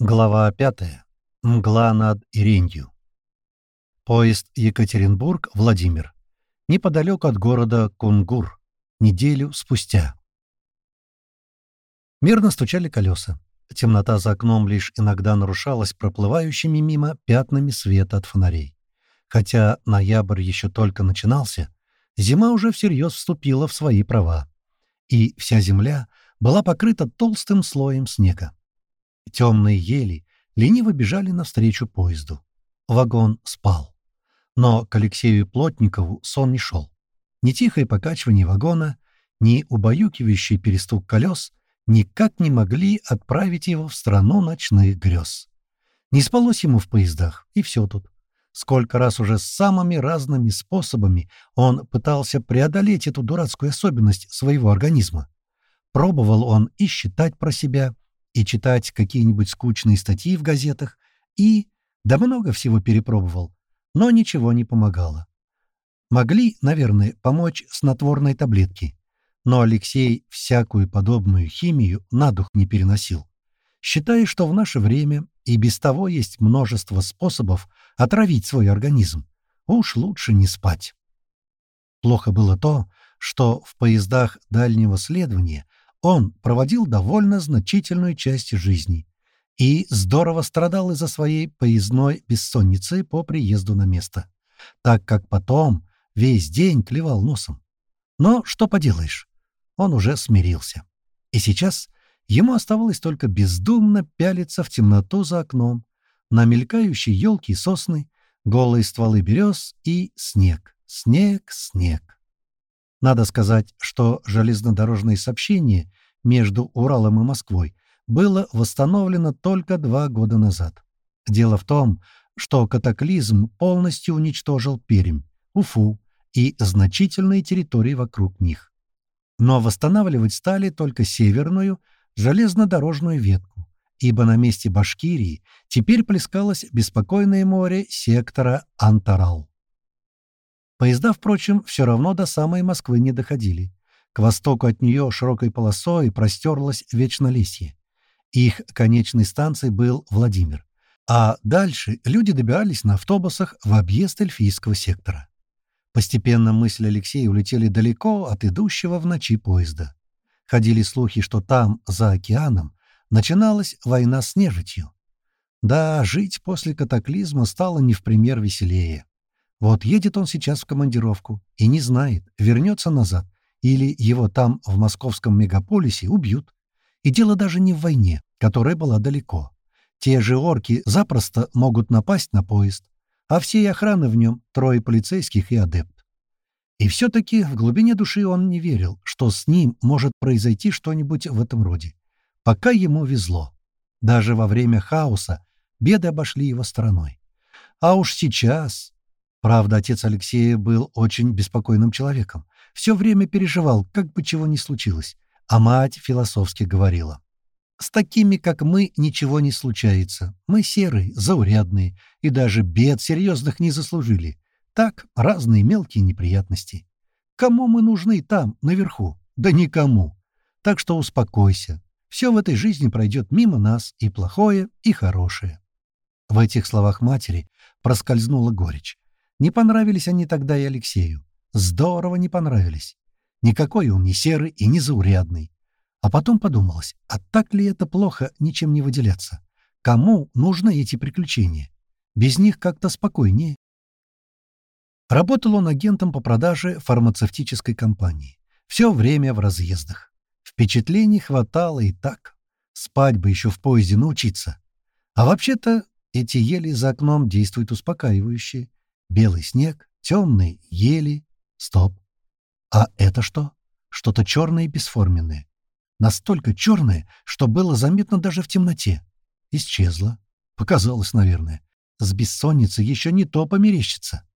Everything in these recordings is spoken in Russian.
Глава 5. Мгла над Иренью. Поезд Екатеринбург-Владимир. Неподалеку от города Кунгур. Неделю спустя. Мирно стучали колеса. Темнота за окном лишь иногда нарушалась проплывающими мимо пятнами света от фонарей. Хотя ноябрь еще только начинался, зима уже всерьез вступила в свои права. И вся земля была покрыта толстым слоем снега. Темные ели лениво бежали навстречу поезду. Вагон спал. Но к Алексею Плотникову сон не шел. Ни тихое покачивание вагона, ни убаюкивающий перестук колес никак не могли отправить его в страну ночных грез. Не спалось ему в поездах, и все тут. Сколько раз уже самыми разными способами он пытался преодолеть эту дурацкую особенность своего организма. Пробовал он и считать про себя, и читать какие-нибудь скучные статьи в газетах, и... да много всего перепробовал, но ничего не помогало. Могли, наверное, помочь снотворные таблетки, но Алексей всякую подобную химию на дух не переносил, считая, что в наше время и без того есть множество способов отравить свой организм. Уж лучше не спать. Плохо было то, что в поездах дальнего следования он проводил довольно значительную часть жизни и здорово страдал из-за своей поездной бессонницы по приезду на место, так как потом весь день клевал носом. Но что поделаешь, он уже смирился. И сейчас ему оставалось только бездумно пялиться в темноту за окном, на мелькающие елки и сосны, голые стволы берез и снег, снег, снег. Надо сказать, что железнодорожное сообщение между Уралом и Москвой было восстановлено только два года назад. Дело в том, что катаклизм полностью уничтожил Пермь, Уфу и значительные территории вокруг них. Но восстанавливать стали только северную железнодорожную ветку, ибо на месте Башкирии теперь плескалось беспокойное море сектора Антарал. Поезда, впрочем, все равно до самой Москвы не доходили. К востоку от нее широкой полосой простерлось Вечнолесье. Их конечной станцией был Владимир. А дальше люди добирались на автобусах в объезд эльфийского сектора. Постепенно мысли Алексея улетели далеко от идущего в ночи поезда. Ходили слухи, что там, за океаном, начиналась война с нежитью. Да, жить после катаклизма стало не в пример веселее. Вот едет он сейчас в командировку и не знает, вернется назад или его там, в московском мегаполисе, убьют. И дело даже не в войне, которая была далеко. Те же орки запросто могут напасть на поезд, а всей охраны в нем трое полицейских и адепт. И все-таки в глубине души он не верил, что с ним может произойти что-нибудь в этом роде. Пока ему везло. Даже во время хаоса беды обошли его стороной. А уж сейчас... Правда, отец Алексея был очень беспокойным человеком. Все время переживал, как бы чего ни случилось. А мать философски говорила. «С такими, как мы, ничего не случается. Мы серые, заурядные, и даже бед серьезных не заслужили. Так, разные мелкие неприятности. Кому мы нужны там, наверху? Да никому. Так что успокойся. Все в этой жизни пройдет мимо нас, и плохое, и хорошее». В этих словах матери проскользнула горечь. Не понравились они тогда и Алексею. Здорово не понравились. Никакой он не серый и не заурядный. А потом подумалось, а так ли это плохо ничем не выделяться? Кому нужны эти приключения? Без них как-то спокойнее. Работал он агентом по продаже фармацевтической компании. Все время в разъездах. Впечатлений хватало и так. Спать бы еще в поезде научиться. А вообще-то эти ели за окном действуют успокаивающе. Белый снег, темные ели. Стоп. А это что? Что-то черное и бесформенное. Настолько черное, что было заметно даже в темноте. Исчезло. Показалось, наверное. С бессонницей еще не то померещится.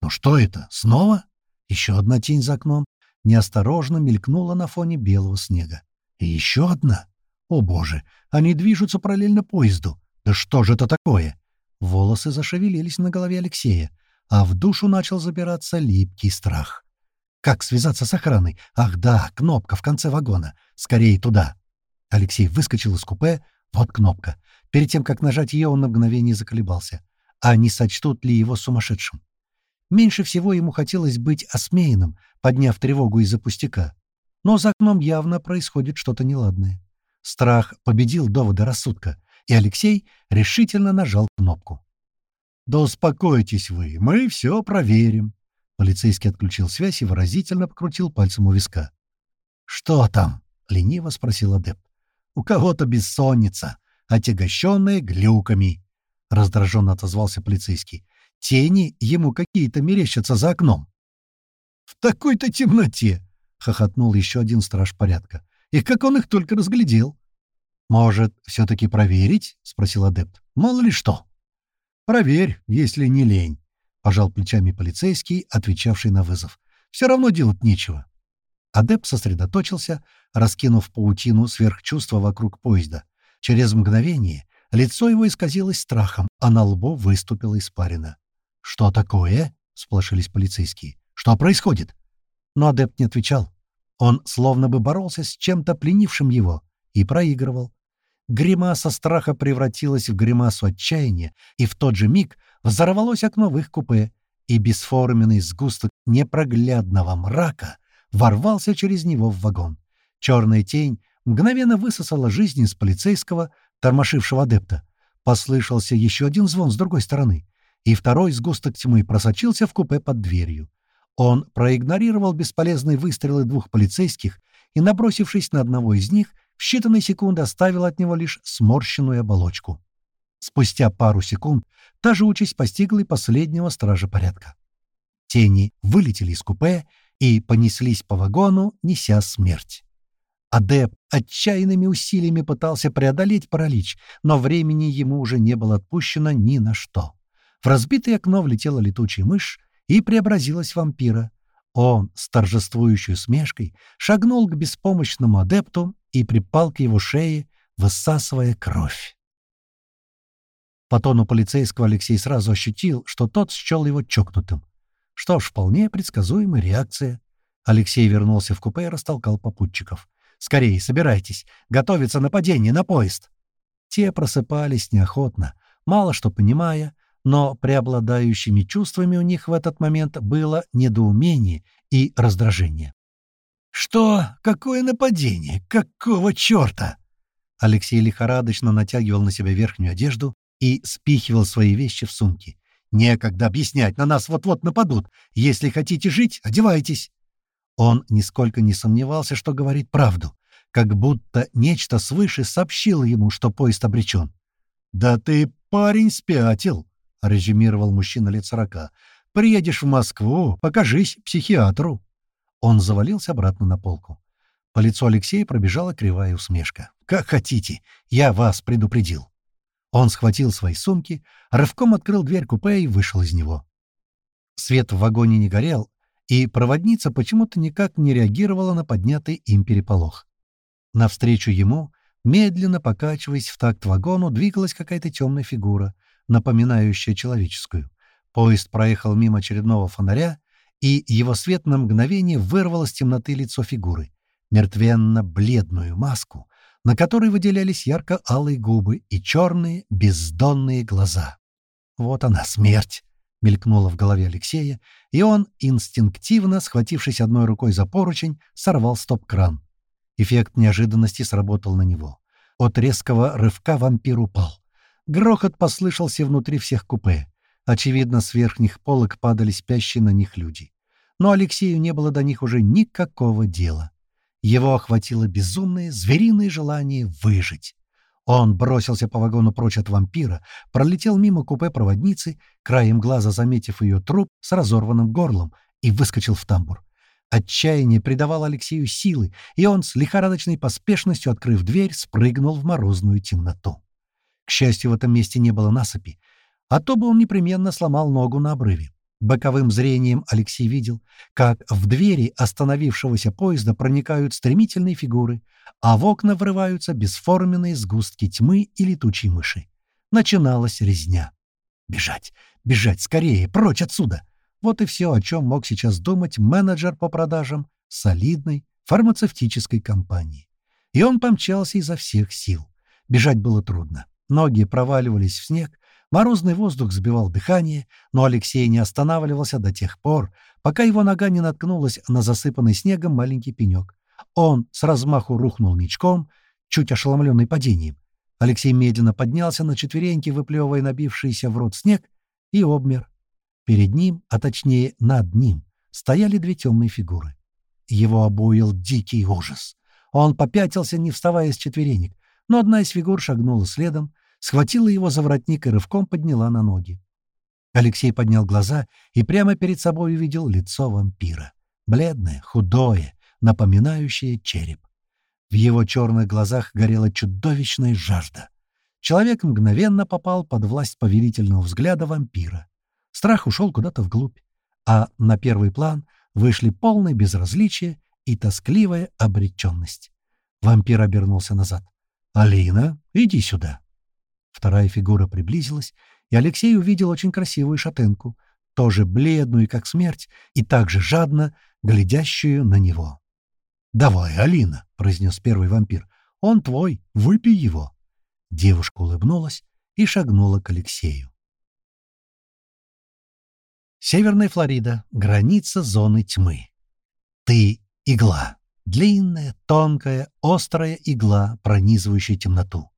Ну что это? Снова? Еще одна тень за окном неосторожно мелькнула на фоне белого снега. И еще одна. О боже, они движутся параллельно поезду. Да что же это такое? Волосы зашевелились на голове Алексея а в душу начал забираться липкий страх. Как связаться с охраной? Ах да, кнопка в конце вагона. Скорее туда. Алексей выскочил из купе, Вот кнопка. Перед тем, как нажать ее, он на мгновение заколебался. А не сочтут ли его сумасшедшим? Меньше всего ему хотелось быть осмеянным, подняв тревогу из-за пустяка. Но за окном явно происходит что-то неладное. Страх победил доводы рассудка, и Алексей решительно нажал кнопку. «Да успокойтесь вы, мы все проверим». Полицейский отключил связь и выразительно покрутил пальцем у виска. «Что там?» — лениво спросил адепт. «У кого-то бессонница, отягощенная глюками», — раздраженно отозвался полицейский. «Тени ему какие-то мерещатся за окном». «В такой-то темноте!» — хохотнул еще один страж порядка. «И как он их только разглядел!» «Может, все-таки проверить?» — спросил адепт. «Мало ли что!» «Проверь, если не лень», — пожал плечами полицейский, отвечавший на вызов. «Все равно делать нечего». Адепт сосредоточился, раскинув паутину сверхчувства вокруг поезда. Через мгновение лицо его исказилось страхом, а на лбу выступила испарина. «Что такое?» — сплошились полицейские. «Что происходит?» Но адепт не отвечал. Он словно бы боролся с чем-то пленившим его и проигрывал. Гримаса страха превратилась в гримасу отчаяния, и в тот же миг взорвалось окно в их купе, и бесформенный сгусток непроглядного мрака ворвался через него в вагон. Черная тень мгновенно высосала жизнь из полицейского, тормошившего адепта. Послышался еще один звон с другой стороны, и второй сгусток тьмы просочился в купе под дверью. Он проигнорировал бесполезные выстрелы двух полицейских и, набросившись на одного из них, в считанные секунды оставил от него лишь сморщенную оболочку. Спустя пару секунд та же участь постигла и последнего стража порядка. Тени вылетели из купе и понеслись по вагону, неся смерть. Адеп отчаянными усилиями пытался преодолеть паралич, но времени ему уже не было отпущено ни на что. В разбитое окно влетела летучая мышь и преобразилась в вампира. Он с торжествующей усмешкой шагнул к беспомощному адепту и припал к его шее, высасывая кровь. По тону полицейского Алексей сразу ощутил, что тот счел его чокнутым. Что ж, вполне предсказуемая реакция. Алексей вернулся в купе и растолкал попутчиков. «Скорее, собирайтесь. Готовится нападение на поезд». Те просыпались неохотно, мало что понимая, но преобладающими чувствами у них в этот момент было недоумение и раздражение. «Что? Какое нападение? Какого черта?» Алексей лихорадочно натягивал на себя верхнюю одежду и спихивал свои вещи в сумки. «Некогда объяснять, на нас вот-вот нападут. Если хотите жить, одевайтесь». Он нисколько не сомневался, что говорит правду, как будто нечто свыше сообщило ему, что поезд обречен. «Да ты, парень, спятил!» — резюмировал мужчина лет сорока. «Приедешь в Москву, покажись психиатру». Он завалился обратно на полку. По лицу Алексея пробежала кривая усмешка. «Как хотите, я вас предупредил». Он схватил свои сумки, рывком открыл дверь купе и вышел из него. Свет в вагоне не горел, и проводница почему-то никак не реагировала на поднятый им переполох. Навстречу ему, медленно покачиваясь в такт вагону, двигалась какая-то темная фигура, напоминающая человеческую. Поезд проехал мимо очередного фонаря, и его свет на мгновение вырвал из темноты лицо фигуры, мертвенно-бледную маску, на которой выделялись ярко-алые губы и черные бездонные глаза. «Вот она, смерть!» — мелькнула в голове Алексея, и он, инстинктивно, схватившись одной рукой за поручень, сорвал стоп-кран. Эффект неожиданности сработал на него. От резкого рывка вампир упал. Грохот послышался внутри всех купе. Очевидно, с верхних полок падали спящие на них люди. Но Алексею не было до них уже никакого дела. Его охватило безумное, звериное желание выжить. Он бросился по вагону прочь от вампира, пролетел мимо купе проводницы, краем глаза заметив ее труп с разорванным горлом, и выскочил в тамбур. Отчаяние придавало Алексею силы, и он с лихорадочной поспешностью, открыв дверь, спрыгнул в морозную темноту. К счастью, в этом месте не было насыпи, а то бы он непременно сломал ногу на обрыве. Боковым зрением Алексей видел, как в двери остановившегося поезда проникают стремительные фигуры, а в окна врываются бесформенные сгустки тьмы и летучие мыши. Начиналась резня. Бежать, бежать скорее, прочь отсюда! Вот и все, о чем мог сейчас думать менеджер по продажам солидной фармацевтической компании. И он помчался изо всех сил. Бежать было трудно. Ноги проваливались в снег, морозный воздух сбивал дыхание, но Алексей не останавливался до тех пор, пока его нога не наткнулась на засыпанный снегом маленький пенек. Он с размаху рухнул ничком, чуть ошеломленный падением. Алексей медленно поднялся на четвереньки, выплевывая набившийся в рот снег, и обмер. Перед ним, а точнее над ним, стояли две темные фигуры. Его обуял дикий ужас. Он попятился, не вставая с четверенек, но одна из фигур шагнула следом, схватила его за воротник и рывком подняла на ноги. Алексей поднял глаза и прямо перед собой увидел лицо вампира. Бледное, худое, напоминающее череп. В его черных глазах горела чудовищная жажда. Человек мгновенно попал под власть повелительного взгляда вампира. Страх ушел куда-то вглубь, а на первый план вышли полное безразличие и тоскливая обреченность. Вампир обернулся назад. «Алина, иди сюда». Вторая фигура приблизилась, и Алексей увидел очень красивую шатенку, тоже бледную, как смерть, и также жадно глядящую на него. «Давай, Алина», — произнес первый вампир, — «он твой, выпей его». Девушка улыбнулась и шагнула к Алексею. Северная Флорида. Граница зоны тьмы. Ты — игла. Длинная, тонкая, острая игла, пронизывающая темноту.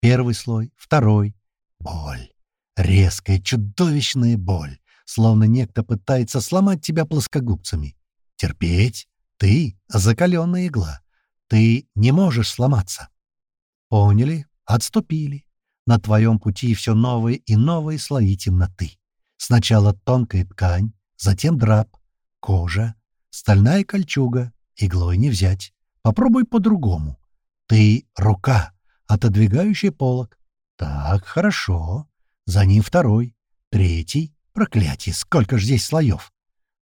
Первый слой, второй. Боль. Резкая, чудовищная боль. Словно некто пытается сломать тебя плоскогубцами. Терпеть. Ты — закаленная игла. Ты не можешь сломаться. Поняли? Отступили. На твоем пути все новые и новые слои темноты. Сначала тонкая ткань, затем драп, кожа, стальная кольчуга, иглой не взять. Попробуй по-другому. Ты — рука, отодвигающая полок. Так, хорошо. За ним второй, третий. Проклятие, сколько ж здесь слоев.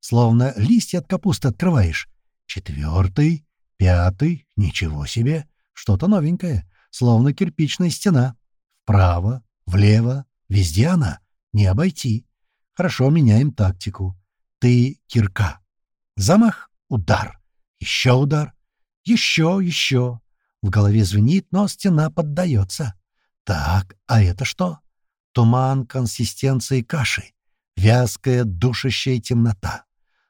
Словно листья от капусты открываешь. Четвертый, пятый, ничего себе. Что-то новенькое, словно кирпичная стена. Вправо, влево, везде она. Не обойти. Хорошо, меняем тактику. Ты кирка. Замах, удар. Еще удар. Еще, еще. В голове звенит, но стена поддается. Так, а это что? Туман консистенции каши. Вязкая, душащая темнота.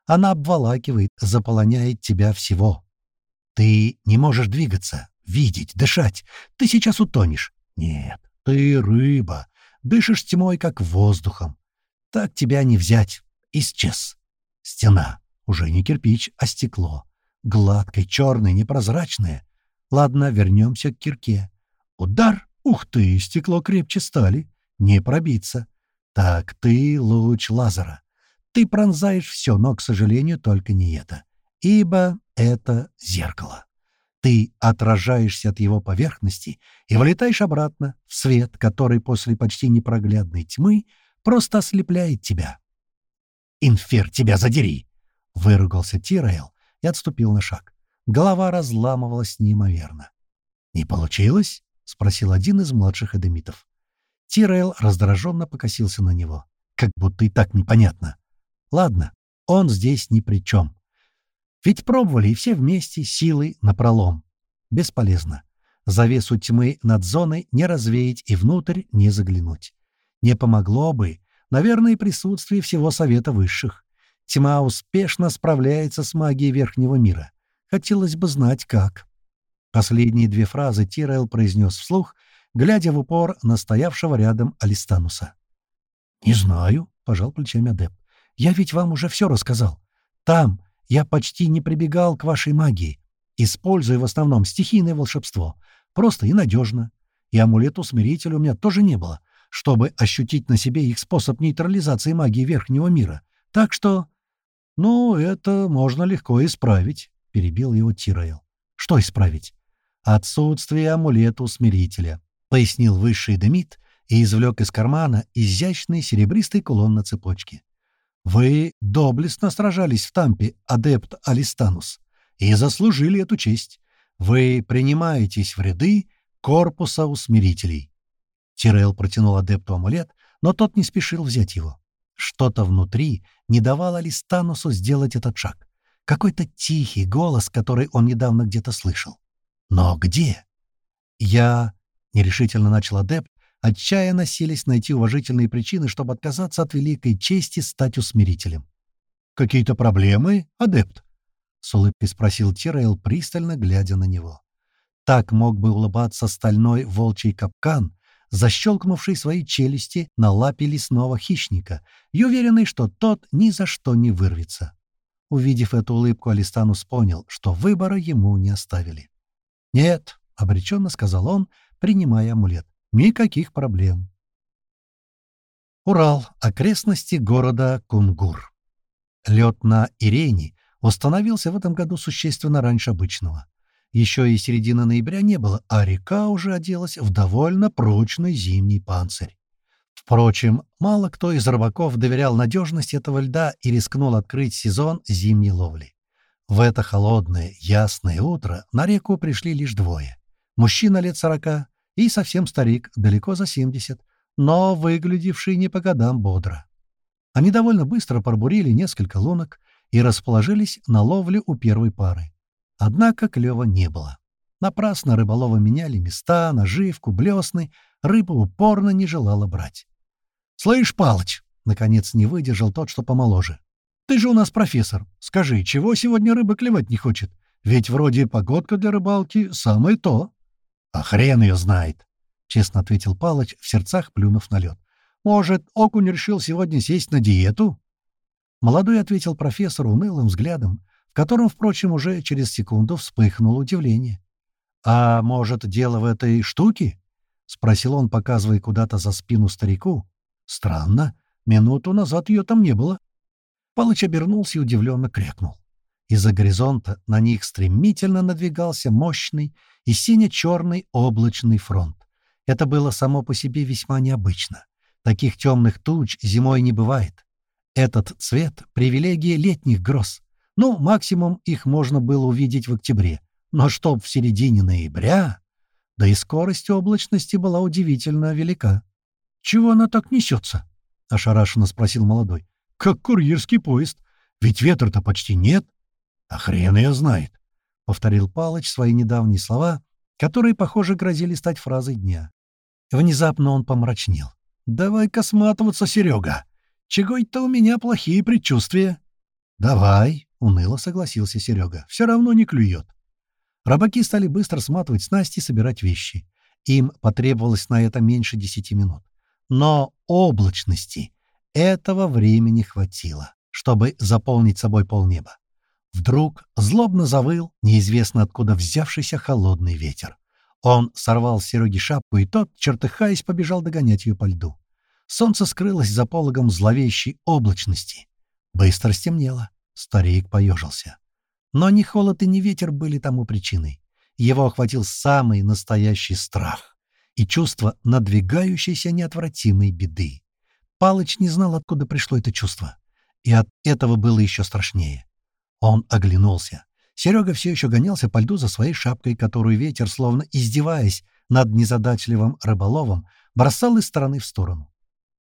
Она обволакивает, заполоняет тебя всего. Ты не можешь двигаться, видеть, дышать. Ты сейчас утонешь. Нет, ты рыба. Дышишь тьмой, как воздухом. Так тебя не взять. Исчез. Стена. Уже не кирпич, а стекло. Гладкое, черное, непрозрачное. Ладно, вернемся к кирке. Удар. Ух ты, стекло крепче стали. Не пробиться. Так, ты луч лазера. Ты пронзаешь все, но, к сожалению, только не это. Ибо это зеркало. Ты отражаешься от его поверхности и вылетаешь обратно в свет, который после почти непроглядной тьмы просто ослепляет тебя. «Инфер, тебя задери!» — выругался Тирайл и отступил на шаг. Голова разламывалась неимоверно. «Не получилось?» — спросил один из младших эдемитов. Тирайл раздраженно покосился на него. Как будто и так непонятно. Ладно, он здесь ни при чем. Ведь пробовали и все вместе силой напролом. Бесполезно. Завесу тьмы над зоной не развеять и внутрь не заглянуть. Не помогло бы, наверное, присутствие всего Совета Высших. Тьма успешно справляется с магией Верхнего мира. Хотелось бы знать, как. Последние две фразы Тирайл произнес вслух, глядя в упор на стоявшего рядом Алистануса. «Не знаю», — пожал плечами адепт. «Я ведь вам уже все рассказал. Там я почти не прибегал к вашей магии, используя в основном стихийное волшебство. Просто и надежно. И амулет-усмирителя у меня тоже не было чтобы ощутить на себе их способ нейтрализации магии Верхнего мира. Так что... «Ну, это можно легко исправить», — перебил его Тирайл. «Что исправить?» «Отсутствие амулета-усмирителя», — пояснил высший Демид и извлек из кармана изящный серебристый кулон на цепочке. «Вы доблестно сражались в Тампе, адепт Алистанус, и заслужили эту честь. Вы принимаетесь в ряды корпуса усмирителей. Тирел протянул адепту амулет, но тот не спешил взять его. Что-то внутри не давало Листанусу сделать этот шаг. Какой-то тихий голос, который он недавно где-то слышал. Но где? Я нерешительно начал адепт, отчаянно сились найти уважительные причины, чтобы отказаться от великой чести стать усмирителем. «Какие-то проблемы, адепт?» — с улыбкой спросил Тирайл, пристально глядя на него. Так мог бы улыбаться стальной волчий капкан, защелкнувший свои челюсти на лапе лесного хищника и уверенный, что тот ни за что не вырвется. Увидев эту улыбку, Алистанус понял, что выбора ему не оставили. «Нет», — обреченно сказал он, принимая амулет, — «никаких проблем». Урал. Окрестности города Кунгур. Лед на Ирене установился в этом году существенно раньше обычного. Еще и середины ноября не было, а река уже оделась в довольно прочный зимний панцирь. Впрочем, мало кто из рыбаков доверял надежности этого льда и рискнул открыть сезон зимней ловли. В это холодное, ясное утро на реку пришли лишь двое. Мужчина лет сорока и совсем старик, далеко за семьдесят, но выглядевший не по годам бодро. Они довольно быстро пробурили несколько лунок и расположились на ловле у первой пары. Однако клёва не было. Напрасно рыболовы меняли места, наживку, блесны, рыба упорно не желала брать. «Слышь, Палыч!» — наконец не выдержал тот, что помоложе. «Ты же у нас профессор. Скажи, чего сегодня рыба клевать не хочет? Ведь вроде погодка для рыбалки — самое то». «А хрен ее знает!» — честно ответил Палыч, в сердцах плюнув на лед. «Может, окунь решил сегодня сесть на диету?» Молодой ответил профессор унылым взглядом, котором, впрочем, уже через секунду вспыхнуло удивление. «А может, дело в этой штуке?» — спросил он, показывая куда-то за спину старику. «Странно. Минуту назад ее там не было». Палыч обернулся и удивленно крякнул. Из-за горизонта на них стремительно надвигался мощный и сине-черный облачный фронт. Это было само по себе весьма необычно. Таких темных туч зимой не бывает. Этот цвет — привилегия летних гроз. Ну, максимум их можно было увидеть в октябре. Но чтоб в середине ноября... Да и скорость облачности была удивительно велика. «Чего она так несется?» — ошарашенно спросил молодой. «Как курьерский поезд. Ведь ветра-то почти нет». «А хрен ее знает», — повторил Палыч свои недавние слова, которые, похоже, грозили стать фразой дня. Внезапно он помрачнел. «Давай-ка сматываться, Серега. Чего это у меня плохие предчувствия?» «Давай», — уныло согласился Серега. «Все равно не клюет». Рыбаки стали быстро сматывать снасти и собирать вещи. Им потребовалось на это меньше десяти минут. Но облачности этого времени хватило, чтобы заполнить собой полнеба. Вдруг злобно завыл неизвестно откуда взявшийся холодный ветер. Он сорвал с шапку, и тот, чертыхаясь, побежал догонять ее по льду. Солнце скрылось за пологом зловещей облачности. Быстро стемнело. Старик поежился. Но ни холод и ни ветер были тому причиной. Его охватил самый настоящий страх и чувство надвигающейся неотвратимой беды. Палыч не знал, откуда пришло это чувство. И от этого было еще страшнее. Он оглянулся. Серега все еще гонялся по льду за своей шапкой, которую ветер, словно издеваясь над незадачливым рыболовом, бросал из стороны в сторону.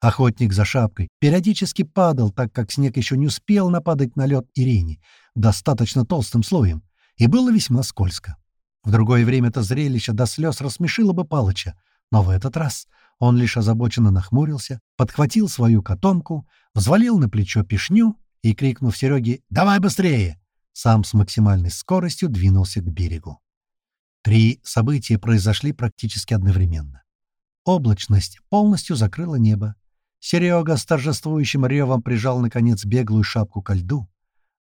Охотник за шапкой периодически падал, так как снег еще не успел нападать на лед Ирине, достаточно толстым слоем, и было весьма скользко. В другое время это зрелище до слез рассмешило бы Палыча, но в этот раз он лишь озабоченно нахмурился, подхватил свою котомку, взвалил на плечо пешню и, крикнув Сереге «Давай быстрее!», сам с максимальной скоростью двинулся к берегу. Три события произошли практически одновременно. Облачность полностью закрыла небо, Серега с торжествующим ревом прижал, наконец, беглую шапку ко льду,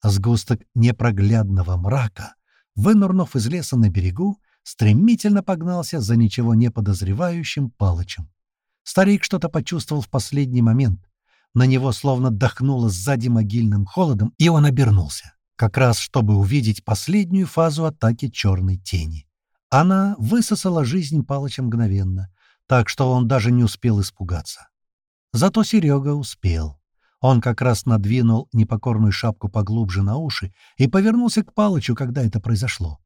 а сгусток непроглядного мрака, вынырнув из леса на берегу, стремительно погнался за ничего не подозревающим Палычем. Старик что-то почувствовал в последний момент. На него словно дохнуло сзади могильным холодом, и он обернулся, как раз чтобы увидеть последнюю фазу атаки черной тени. Она высосала жизнь Палыча мгновенно, так что он даже не успел испугаться. Зато Серега успел. Он как раз надвинул непокорную шапку поглубже на уши и повернулся к Палычу, когда это произошло.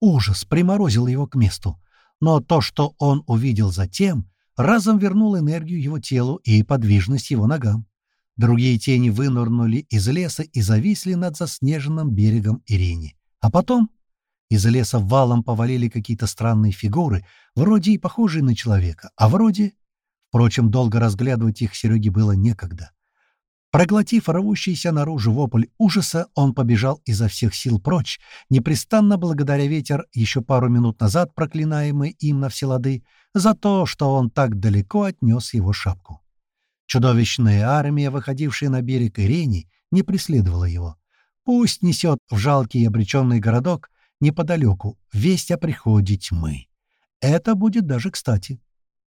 Ужас приморозил его к месту. Но то, что он увидел затем, разом вернул энергию его телу и подвижность его ногам. Другие тени вынырнули из леса и зависли над заснеженным берегом Ирини. А потом Из леса валом повалили какие-то странные фигуры, вроде и похожие на человека, а вроде... Впрочем, долго разглядывать их Сереге было некогда. Проглотив рвущийся наружу вопль ужаса, он побежал изо всех сил прочь, непрестанно благодаря ветер, еще пару минут назад проклинаемый им на все лады, за то, что он так далеко отнес его шапку. Чудовищная армия, выходившая на берег Ирени, не преследовала его. Пусть несет в жалкий и обреченный городок неподалеку весть о приходе тьмы. Это будет даже кстати.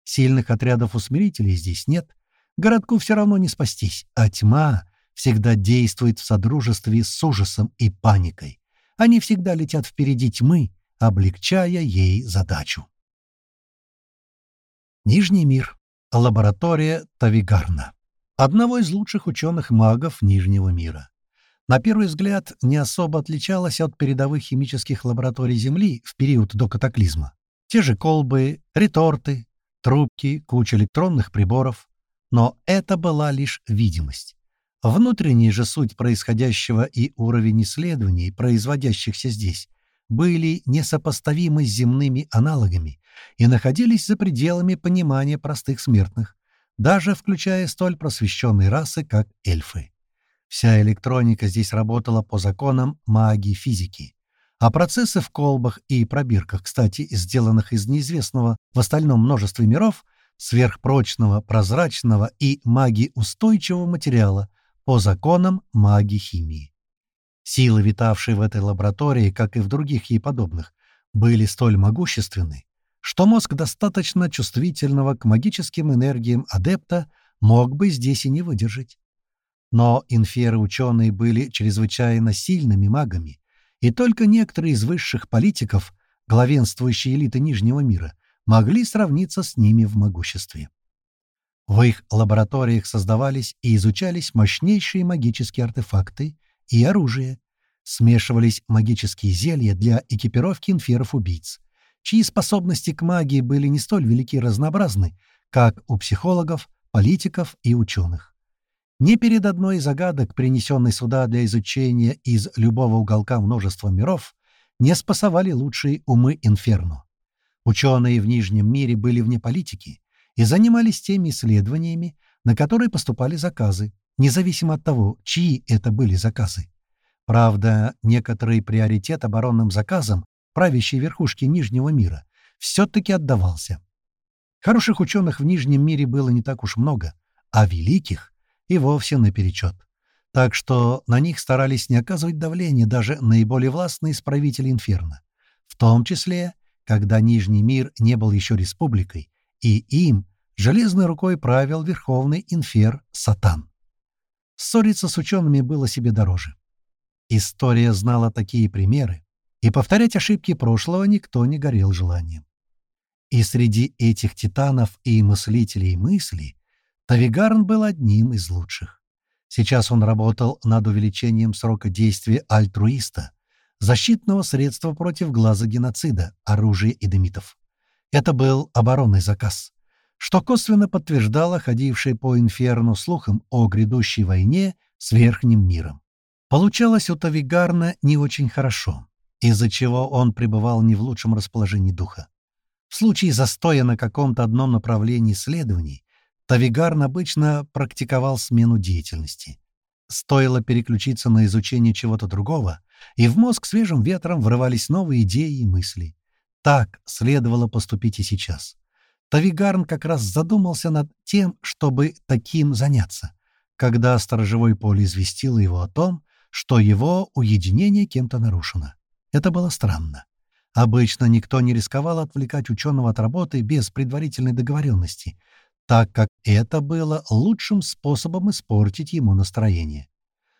Сильных отрядов усмирителей здесь нет. Городку все равно не спастись, а тьма всегда действует в содружестве с ужасом и паникой. Они всегда летят впереди тьмы, облегчая ей задачу. Нижний мир. Лаборатория Тавигарна. Одного из лучших ученых-магов Нижнего мира. На первый взгляд, не особо отличалась от передовых химических лабораторий Земли в период до катаклизма. Те же колбы, реторты, трубки, куча электронных приборов. Но это была лишь видимость. Внутренняя же суть происходящего и уровень исследований, производящихся здесь, были несопоставимы с земными аналогами и находились за пределами понимания простых смертных, даже включая столь просвещенные расы, как эльфы. Вся электроника здесь работала по законам магии физики. А процессы в колбах и пробирках, кстати, сделанных из неизвестного в остальном множестве миров, сверхпрочного, прозрачного и магии-устойчивого материала по законам магии химии. Силы, витавшие в этой лаборатории, как и в других ей подобных, были столь могущественны, что мозг достаточно чувствительного к магическим энергиям адепта мог бы здесь и не выдержать. Но инферы-ученые были чрезвычайно сильными магами, и только некоторые из высших политиков, главенствующие элиты Нижнего мира, могли сравниться с ними в могуществе. В их лабораториях создавались и изучались мощнейшие магические артефакты и оружие, смешивались магические зелья для экипировки инферов-убийц, чьи способности к магии были не столь велики и разнообразны, как у психологов, политиков и ученых. Ни перед одной из загадок, принесенной сюда для изучения из любого уголка множества миров, не спасовали лучшие умы Инферно. Ученые в Нижнем мире были вне политики и занимались теми исследованиями, на которые поступали заказы, независимо от того, чьи это были заказы. Правда, некоторый приоритет оборонным заказам правящей верхушки Нижнего мира все-таки отдавался. Хороших ученых в Нижнем мире было не так уж много, а великих и вовсе наперечет. Так что на них старались не оказывать давления даже наиболее властные исправители Инферно. В том числе, когда Нижний мир не был еще республикой, и им железной рукой правил Верховный Инфер Сатан. Ссориться с учеными было себе дороже. История знала такие примеры, и повторять ошибки прошлого никто не горел желанием. И среди этих титанов и мыслителей мыслей Тавигарн был одним из лучших. Сейчас он работал над увеличением срока действия альтруиста, защитного средства против глаза геноцида, оружия и демитов. Это был оборонный заказ, что косвенно подтверждало ходивший по инферну слухам о грядущей войне с Верхним миром. Получалось у Тавигарна не очень хорошо, из-за чего он пребывал не в лучшем расположении духа. В случае застоя на каком-то одном направлении исследований Тавигарн обычно практиковал смену деятельности. Стоило переключиться на изучение чего-то другого, и в мозг свежим ветром врывались новые идеи и мысли. Так следовало поступить и сейчас. Тавигарн как раз задумался над тем, чтобы таким заняться, когда сторожевой поле известило его о том, что его уединение кем-то нарушено. Это было странно. Обычно никто не рисковал отвлекать ученого от работы без предварительной договоренности, так как это было лучшим способом испортить ему настроение.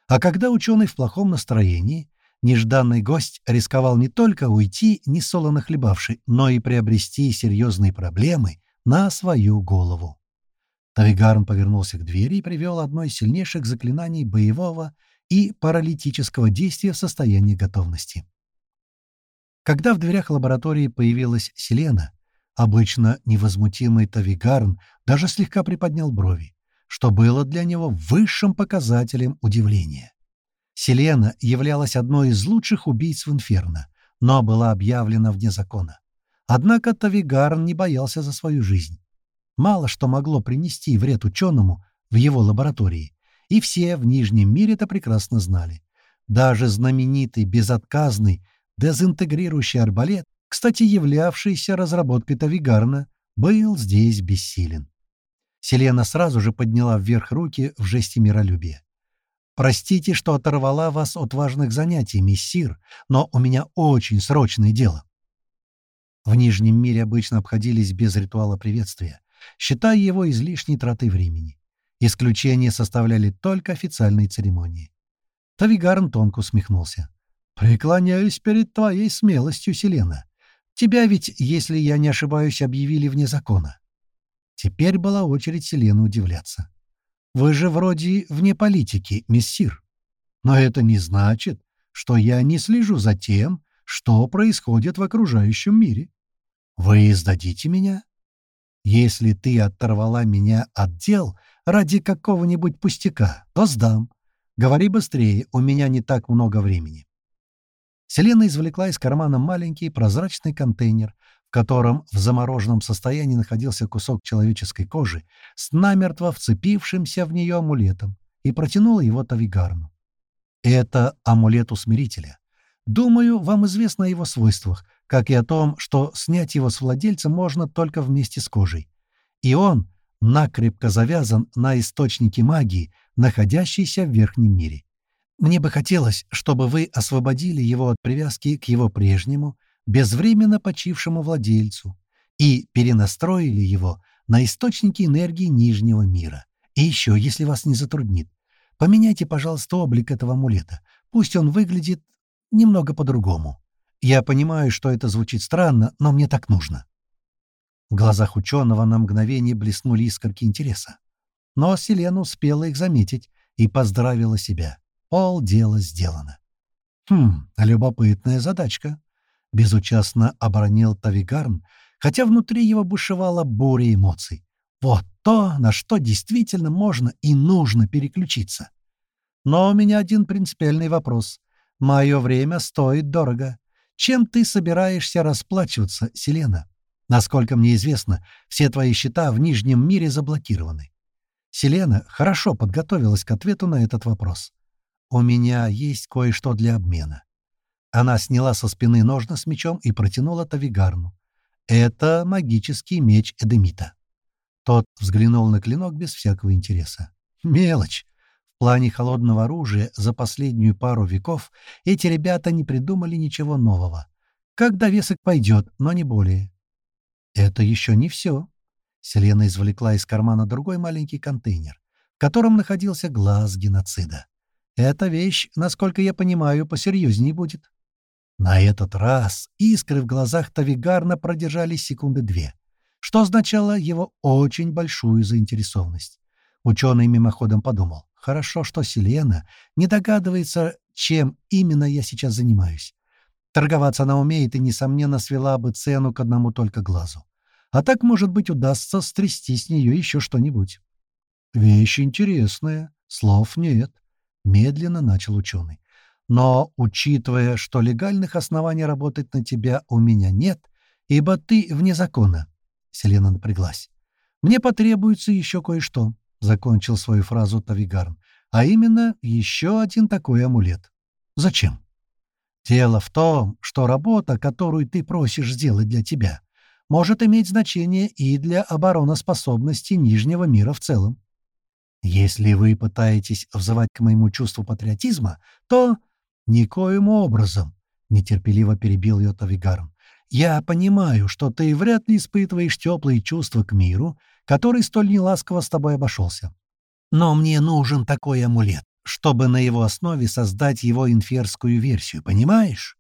А когда ученый в плохом настроении, нежданный гость рисковал не только уйти, не солоно хлебавший, но и приобрести серьезные проблемы на свою голову. Тавигарн повернулся к двери и привел одно из сильнейших заклинаний боевого и паралитического действия в состоянии готовности. Когда в дверях лаборатории появилась Селена, Обычно невозмутимый Тавигарн даже слегка приподнял брови, что было для него высшим показателем удивления. Селена являлась одной из лучших убийц в Инферно, но была объявлена вне закона. Однако Тавигарн не боялся за свою жизнь. Мало что могло принести вред ученому в его лаборатории, и все в Нижнем мире это прекрасно знали. Даже знаменитый, безотказный, дезинтегрирующий арбалет, кстати, являвшийся разработкой Тавигарна, был здесь бессилен. Селена сразу же подняла вверх руки в жесте миролюбия. «Простите, что оторвала вас от важных занятий, миссир, но у меня очень срочное дело». В Нижнем мире обычно обходились без ритуала приветствия, считая его излишней тратой времени. Исключение составляли только официальные церемонии. Тавигарн тонко усмехнулся. «Преклоняюсь перед твоей смелостью, Селена. Тебя ведь, если я не ошибаюсь, объявили вне закона». Теперь была очередь Селены удивляться. «Вы же вроде вне политики, мессир. Но это не значит, что я не слежу за тем, что происходит в окружающем мире. Вы сдадите меня? Если ты оторвала меня от дел ради какого-нибудь пустяка, то сдам. Говори быстрее, у меня не так много времени. Селена извлекла из кармана маленький прозрачный контейнер, котором в замороженном состоянии находился кусок человеческой кожи с намертво вцепившимся в нее амулетом, и протянула его Тавигарну. Это амулет усмирителя. Думаю, вам известно о его свойствах, как и о том, что снять его с владельца можно только вместе с кожей. И он накрепко завязан на источнике магии, находящейся в верхнем мире. Мне бы хотелось, чтобы вы освободили его от привязки к его прежнему, безвременно почившему владельцу, и перенастроили его на источники энергии Нижнего мира. И еще, если вас не затруднит, поменяйте, пожалуйста, облик этого амулета. Пусть он выглядит немного по-другому. Я понимаю, что это звучит странно, но мне так нужно. В глазах ученого на мгновение блеснули искорки интереса. Но Селена успела их заметить и поздравила себя. Пол дела сделано. «Хм, любопытная задачка», — безучастно оборонил Тавигарн, хотя внутри его бушевала буря эмоций. «Вот то, на что действительно можно и нужно переключиться. Но у меня один принципиальный вопрос. Мое время стоит дорого. Чем ты собираешься расплачиваться, Селена? Насколько мне известно, все твои счета в Нижнем мире заблокированы. Селена хорошо подготовилась к ответу на этот вопрос. «У меня есть кое-что для обмена». Она сняла со спины ножны с мечом и протянула Тавигарну. «Это магический меч Эдемита». Тот взглянул на клинок без всякого интереса. «Мелочь. В плане холодного оружия за последнюю пару веков эти ребята не придумали ничего нового. Как довесок пойдет, но не более. Это еще не все. Селена извлекла из кармана другой маленький контейнер, в котором находился глаз геноцида. Эта вещь, насколько я понимаю, посерьезнее будет. На этот раз искры в глазах Тавигарна продержались секунды две, что означало его очень большую заинтересованность. Ученый мимоходом подумал. Хорошо, что Селена не догадывается, чем именно я сейчас занимаюсь. Торговаться она умеет и, несомненно, свела бы цену к одному только глазу. А так, может быть, удастся стрясти с нее еще что-нибудь. «Вещь интересная. Слов нет», — медленно начал ученый. «Но, учитывая, что легальных оснований работать на тебя у меня нет, ибо ты вне закона», — Селена напряглась, — «мне потребуется еще кое-что. — закончил свою фразу Тавигарн. «А именно, еще один такой амулет. Зачем?» «Дело в том, что работа, которую ты просишь сделать для тебя, может иметь значение и для обороноспособности Нижнего мира в целом. Если вы пытаетесь взывать к моему чувству патриотизма, то никоим образом, — нетерпеливо перебил ее Тавигарн, — я понимаю, что ты вряд ли испытываешь теплые чувства к миру, который столь неласково с тобой обошелся. Но мне нужен такой амулет, чтобы на его основе создать его инферскую версию, понимаешь?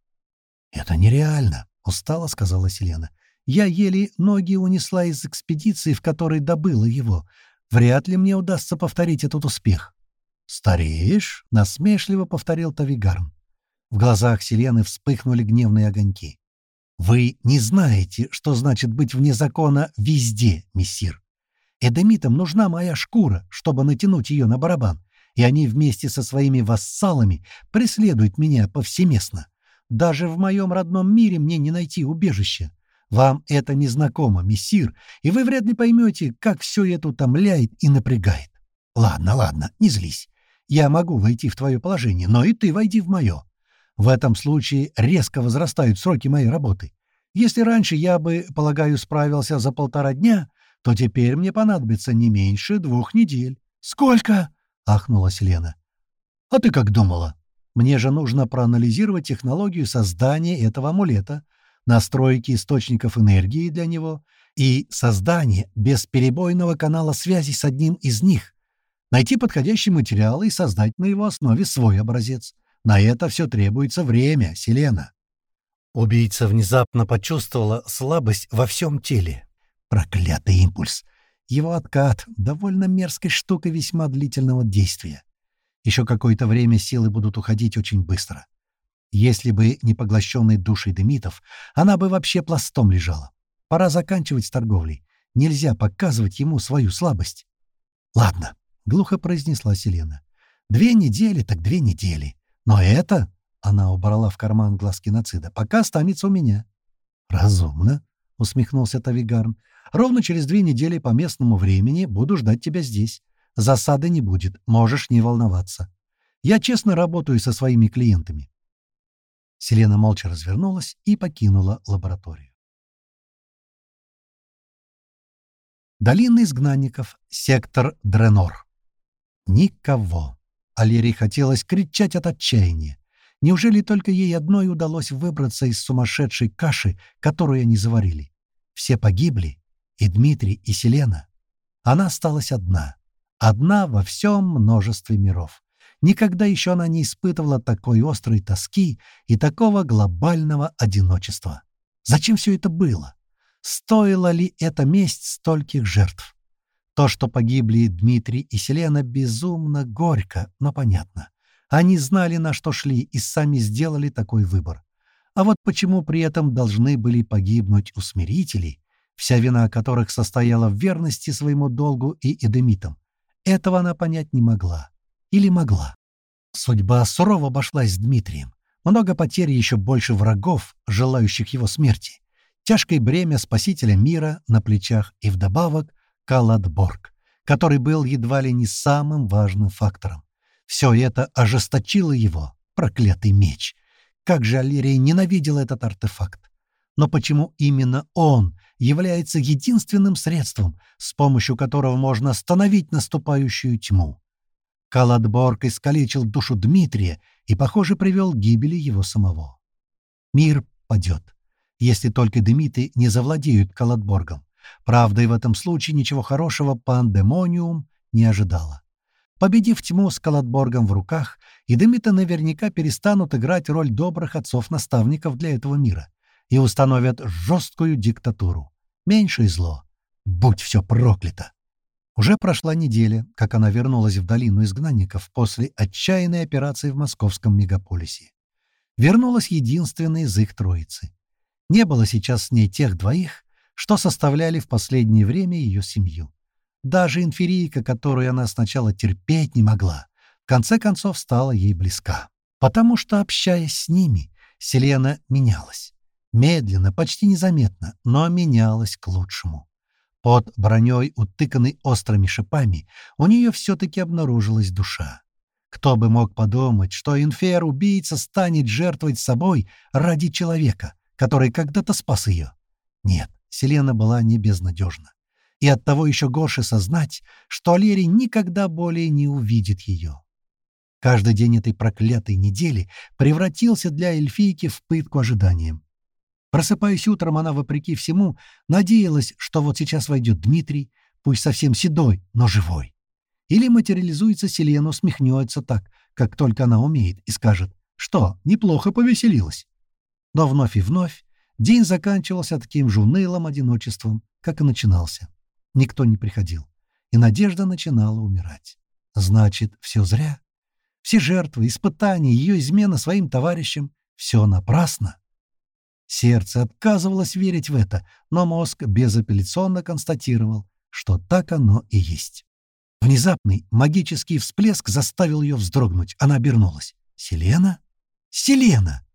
«Это нереально», — устало сказала Селена. «Я еле ноги унесла из экспедиции, в которой добыла его. Вряд ли мне удастся повторить этот успех». «Стареешь?» — насмешливо повторил Тавигарн. В глазах Селены вспыхнули гневные огоньки. «Вы не знаете, что значит быть вне закона везде, мессир. Эдемитам нужна моя шкура, чтобы натянуть ее на барабан, и они вместе со своими вассалами преследуют меня повсеместно. Даже в моем родном мире мне не найти убежища. Вам это незнакомо, мессир, и вы вряд ли поймете, как все это утомляет и напрягает. Ладно, ладно, не злись. Я могу войти в твое положение, но и ты войди в мое. В этом случае резко возрастают сроки моей работы. Если раньше я бы, полагаю, справился за полтора дня, то теперь мне понадобится не меньше двух недель. «Сколько?» — ахнула Селена. «А ты как думала? Мне же нужно проанализировать технологию создания этого амулета, настройки источников энергии для него и создание бесперебойного канала связи с одним из них, найти подходящий материал и создать на его основе свой образец. На это все требуется время, Селена. Убийца внезапно почувствовала слабость во всем теле. Проклятый импульс. Его откат — довольно мерзкая штука весьма длительного действия. Еще какое-то время силы будут уходить очень быстро. Если бы не поглощенный душей Демитов, она бы вообще пластом лежала. Пора заканчивать с торговлей. Нельзя показывать ему свою слабость. «Ладно», — глухо произнесла Селена. «Две недели, так две недели. Но это...» — она убрала в карман глаз киноцида. «Пока останется у меня». «Разумно», — усмехнулся Тавигарн. «Ровно через две недели по местному времени буду ждать тебя здесь. Засады не будет, можешь не волноваться. Я честно работаю со своими клиентами. Селена молча развернулась и покинула лабораторию. Долина изгнанников, сектор Дренор. Никого. Алерии хотелось кричать от отчаяния. Неужели только ей одной удалось выбраться из сумасшедшей каши, которую они заварили? Все погибли, и Дмитрий, и Селена. Она осталась одна. Одна во всем множестве миров. Никогда еще она не испытывала такой острой тоски и такого глобального одиночества. Зачем все это было? Стоила ли эта месть стольких жертв? То, что погибли Дмитрий и Селена, безумно горько, но понятно. Они знали, на что шли, и сами сделали такой выбор. А вот почему при этом должны были погибнуть усмирители, вся вина которых состояла в верности своему долгу и эдемитам, этого она понять не могла. Или могла. Судьба сурово обошлась с Дмитрием. Много потерь еще больше врагов, желающих его смерти. Тяжкое бремя спасителя мира на плечах и вдобавок Каладборг, который был едва ли не самым важным фактором. Все это ожесточило его, проклятый меч. Как же Алирия ненавидел этот артефакт. Но почему именно он является единственным средством, с помощью которого можно остановить наступающую тьму? Каладборг искалечил душу Дмитрия и, похоже, привел к гибели его самого. Мир падет, если только Дмитрий не завладеют Каладборгом. Правда, и в этом случае ничего хорошего пандемониум не ожидала. Победив тьму с Каладборгом в руках, и Демиты наверняка перестанут играть роль добрых отцов-наставников для этого мира и установят жесткую диктатуру. Меньшее зло. Будь все проклято! Уже прошла неделя, как она вернулась в долину изгнанников после отчаянной операции в московском мегаполисе. Вернулась единственная из их троицы. Не было сейчас с ней тех двоих, что составляли в последнее время ее семью. Даже инферийка, которую она сначала терпеть не могла, в конце концов стала ей близка. Потому что, общаясь с ними, Селена менялась. Медленно, почти незаметно, но менялась к лучшему. Под броней, утыканной острыми шипами, у нее все-таки обнаружилась душа. Кто бы мог подумать, что инфер-убийца станет жертвовать собой ради человека, который когда-то спас ее? Нет, Селена была не безнадежна. И оттого еще горше сознать, что Алери никогда более не увидит ее. Каждый день этой проклятой недели превратился для эльфийки в пытку ожиданием. Просыпаясь утром, она, вопреки всему, надеялась, что вот сейчас войдет Дмитрий, пусть совсем седой, но живой. Или материализуется Селена, усмехнется так, как только она умеет, и скажет, что неплохо повеселилась. Но вновь и вновь день заканчивался таким же унылым одиночеством, как и начинался. Никто не приходил, и надежда начинала умирать. Значит, все зря. Все жертвы, испытания, ее измена своим товарищам — все напрасно. Сердце отказывалось верить в это, но мозг безапелляционно констатировал, что так оно и есть. Внезапный магический всплеск заставил ее вздрогнуть. Она обернулась. «Селена? Селена!»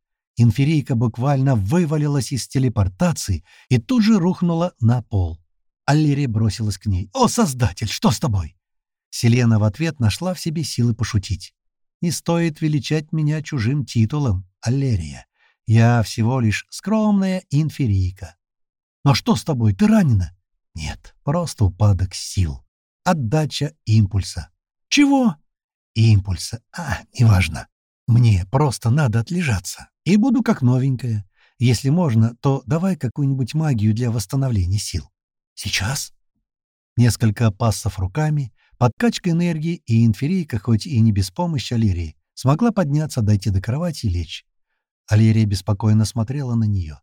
Инферийка буквально вывалилась из телепортации и тут же рухнула на пол. Аллерия бросилась к ней. «О, Создатель, что с тобой?» Селена в ответ нашла в себе силы пошутить. «Не стоит величать меня чужим титулом, Аллерия. Я всего лишь скромная инферийка». «Но что с тобой? Ты ранена?» «Нет, просто упадок сил. Отдача импульса». «Чего?» «Импульса. А, неважно. Мне просто надо отлежаться. И буду как новенькая. Если можно, то давай какую-нибудь магию для восстановления сил». «Сейчас?» Несколько пассов руками, подкачка энергии, и инферийка, хоть и не без помощи Алирии, смогла подняться, дойти до кровати и лечь. Алирия беспокойно смотрела на нее.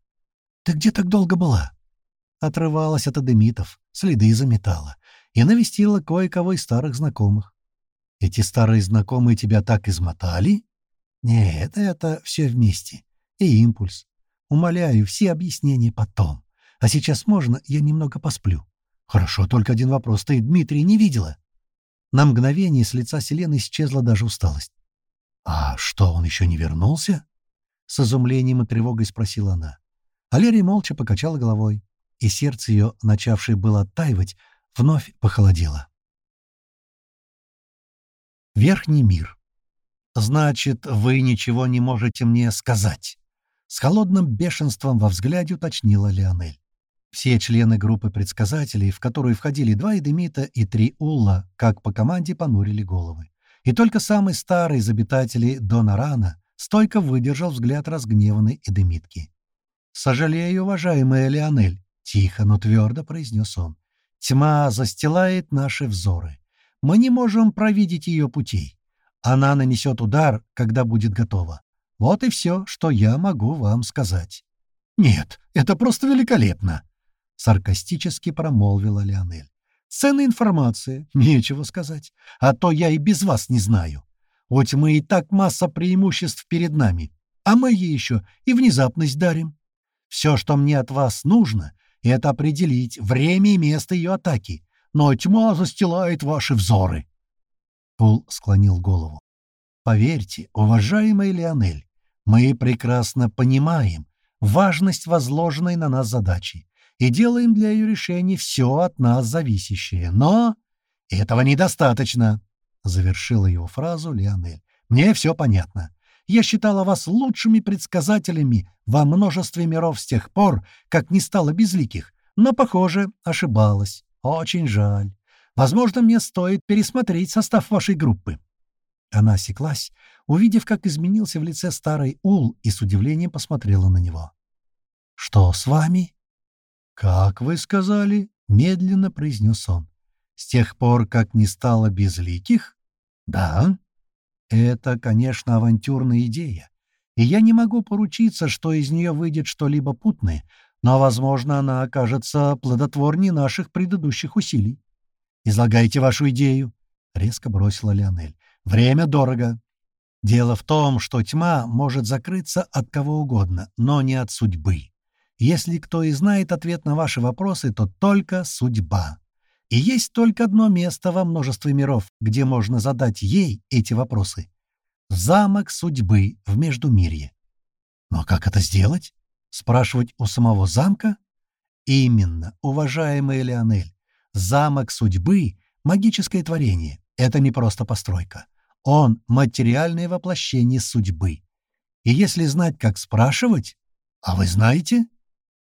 «Ты где так долго была?» Отрывалась от адемитов, следы заметала и навестила кое-кого из старых знакомых. «Эти старые знакомые тебя так измотали?» «Нет, это все вместе. И импульс. Умоляю, все объяснения потом. А сейчас можно, я немного посплю?» «Хорошо, только один вопрос. Ты Дмитрия не видела?» На мгновение с лица Селены исчезла даже усталость. «А что, он еще не вернулся?» С изумлением и тревогой спросила она. Алерия молча покачала головой, и сердце ее, начавшее было оттаивать, вновь похолодело. Верхний мир. «Значит, вы ничего не можете мне сказать?» С холодным бешенством во взгляде уточнила Леонель. Все члены группы предсказателей, в которую входили два Эдемита и три Улла, как по команде понурили головы. И только самый старый из обитателей Донарана стойко выдержал взгляд разгневанной Эдемитки. «Сожалею, уважаемая Леонель», — тихо, но твердо произнес он. «Тьма застилает наши взоры. Мы не можем провидеть ее путей. Она нанесет удар, когда будет готова. Вот и все, что я могу вам сказать». «Нет, это просто великолепно!» — саркастически промолвила Леонель. «Ценная информация, нечего сказать. А то я и без вас не знаю. Хоть мы и так масса преимуществ перед нами, а мы ей еще и внезапность дарим. Все, что мне от вас нужно, это определить время и место ее атаки, но тьма застилает ваши взоры». Пул склонил голову. «Поверьте, уважаемая Леонель, мы прекрасно понимаем важность возложенной на нас задачи и делаем для ее решения все от нас зависящее. Но этого недостаточно, — завершила его фразу Леонель. Мне все понятно. Я считала вас лучшими предсказателями во множестве миров с тех пор, как не стало безликих, но, похоже, ошибалась. Очень жаль. Возможно, мне стоит пересмотреть состав вашей группы. Она осеклась, увидев, как изменился в лице старый Ул, и с удивлением посмотрела на него. «Что с вами?» «Как вы сказали?» — медленно произнес он. «С тех пор, как не стало безликих?» «Да». «Это, конечно, авантюрная идея, и я не могу поручиться, что из нее выйдет что-либо путное, но, возможно, она окажется плодотворнее наших предыдущих усилий». «Излагайте вашу идею», — резко бросила Леонель. «Время дорого». Дело в том, что тьма может закрыться от кого угодно, но не от судьбы. Если кто и знает ответ на ваши вопросы, то только судьба. И есть только одно место во множестве миров, где можно задать ей эти вопросы. Замок судьбы в Междумирье. Но как это сделать? Спрашивать у самого замка? Именно, уважаемая Леонель. Замок судьбы — магическое творение. Это не просто постройка. Он — материальное воплощение судьбы. И если знать, как спрашивать... А вы знаете?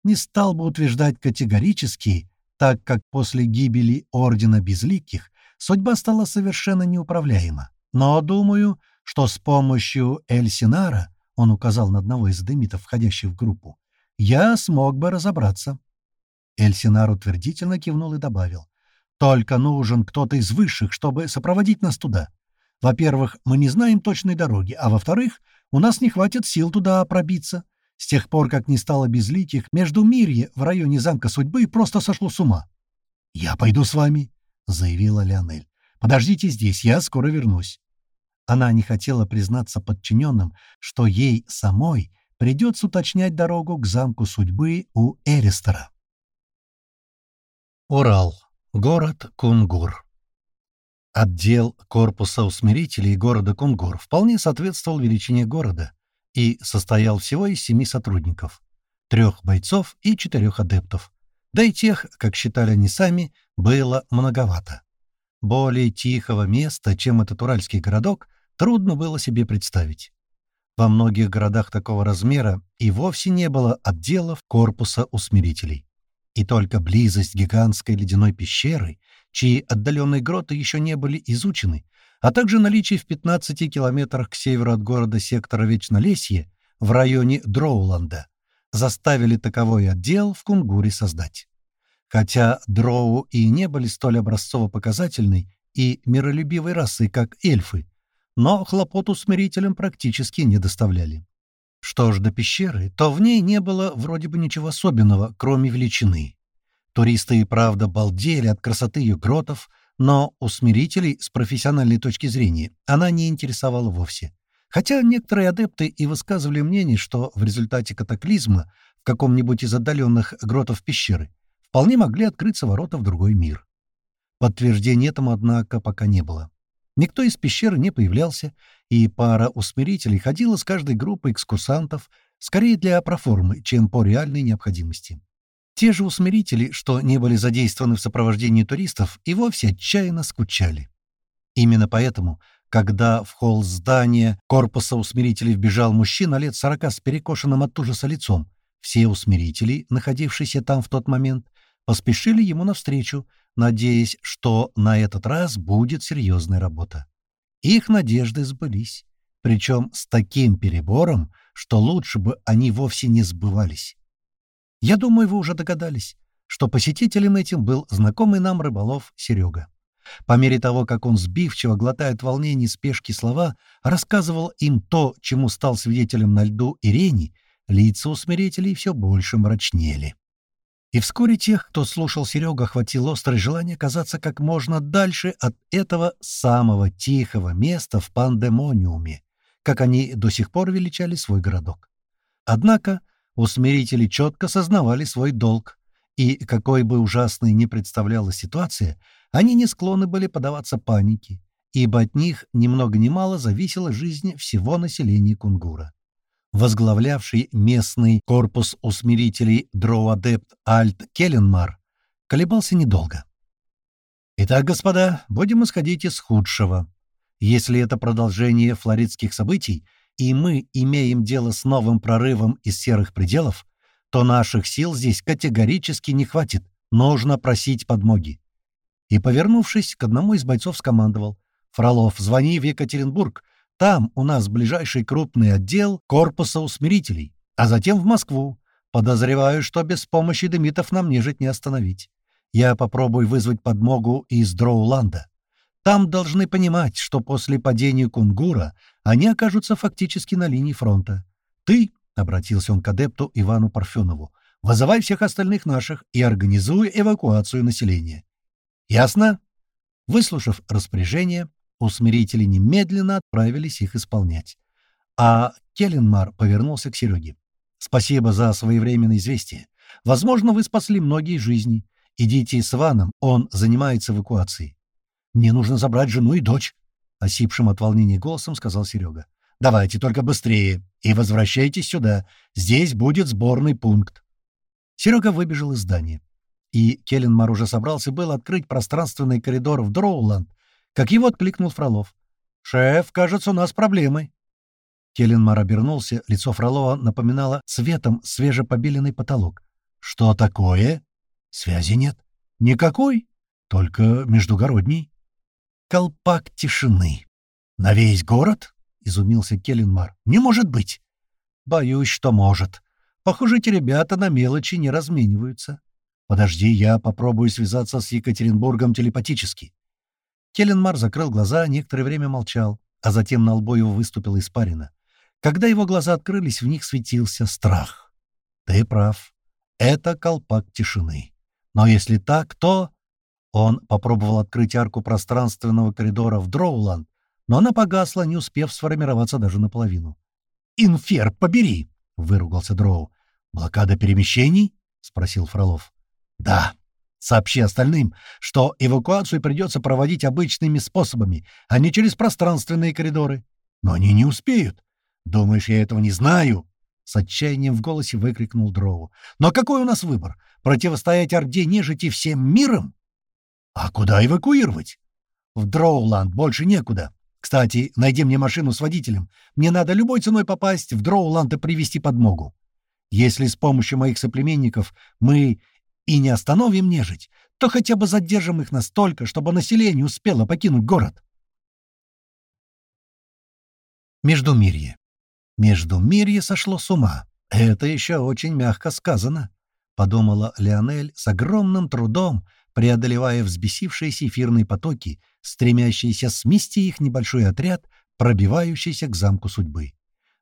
не стал бы утверждать категорически, так как после гибели Ордена Безликих судьба стала совершенно неуправляема. Но думаю, что с помощью Эльсинара, он указал на одного из демитов, входящих в группу, я смог бы разобраться. Эльсинар утвердительно кивнул и добавил. «Только нужен кто-то из высших, чтобы сопроводить нас туда. Во-первых, мы не знаем точной дороги, а во-вторых, у нас не хватит сил туда пробиться. С тех пор, как не стало безликих, между Мирье в районе замка судьбы просто сошло с ума. «Я пойду с вами», — заявила Леонель. «Подождите здесь, я скоро вернусь». Она не хотела признаться подчиненным, что ей самой придется уточнять дорогу к замку судьбы у Эристера. Урал. Город Кунгур. Отдел корпуса усмирителей города Кунгур вполне соответствовал величине города, и состоял всего из семи сотрудников, трех бойцов и четырех адептов. Да и тех, как считали они сами, было многовато. Более тихого места, чем этот уральский городок, трудно было себе представить. Во многих городах такого размера и вовсе не было отделов корпуса усмирителей. И только близость гигантской ледяной пещеры, чьи отдаленные гроты еще не были изучены, а также наличие в 15 километрах к северу от города сектора Вечнолесье в районе Дроуланда, заставили таковой отдел в Кунгуре создать. Хотя дроу и не были столь образцово-показательной и миролюбивой расой, как эльфы, но хлопоту смирителям практически не доставляли. Что ж до пещеры, то в ней не было вроде бы ничего особенного, кроме величины. Туристы и правда балдели от красоты ее гротов, но у смирителей с профессиональной точки зрения она не интересовала вовсе. Хотя некоторые адепты и высказывали мнение, что в результате катаклизма в каком-нибудь из отдаленных гротов пещеры вполне могли открыться ворота в другой мир. Подтверждения этому, однако, пока не было. Никто из пещеры не появлялся, и пара усмирителей ходила с каждой группой экскурсантов, скорее для проформы, чем по реальной необходимости. Те же усмирители, что не были задействованы в сопровождении туристов, и вовсе отчаянно скучали. Именно поэтому, когда в холл здания корпуса усмирителей вбежал мужчина лет сорока с перекошенным от ужаса лицом, все усмирители, находившиеся там в тот момент, поспешили ему навстречу, надеясь, что на этот раз будет серьезная работа. Их надежды сбылись, причем с таким перебором, что лучше бы они вовсе не сбывались. Я думаю, вы уже догадались, что посетителем этим был знакомый нам рыболов Серега. По мере того, как он сбивчиво глотает волнение и спешки слова, рассказывал им то, чему стал свидетелем на льду Ирене, лица усмирителей все больше мрачнели. И вскоре тех, кто слушал Серега, охватило острое желание оказаться как можно дальше от этого самого тихого места в пандемониуме, как они до сих пор величали свой городок. Однако усмирители четко сознавали свой долг, и, какой бы ужасной ни представляла ситуация, они не склонны были подаваться панике, ибо от них ни много ни мало зависела жизнь всего населения Кунгура возглавлявший местный корпус усмирителей Дроуадепт Альт Келленмар, колебался недолго. «Итак, господа, будем исходить из худшего. Если это продолжение флоридских событий, и мы имеем дело с новым прорывом из серых пределов, то наших сил здесь категорически не хватит, нужно просить подмоги». И, повернувшись, к одному из бойцов скомандовал. «Фролов, звони в Екатеринбург, там у нас ближайший крупный отдел корпуса усмирителей, а затем в Москву. Подозреваю, что без помощи демитов нам нежить не остановить. Я попробую вызвать подмогу из Дроуланда. Там должны понимать, что после падения Кунгура они окажутся фактически на линии фронта. Ты, — обратился он к адепту Ивану Парфенову, — вызывай всех остальных наших и организуй эвакуацию населения. Ясно? Выслушав распоряжение, Усмирители немедленно отправились их исполнять. А Келленмар повернулся к Сереге. «Спасибо за своевременное известие. Возможно, вы спасли многие жизни. Идите с Иваном, он занимается эвакуацией». «Мне нужно забрать жену и дочь», — осипшим от волнения голосом сказал Серега. «Давайте только быстрее и возвращайтесь сюда. Здесь будет сборный пункт». Серега выбежал из здания. И Келленмар уже собрался был открыть пространственный коридор в Дроуланд, как его откликнул Фролов. «Шеф, кажется, у нас проблемы». Келленмар обернулся, лицо Фролова напоминало цветом свежепобеленный потолок. «Что такое?» «Связи нет». «Никакой, только междугородний». «Колпак тишины». «На весь город?» — изумился Келленмар. «Не может быть!» «Боюсь, что может. Похоже, эти ребята на мелочи не размениваются. Подожди, я попробую связаться с Екатеринбургом телепатически. Келленмар закрыл глаза, некоторое время молчал, а затем на лбу его выступила испарина. Когда его глаза открылись, в них светился страх. «Ты прав. Это колпак тишины. Но если так, то...» Он попробовал открыть арку пространственного коридора в Дроуланд, но она погасла, не успев сформироваться даже наполовину. «Инфер, побери!» — выругался Дроу. «Блокада перемещений?» — спросил Фролов. «Да», Сообщи остальным, что эвакуацию придется проводить обычными способами, а не через пространственные коридоры. Но они не успеют. «Думаешь, я этого не знаю?» — с отчаянием в голосе выкрикнул Дроу. «Но какой у нас выбор? Противостоять Орде нежити всем миром? А куда эвакуировать? В Дроуланд больше некуда. Кстати, найди мне машину с водителем. Мне надо любой ценой попасть в Дроуланд и привести подмогу. Если с помощью моих соплеменников мы и не остановим нежить, то хотя бы задержим их настолько, чтобы население успело покинуть город. Междумирье. Междумирье сошло с ума. Это еще очень мягко сказано, — подумала Леонель с огромным трудом, преодолевая взбесившиеся эфирные потоки, стремящиеся смести их небольшой отряд, пробивающийся к замку судьбы.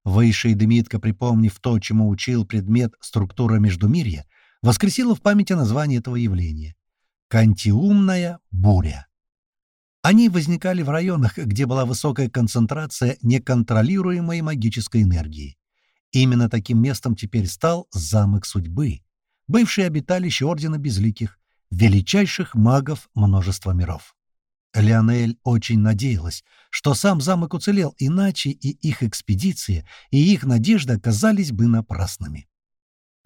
Высший Демитка, припомнив то, чему учил предмет «Структура Междумирья», воскресила в памяти название этого явления — «Кантиумная буря». Они возникали в районах, где была высокая концентрация неконтролируемой магической энергии. Именно таким местом теперь стал Замок Судьбы, бывшее обиталище Ордена Безликих, величайших магов множества миров. Леонель очень надеялась, что сам замок уцелел, иначе и их экспедиция, и их надежды оказались бы напрасными.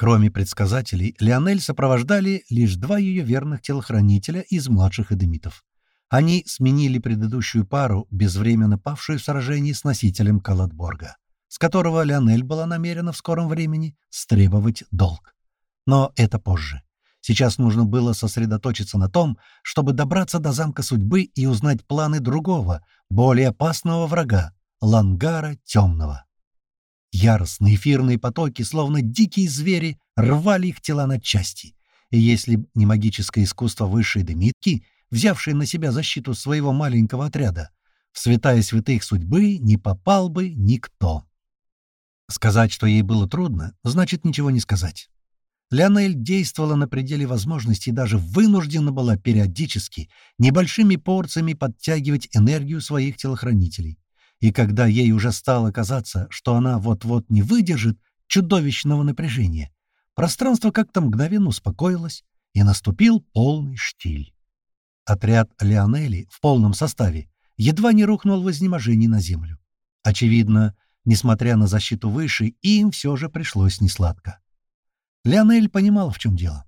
Кроме предсказателей, Леонель сопровождали лишь два ее верных телохранителя из младших эдемитов. Они сменили предыдущую пару, безвременно павшую в сражении с носителем Калатборга, с которого Леонель была намерена в скором времени стребовать долг. Но это позже. Сейчас нужно было сосредоточиться на том, чтобы добраться до замка судьбы и узнать планы другого, более опасного врага — Лангара Темного. Яростные эфирные потоки, словно дикие звери, рвали их тела на части. И если б не магическое искусство высшей Демитки, взявшей на себя защиту своего маленького отряда, в святая святых судьбы не попал бы никто. Сказать, что ей было трудно, значит ничего не сказать. Леонель действовала на пределе возможностей и даже вынуждена была периодически небольшими порциями подтягивать энергию своих телохранителей. И когда ей уже стало казаться, что она вот-вот не выдержит чудовищного напряжения, пространство как-то мгновенно успокоилось, и наступил полный штиль. Отряд Леонели в полном составе едва не рухнул в изнеможении на землю. Очевидно, несмотря на защиту выше, им все же пришлось несладко. Леонель понимал, в чем дело.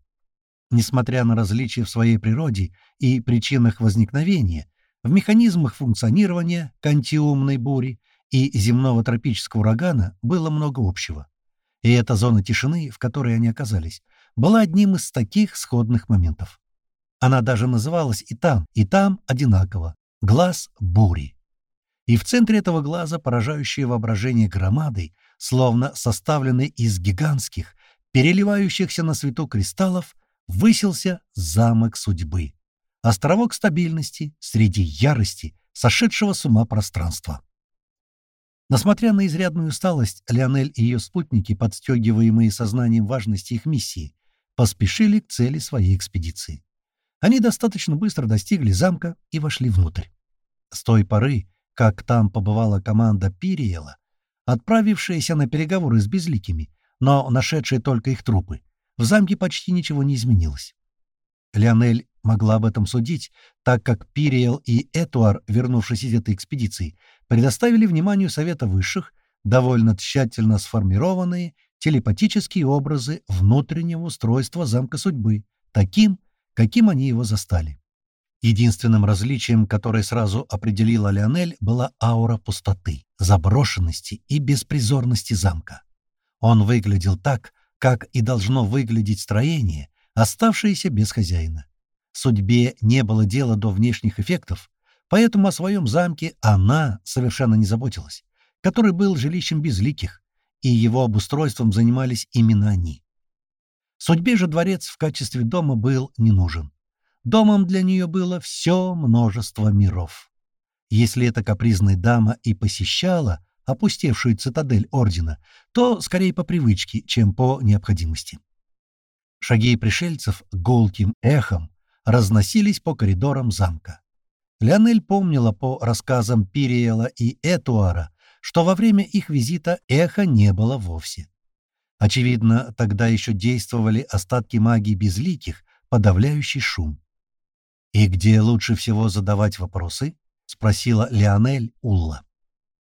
Несмотря на различия в своей природе и причинах возникновения, в механизмах функционирования кантиумной бури и земного тропического урагана было много общего. И эта зона тишины, в которой они оказались, была одним из таких сходных моментов. Она даже называлась и там, и там одинаково — глаз бури. И в центре этого глаза, поражающее воображение громадой, словно составленный из гигантских, переливающихся на свету кристаллов, высился замок судьбы. Островок стабильности среди ярости, сошедшего с ума пространства. Несмотря на изрядную усталость, Леонель и ее спутники, подстегиваемые сознанием важности их миссии, поспешили к цели своей экспедиции. Они достаточно быстро достигли замка и вошли внутрь. С той поры, как там побывала команда Пириела, отправившаяся на переговоры с безликими, но нашедшие только их трупы. В замке почти ничего не изменилось. Леонель могла об этом судить, так как Пириэл и Этуар, вернувшись из этой экспедиции, предоставили вниманию Совета Высших довольно тщательно сформированные телепатические образы внутреннего устройства Замка Судьбы, таким, каким они его застали. Единственным различием, которое сразу определила Леонель, была аура пустоты, заброшенности и беспризорности замка. Он выглядел так, как и должно выглядеть строение, оставшееся без хозяина. Судьбе не было дела до внешних эффектов, поэтому о своем замке она совершенно не заботилась, который был жилищем безликих, и его обустройством занимались именно они. Судьбе же дворец в качестве дома был не нужен. Домом для нее было все множество миров. Если эта капризная дама и посещала опустевшую цитадель Ордена, то скорее по привычке, чем по необходимости. Шаги пришельцев гулким эхом разносились по коридорам замка. Леонель помнила по рассказам Пириэла и Этуара, что во время их визита эха не было вовсе. Очевидно, тогда еще действовали остатки магии безликих, подавляющий шум. «И где лучше всего задавать вопросы?» — спросила Леонель Улла.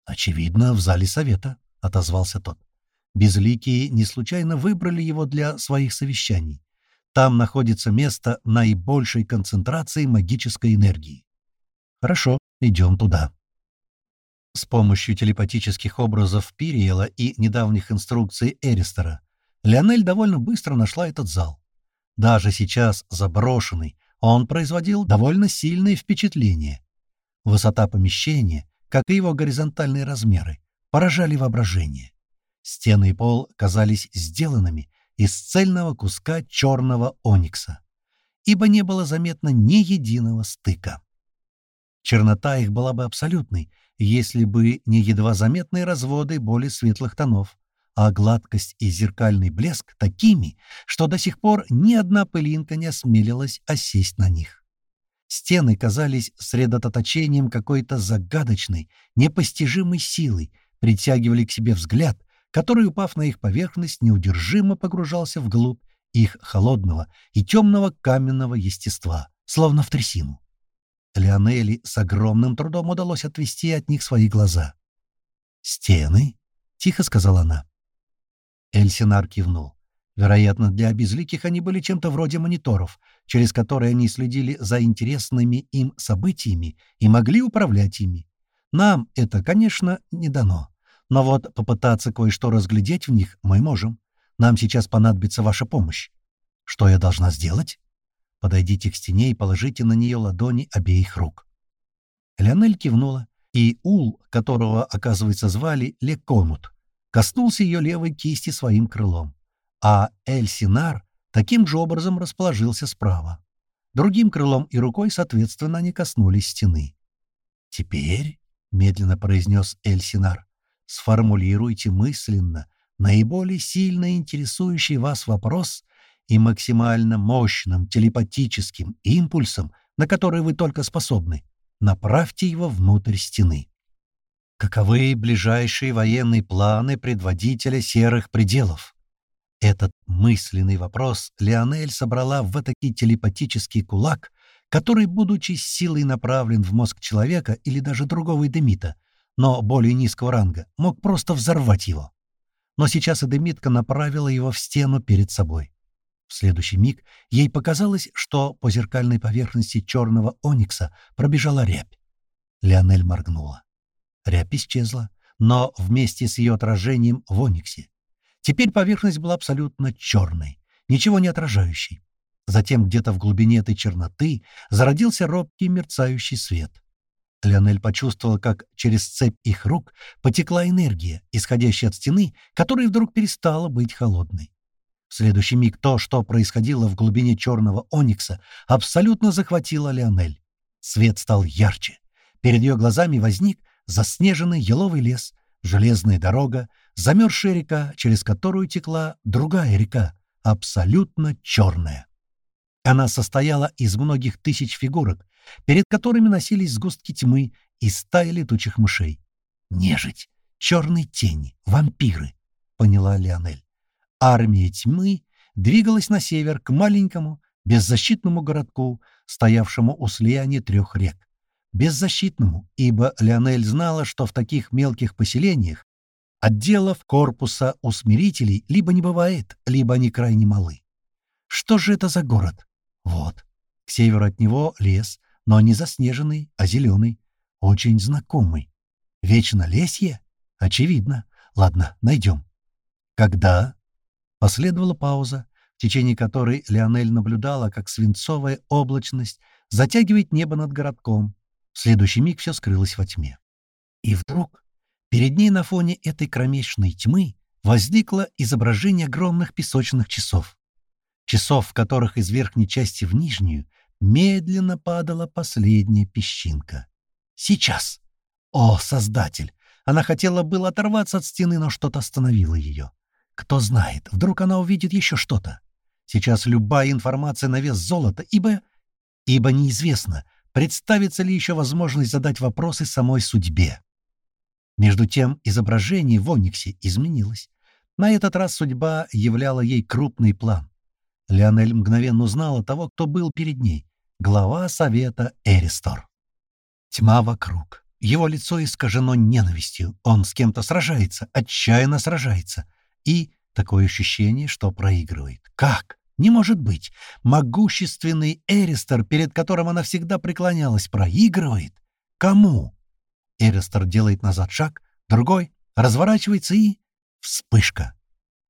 «Очевидно, в зале совета», — отозвался тот. «Безликие не случайно выбрали его для своих совещаний. Там находится место наибольшей концентрации магической энергии. Хорошо, идем туда». С помощью телепатических образов Пириэла и недавних инструкций Эристера Леонель довольно быстро нашла этот зал. Даже сейчас, заброшенный, он производил довольно сильное впечатление. Высота помещения, как и его горизонтальные размеры, поражали воображение. Стены и пол казались сделанными из цельного куска черного оникса, ибо не было заметно ни единого стыка. Чернота их была бы абсолютной, если бы не едва заметные разводы более светлых тонов, а гладкость и зеркальный блеск такими, что до сих пор ни одна пылинка не осмелилась осесть на них. Стены казались средоточением какой-то загадочной, непостижимой силы, притягивали к себе взгляд, который, упав на их поверхность, неудержимо погружался вглубь их холодного и темного каменного естества, словно в трясину. Леонели с огромным трудом удалось отвести от них свои глаза. «Стены?» — тихо сказала она. Эльсинар кивнул. Вероятно, для безликих они были чем-то вроде мониторов, через которые они следили за интересными им событиями и могли управлять ими. Нам это, конечно, не дано. Но вот попытаться кое-что разглядеть в них мы можем. Нам сейчас понадобится ваша помощь. Что я должна сделать? Подойдите к стене и положите на нее ладони обеих рук. Леонель кивнула, и Ул, которого, оказывается, звали Леконут, коснулся ее левой кисти своим крылом, а Эль-Синар таким же образом расположился справа. Другим крылом и рукой, соответственно, они коснулись стены. «Теперь», — медленно произнес Эль-Синар, — «сформулируйте мысленно наиболее сильно интересующий вас вопрос и максимально мощным телепатическим импульсом, на который вы только способны, направьте его внутрь стены. Каковы ближайшие военные планы предводителя серых пределов? Этот мысленный вопрос Леонель собрала в этакий телепатический кулак, который, будучи силой направлен в мозг человека или даже другого эдемита, но более низкого ранга, мог просто взорвать его. Но сейчас эдемитка направила его в стену перед собой. В следующий миг ей показалось, что по зеркальной поверхности черного оникса пробежала рябь. Леонель моргнула. Рябь исчезла, но вместе с ее отражением в ониксе. Теперь поверхность была абсолютно черной, ничего не отражающей. Затем где-то в глубине этой черноты зародился робкий мерцающий свет. Леонель почувствовал, как через цепь их рук потекла энергия, исходящая от стены, которая вдруг перестала быть холодной. В следующий миг то, что происходило в глубине черного оникса, абсолютно захватило Леонель. Свет стал ярче. Перед ее глазами возник заснеженный еловый лес, железная дорога, замерзшая река, через которую текла другая река, абсолютно черная. Она состояла из многих тысяч фигурок, перед которыми носились сгустки тьмы и стаи летучих мышей. «Нежить! Черные тени! Вампиры!» — поняла Леонель. Армия тьмы двигалась на север к маленькому, беззащитному городку, стоявшему у слияния трех рек. Беззащитному, ибо Леонель знала, что в таких мелких поселениях отделов корпуса усмирителей либо не бывает, либо они крайне малы. Что же это за город? Вот. К северу от него лес, но не заснеженный, а зеленый. Очень знакомый. Вечно лесье? Очевидно. Ладно, найдем. Когда? Последовала пауза, в течение которой Леонель наблюдала, как свинцовая облачность затягивает небо над городком. В следующий миг все скрылось во тьме. И вдруг перед ней на фоне этой кромешной тьмы возникло изображение огромных песочных часов. Часов, в которых из верхней части в нижнюю медленно падала последняя песчинка. Сейчас! О, Создатель! Она хотела было оторваться от стены, но что-то остановило ее. Кто знает, вдруг она увидит еще что-то. Сейчас любая информация на вес золота, ибо... ибо неизвестно, представится ли еще возможность задать вопросы самой судьбе. Между тем изображение в Ониксе изменилось. На этот раз судьба являла ей крупный план. Леонель мгновенно узнала того, кто был перед ней. Глава совета Эристор. Тьма вокруг. Его лицо искажено ненавистью. Он с кем-то сражается, отчаянно сражается. И такое ощущение, что проигрывает. Как? Не может быть. Могущественный Эристер, перед которым она всегда преклонялась, проигрывает? Кому? Эристер делает назад шаг, другой, разворачивается и... Вспышка.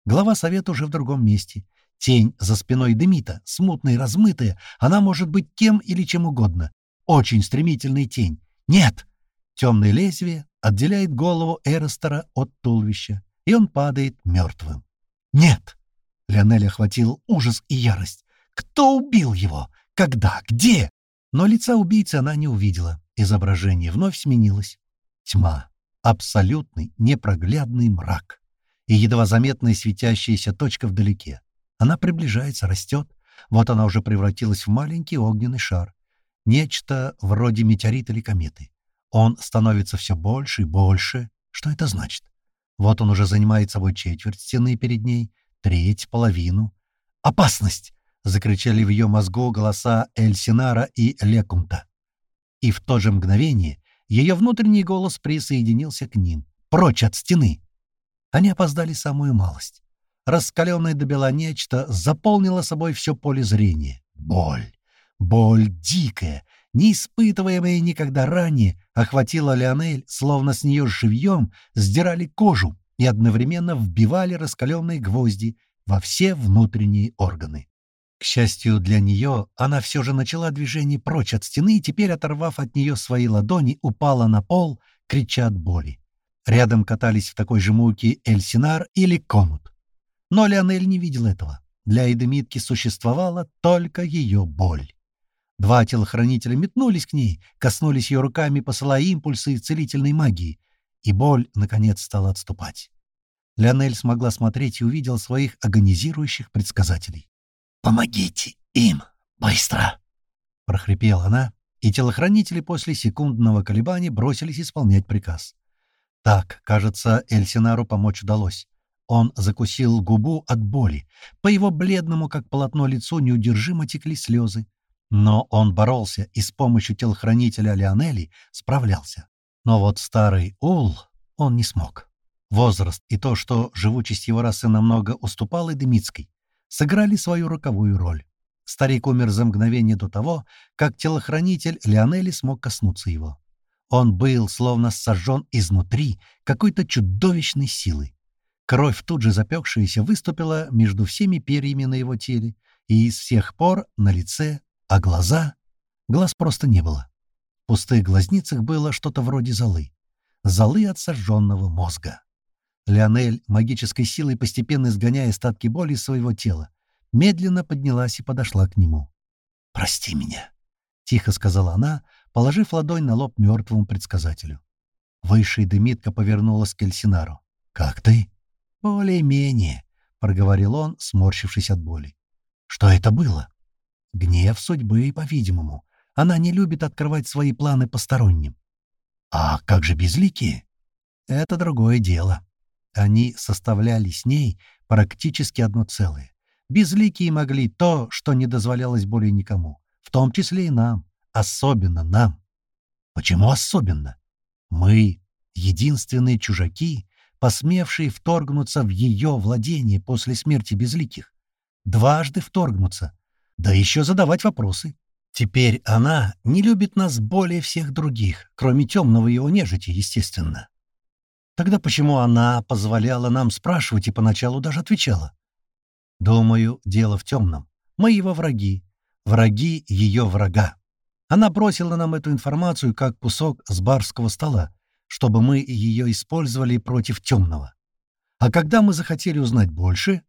Глава совета уже в другом месте. Тень за спиной Демита, смутная и размытая, она может быть кем или чем угодно. Очень стремительная тень. Нет! Темное лезвие отделяет голову Эростера от туловища, и он падает мертвым. Нет! Леонель охватил ужас и ярость. Кто убил его? Когда? Где? Но лица убийцы она не увидела. Изображение вновь сменилось. Тьма. Абсолютный, непроглядный мрак. И едва заметная светящаяся точка вдалеке. Она приближается, растет. Вот она уже превратилась в маленький огненный шар. Нечто вроде метеорита или кометы. Он становится все больше и больше. Что это значит? Вот он уже занимает собой четверть стены перед ней, треть, половину. «Опасность!» — закричали в ее мозгу голоса Эльсинара и Лекунта. И в то же мгновение ее внутренний голос присоединился к ним. «Прочь от стены!» Они опоздали самую малость. Раскаленное до бела нечто заполнило собой все поле зрения. Боль. Боль дикая, неиспытываемая никогда ранее, охватила Леонель, словно с нее живьем сдирали кожу и одновременно вбивали раскаленные гвозди во все внутренние органы. К счастью для нее, она все же начала движение прочь от стены и теперь, оторвав от нее свои ладони, упала на пол, крича от боли. Рядом катались в такой же муке Эльсинар или Конут. Но Леонель не видел этого. Для Эдемитки существовала только ее боль. Два телохранителя метнулись к ней, коснулись ее руками, посылая импульсы целительной магии, и боль, наконец, стала отступать. Леонель смогла смотреть и увидела своих агонизирующих предсказателей. «Помогите им! Быстро!» — прохрипела она, и телохранители после секундного колебания бросились исполнять приказ. Так, кажется, Эльсинару помочь удалось. Он закусил губу от боли. По его бледному, как полотно, лицу неудержимо текли слезы. Но он боролся и с помощью телохранителя Леонели справлялся. Но вот старый Ул он не смог. Возраст и то, что живучесть его расы намного уступала Демицкой, сыграли свою роковую роль. Старик умер за мгновение до того, как телохранитель Леонели смог коснуться его. Он был словно сожжен изнутри какой-то чудовищной силой. Кровь, тут же запекшаяся, выступила между всеми перьями на его теле, и из всех пор на лице а глаза? Глаз просто не было. В пустых глазницах было что-то вроде золы. Золы от сожженного мозга. Леонель, магической силой постепенно изгоняя остатки боли из своего тела, медленно поднялась и подошла к нему. «Прости меня», — тихо сказала она, положив ладонь на лоб мертвому предсказателю. Высшая Демитка повернулась к Эльсинару. «Как ты?» «Более-менее», — проговорил он, сморщившись от боли. «Что это было?» Гнев судьбы, по-видимому. Она не любит открывать свои планы посторонним. А как же безликие? Это другое дело. Они составляли с ней практически одно целое. Безликие могли то, что не дозволялось более никому, в том числе и нам, особенно нам. Почему особенно? Мы — единственные чужаки, посмевшие вторгнуться в ее владение после смерти безликих. Дважды вторгнуться, да еще задавать вопросы. Теперь она не любит нас более всех других, кроме темного его нежити, естественно. Тогда почему она позволяла нам спрашивать и поначалу даже отвечала? Думаю, дело в темном. Мы его враги. Враги ее врага. Она бросила нам эту информацию как кусок с барского стола, чтобы мы ее использовали против темного. А когда мы захотели узнать больше,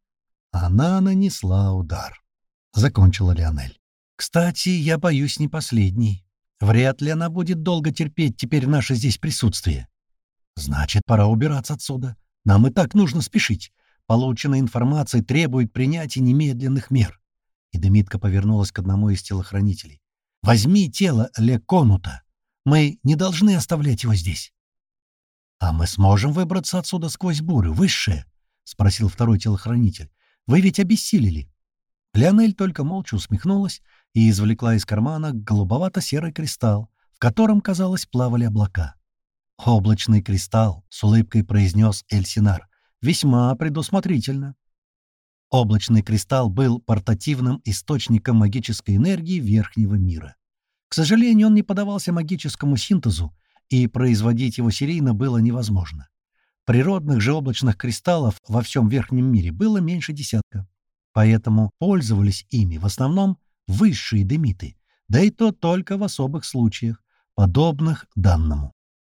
она нанесла удар. — закончила Леонель. «Кстати, я боюсь не последний. Вряд ли она будет долго терпеть теперь наше здесь присутствие. Значит, пора убираться отсюда. Нам и так нужно спешить. Полученная информация требует принятия немедленных мер». И Демитка повернулась к одному из телохранителей. «Возьми тело Леконута. Мы не должны оставлять его здесь». «А мы сможем выбраться отсюда сквозь бурю, высшее?» — спросил второй телохранитель. «Вы ведь обессилели». Леонель только молча усмехнулась и извлекла из кармана голубовато-серый кристалл, в котором, казалось, плавали облака. «Облачный кристалл», — с улыбкой произнес Эльсинар. «Весьма предусмотрительно». Облачный кристалл был портативным источником магической энергии верхнего мира. К сожалению, он не подавался магическому синтезу, и производить его серийно было невозможно. Природных же облачных кристаллов во всем верхнем мире было меньше десятка. Поэтому пользовались ими в основном высшие демиты, да и то только в особых случаях, подобных данному.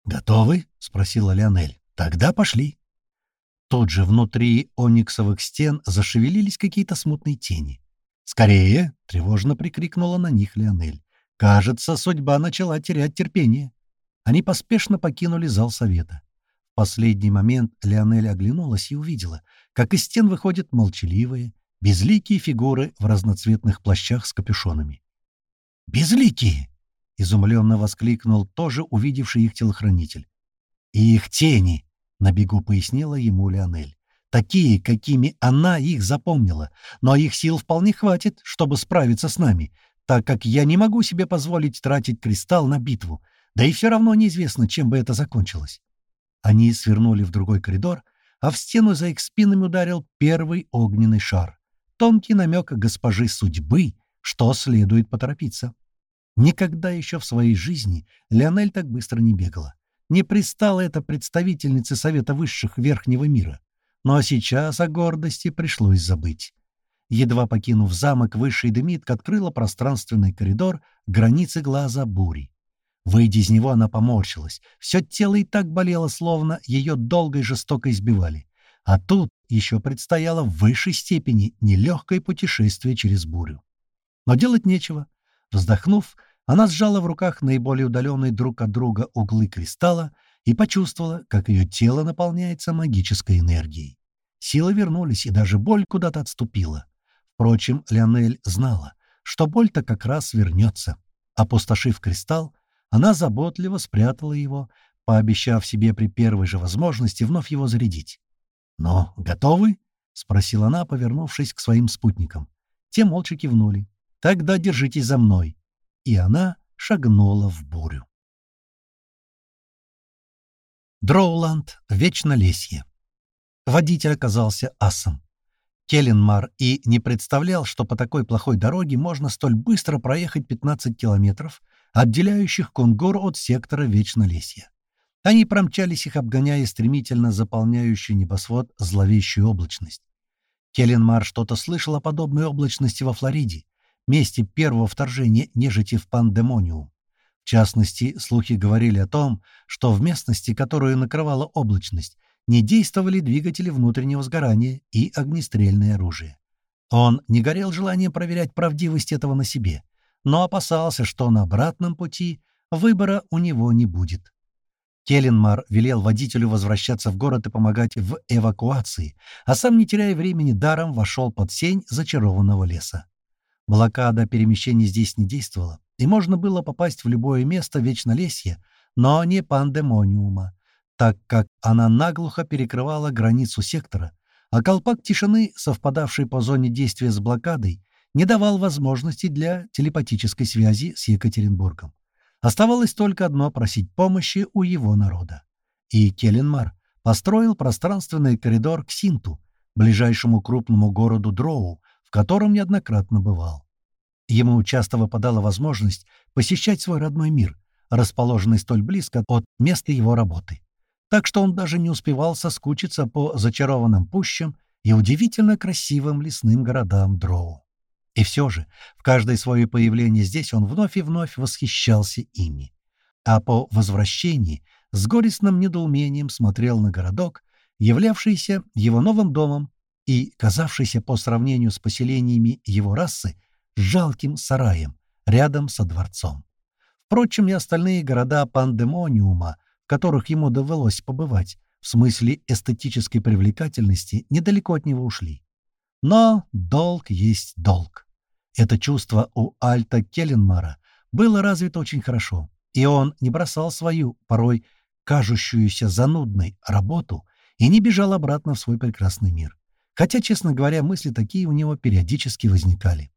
«Готовы?» — спросила Леонель. «Тогда пошли». Тут же внутри ониксовых стен зашевелились какие-то смутные тени. «Скорее!» — тревожно прикрикнула на них Леонель. «Кажется, судьба начала терять терпение». Они поспешно покинули зал совета. В последний момент Леонель оглянулась и увидела, как из стен выходят молчаливые, безликие фигуры в разноцветных плащах с капюшонами. «Безликие!» — изумленно воскликнул тоже увидевший их телохранитель. «И их тени!» — на бегу пояснила ему Леонель. «Такие, какими она их запомнила, но их сил вполне хватит, чтобы справиться с нами, так как я не могу себе позволить тратить кристалл на битву, да и все равно неизвестно, чем бы это закончилось». Они свернули в другой коридор, а в стену за их спинами ударил первый огненный шар. Тонкий намек госпожи судьбы, что следует поторопиться. Никогда еще в своей жизни Леонель так быстро не бегала. Не пристала это представительнице Совета Высших Верхнего Мира. Но сейчас о гордости пришлось забыть. Едва покинув замок, Высший Демитк открыла пространственный коридор границы глаза бури. Выйдя из него, она поморщилась. Все тело и так болело, словно ее долго и жестоко избивали. А тут еще предстояло в высшей степени нелегкое путешествие через бурю. Но делать нечего. Вздохнув, она сжала в руках наиболее удаленные друг от друга углы кристалла и почувствовала, как ее тело наполняется магической энергией. Силы вернулись, и даже боль куда-то отступила. Впрочем, Леонель знала, что боль-то как раз вернется. Опустошив кристалл, она заботливо спрятала его, пообещав себе при первой же возможности вновь его зарядить. «Но готовы?» — спросила она, повернувшись к своим спутникам. Те молча кивнули. «Тогда держитесь за мной». И она шагнула в бурю. Дроуланд, Вечнолесье. Водитель оказался асом. Келленмар и не представлял, что по такой плохой дороге можно столь быстро проехать 15 километров, отделяющих Кунгур от сектора Вечнолесья. Они промчались их, обгоняя стремительно заполняющую небосвод зловещую облачность. Келленмар что-то слышал о подобной облачности во Флориде, месте первого вторжения нежити в пандемониум. В частности, слухи говорили о том, что в местности, которую накрывала облачность, не действовали двигатели внутреннего сгорания и огнестрельное оружие. Он не горел желанием проверять правдивость этого на себе, но опасался, что на обратном пути выбора у него не будет. Келленмар велел водителю возвращаться в город и помогать в эвакуации, а сам, не теряя времени, даром вошел под сень зачарованного леса. Блокада перемещений здесь не действовала, и можно было попасть в любое место Вечнолесья, но не пандемониума, так как она наглухо перекрывала границу сектора, а колпак тишины, совпадавший по зоне действия с блокадой, не давал возможности для телепатической связи с Екатеринбургом. Оставалось только одно — просить помощи у его народа. И Келленмар построил пространственный коридор к Синту, ближайшему крупному городу Дроу, в котором неоднократно бывал. Ему часто выпадала возможность посещать свой родной мир, расположенный столь близко от места его работы. Так что он даже не успевал соскучиться по зачарованным пущам и удивительно красивым лесным городам Дроу. И все же, в каждое свое появление здесь он вновь и вновь восхищался ими. А по возвращении с горестным недоумением смотрел на городок, являвшийся его новым домом и казавшийся по сравнению с поселениями его расы жалким сараем рядом со дворцом. Впрочем, и остальные города пандемониума, в которых ему довелось побывать, в смысле эстетической привлекательности, недалеко от него ушли. Но долг есть долг. Это чувство у Альта Келленмара было развито очень хорошо, и он не бросал свою, порой кажущуюся занудной, работу и не бежал обратно в свой прекрасный мир. Хотя, честно говоря, мысли такие у него периодически возникали.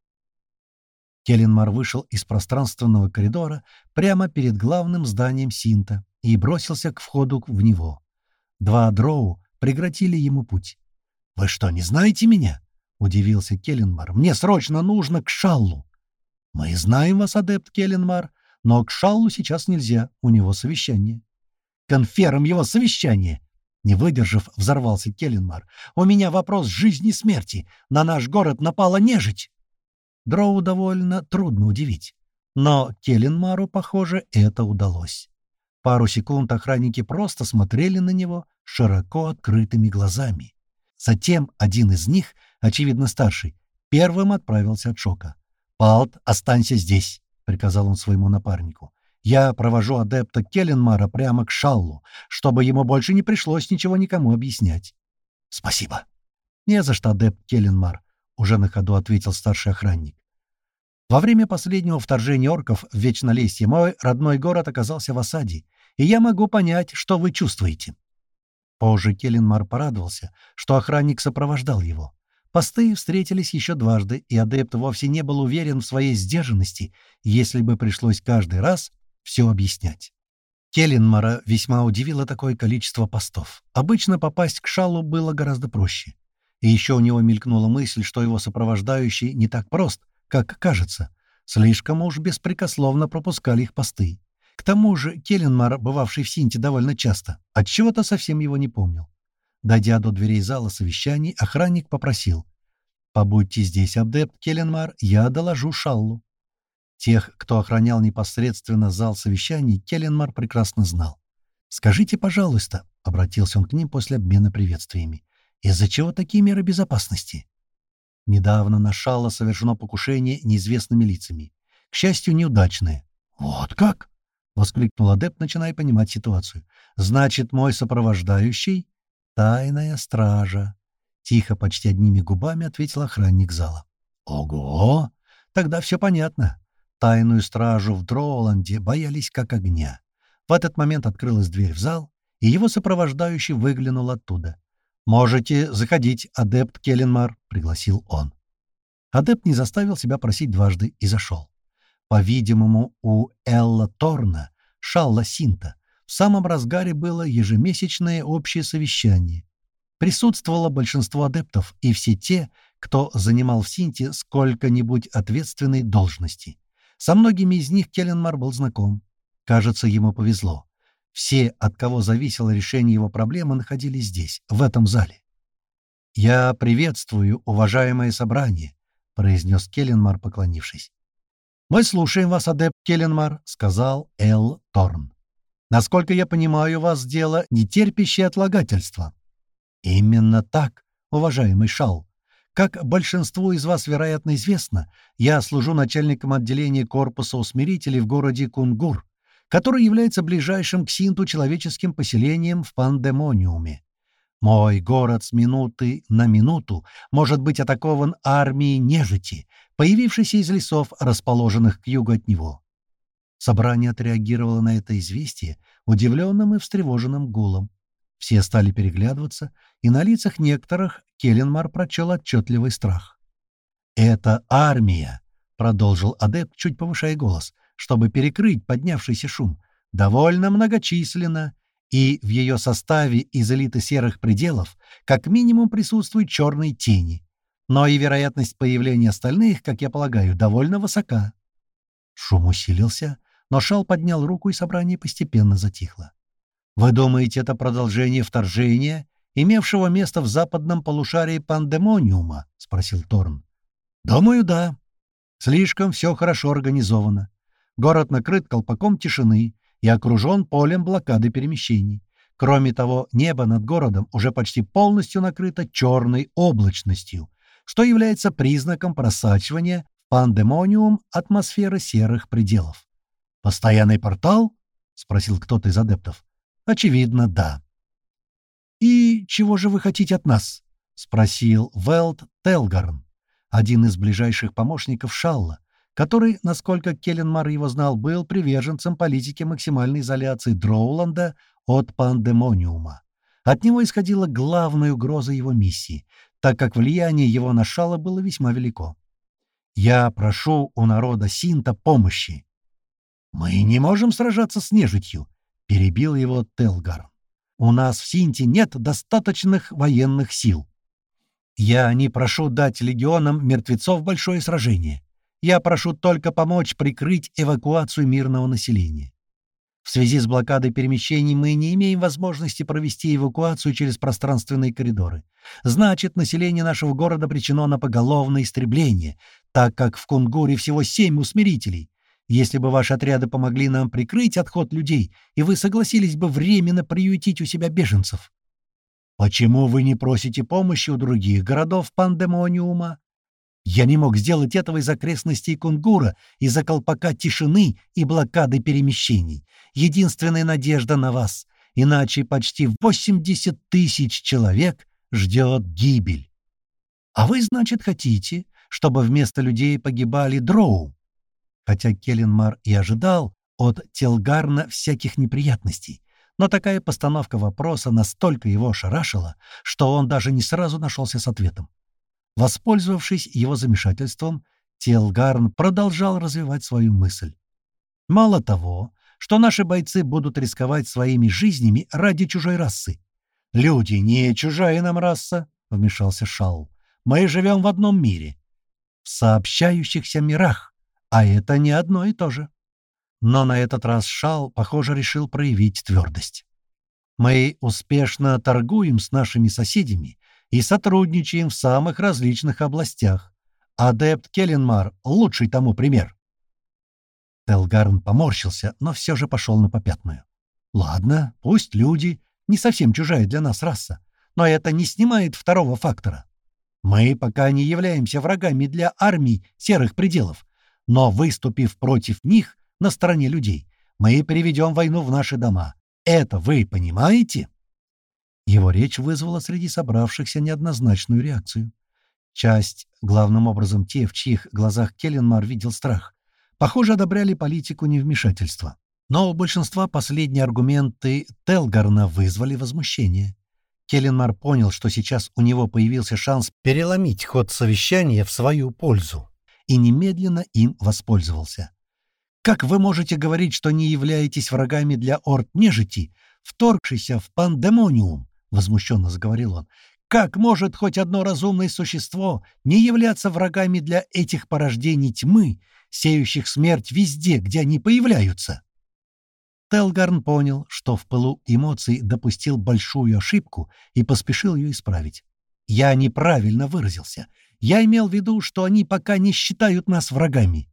Келленмар вышел из пространственного коридора прямо перед главным зданием Синта и бросился к входу в него. Два дроу преградили ему путь. «Вы что, не знаете меня?» — удивился Келленмар. «Мне срочно нужно к Шаллу». «Мы знаем вас, адепт Келленмар, но к Шаллу сейчас нельзя, у него совещание». «Конфером его совещание!» Не выдержав, взорвался Келленмар. «У меня вопрос жизни и смерти. На наш город напала нежить!» Дроу довольно трудно удивить. Но Келленмару, похоже, это удалось. Пару секунд охранники просто смотрели на него широко открытыми глазами. Затем один из них, очевидно старший, первым отправился от шока. «Палт, останься здесь», — приказал он своему напарнику. «Я провожу адепта Келленмара прямо к Шаллу, чтобы ему больше не пришлось ничего никому объяснять». «Спасибо». «Не за что, адепт Келленмар», — уже на ходу ответил старший охранник. Во время последнего вторжения орков в Вечнолесье мой родной город оказался в осаде, и я могу понять, что вы чувствуете. Позже Келленмар порадовался, что охранник сопровождал его. Посты встретились еще дважды, и адепт вовсе не был уверен в своей сдержанности, если бы пришлось каждый раз все объяснять. Келленмара весьма удивило такое количество постов. Обычно попасть к Шалу было гораздо проще. И еще у него мелькнула мысль, что его сопровождающий не так прост, как кажется. Слишком уж беспрекословно пропускали их посты. К тому же Келленмар, бывавший в Синте довольно часто, отчего-то совсем его не помнил. Дойдя до дверей зала совещаний, охранник попросил. «Побудьте здесь, адепт Келленмар, я доложу Шаллу». Тех, кто охранял непосредственно зал совещаний, Келленмар прекрасно знал. «Скажите, пожалуйста», — обратился он к ним после обмена приветствиями, «из-за чего такие меры безопасности?» Недавно на Шалла совершено покушение неизвестными лицами. К счастью, неудачное. «Вот как?» — воскликнул адепт, начиная понимать ситуацию. «Значит, мой сопровождающий «Тайная стража», — тихо, почти одними губами ответил охранник зала. «Ого! Тогда все понятно. Тайную стражу в Дроуланде боялись как огня. В этот момент открылась дверь в зал, и его сопровождающий выглянул оттуда. «Можете заходить, адепт Келленмар», — пригласил он. Адепт не заставил себя просить дважды и зашел. По-видимому, у Элла Торна, Шалла Синта, в самом разгаре было ежемесячное общее совещание. Присутствовало большинство адептов и все те, кто занимал в Синте сколько-нибудь ответственной должности. Со многими из них Келленмар был знаком. Кажется, ему повезло. Все, от кого зависело решение его проблемы, находились здесь, в этом зале. «Я приветствую уважаемое собрание», — произнес Келленмар, поклонившись. «Мы слушаем вас, адепт Келленмар», — сказал Эл Торн. Насколько я понимаю, у вас дело не терпящее отлагательства. Именно так, уважаемый Шал. Как большинству из вас, вероятно, известно, я служу начальником отделения корпуса усмирителей в городе Кунгур, который является ближайшим к Синту человеческим поселением в Пандемониуме. Мой город с минуты на минуту может быть атакован армией нежити, появившейся из лесов, расположенных к югу от него. Собрание отреагировало на это известие удивленным и встревоженным гулом. Все стали переглядываться, и на лицах некоторых Келленмар прочел отчетливый страх. «Это армия», — продолжил адепт, чуть повышая голос, чтобы перекрыть поднявшийся шум, — «довольно многочисленна, и в ее составе из элиты серых пределов как минимум присутствуют черные тени. Но и вероятность появления остальных, как я полагаю, довольно высока». Шум усилился, но Шал поднял руку, и собрание постепенно затихло. «Вы думаете, это продолжение вторжения, имевшего место в западном полушарии пандемониума?» — спросил Торн. «Думаю, да. Слишком все хорошо организовано. Город накрыт колпаком тишины и окружен полем блокады перемещений. Кроме того, небо над городом уже почти полностью накрыто черной облачностью, что является признаком просачивания в пандемониум атмосферы серых пределов. «Постоянный портал?» — спросил кто-то из адептов. «Очевидно, да». «И чего же вы хотите от нас?» — спросил Велт Телгарн, один из ближайших помощников Шалла, который, насколько Келленмар его знал, был приверженцем политики максимальной изоляции Дроуланда от пандемониума. От него исходила главная угроза его миссии, так как влияние его на Шалла было весьма велико. «Я прошу у народа Синта помощи», «Мы не можем сражаться с нежитью», —— перебил его Телгар. «У нас в Синте нет достаточных военных сил. Я не прошу дать легионам мертвецов большое сражение. Я прошу только помочь прикрыть эвакуацию мирного населения. В связи с блокадой перемещений мы не имеем возможности провести эвакуацию через пространственные коридоры. Значит, население нашего города причинено на поголовное истребление, так как в Кунгуре всего семь усмирителей. Если бы ваши отряды помогли нам прикрыть отход людей, и вы согласились бы временно приютить у себя беженцев. Почему вы не просите помощи у других городов Пандемониума? Я не мог сделать этого из окрестностей Кунгура, из-за колпака тишины и блокады перемещений. Единственная надежда на вас. Иначе почти 80 тысяч человек ждет гибель. А вы, значит, хотите, чтобы вместо людей погибали дроу? Хотя Келленмар и ожидал от Телгарна всяких неприятностей, но такая постановка вопроса настолько его ошарашила, что он даже не сразу нашелся с ответом. Воспользовавшись его замешательством, Телгарн продолжал развивать свою мысль. Мало того, что наши бойцы будут рисковать своими жизнями ради чужой расы. «Люди не чужая нам раса», — вмешался Шаул. «Мы живем в одном мире. В сообщающихся мирах, а это не одно и то же». Но на этот раз Шал, похоже, решил проявить твердость. «Мы успешно торгуем с нашими соседями и сотрудничаем в самых различных областях. Адепт Келленмар — лучший тому пример. Телгарн поморщился, но все же пошел на попятную. «Ладно, пусть люди, не совсем чужая для нас раса, но это не снимает второго фактора. Мы пока не являемся врагами для армий серых пределов, но, выступив против них на стороне людей, мы переведем войну в наши дома. Это вы понимаете?» Его речь вызвала среди собравшихся неоднозначную реакцию. Часть, главным образом те, в чьих глазах Келленмар видел страх, похоже, одобряли политику невмешательства. Но у большинства последние аргументы Телгарна вызвали возмущение. Келленмар понял, что сейчас у него появился шанс переломить ход совещания в свою пользу, и немедленно им воспользовался. «Как вы можете говорить, что не являетесь врагами для орд нежити, вторгшейся в пандемониум?» — возмущенно заговорил он. «Как может хоть одно разумное существо не являться врагами для этих порождений тьмы, сеющих смерть везде, где они появляются. Телгарн понял, что в пылу эмоций допустил большую ошибку и поспешил ее исправить. «Я неправильно выразился. Я имел в виду, что они пока не считают нас врагами.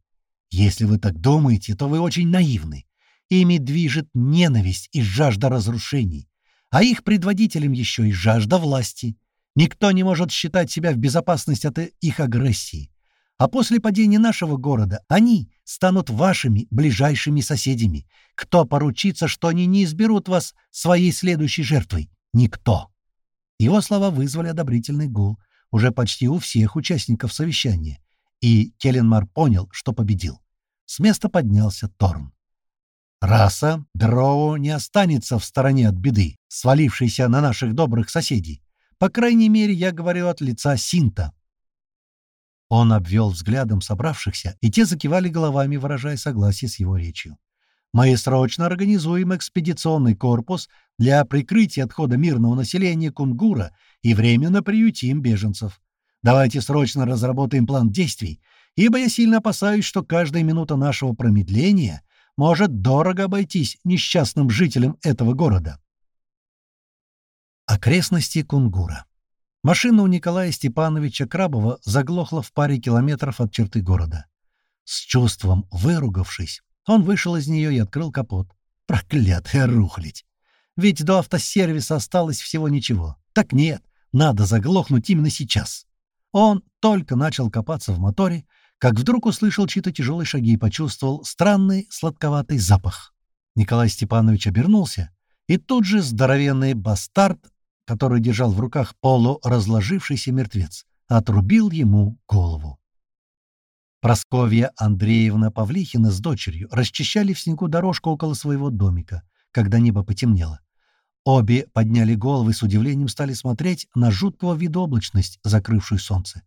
Если вы так думаете, то вы очень наивны. Ими движет ненависть и жажда разрушений, а их предводителем еще и жажда власти. Никто не может считать себя в безопасности от их агрессии. А после падения нашего города они станут вашими ближайшими соседями. Кто поручится, что они не изберут вас своей следующей жертвой? Никто. Его слова вызвали одобрительный гул уже почти у всех участников совещания. И Келленмар понял, что победил. С места поднялся Торн. Раса Дроу не останется в стороне от беды, свалившейся на наших добрых соседей. По крайней мере, я говорю от лица Синта. Он обвел взглядом собравшихся, и те закивали головами, выражая согласие с его речью. «Мы срочно организуем экспедиционный корпус для прикрытия отхода мирного населения Кунгура и временно приютим беженцев. Давайте срочно разработаем план действий, ибо я сильно опасаюсь, что каждая минута нашего промедления может дорого обойтись несчастным жителям этого города». Окрестности Кунгура Машина у Николая Степановича Крабова заглохла в паре километров от черты города. С чувством выругавшись, он вышел из нее и открыл капот. Проклятая рухлить! Ведь до автосервиса осталось всего ничего. Так нет, надо заглохнуть именно сейчас. Он только начал копаться в моторе, как вдруг услышал чьи-то тяжелые шаги и почувствовал странный сладковатый запах. Николай Степанович обернулся, и тут же здоровенный бастард который держал в руках полуразложившийся мертвец, отрубил ему голову. Просковья Андреевна Павлихина с дочерью расчищали в снегу дорожку около своего домика, когда небо потемнело. Обе подняли головы и с удивлением стали смотреть на жуткого вида облачность, закрывшую солнце.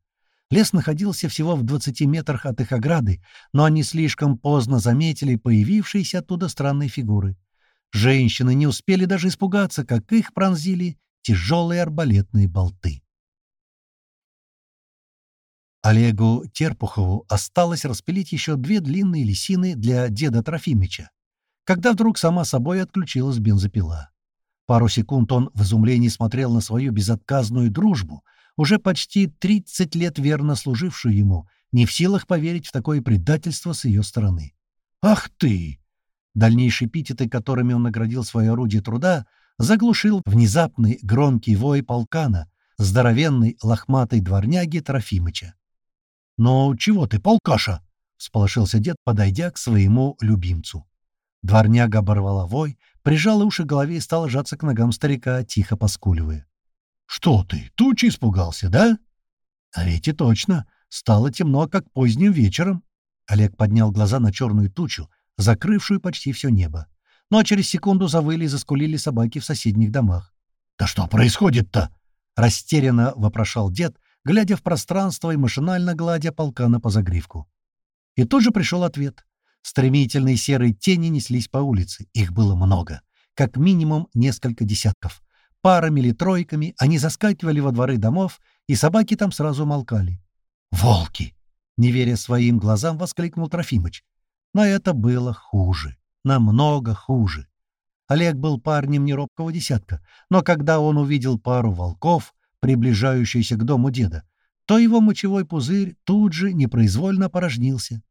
Лес находился всего в 20 метрах от их ограды, но они слишком поздно заметили появившиеся оттуда странные фигуры. Женщины не успели даже испугаться, как их пронзили тяжелые арбалетные болты. Олегу Терпухову осталось распилить еще две длинные лисины для деда Трофимича, когда вдруг сама собой отключилась бензопила. Пару секунд он в изумлении смотрел на свою безотказную дружбу, уже почти 30 лет верно служившую ему, не в силах поверить в такое предательство с ее стороны. «Ах ты!» Дальнейшие эпитеты, которыми он наградил свое орудие труда, заглушил внезапный громкий вой полкана, здоровенной лохматой дворняги Трофимыча. «Ну, чего ты, полкаша?» — всполошился дед, подойдя к своему любимцу. Дворняга оборвала вой, прижала уши к голове и стала жаться к ногам старика, тихо поскуливая. «Что ты, тучи испугался, да?» «А ведь и точно. Стало темно, как поздним вечером». Олег поднял глаза на черную тучу, закрывшую почти все небо. Но через секунду завыли и заскулили собаки в соседних домах. «Да что происходит-то?» — растерянно вопрошал дед, глядя в пространство и машинально гладя полкана по загривку. И тут же пришел ответ. Стремительные серые тени неслись по улице. Их было много. Как минимум несколько десятков. Парами или тройками они заскакивали во дворы домов, и собаки там сразу молкали. «Волки!» — не веря своим глазам, воскликнул Трофимыч. Но это было хуже. Намного хуже. Олег был парнем неробкого десятка, но когда он увидел пару волков, приближающуюся к дому деда, то его мочевой пузырь тут же непроизвольно порожнился.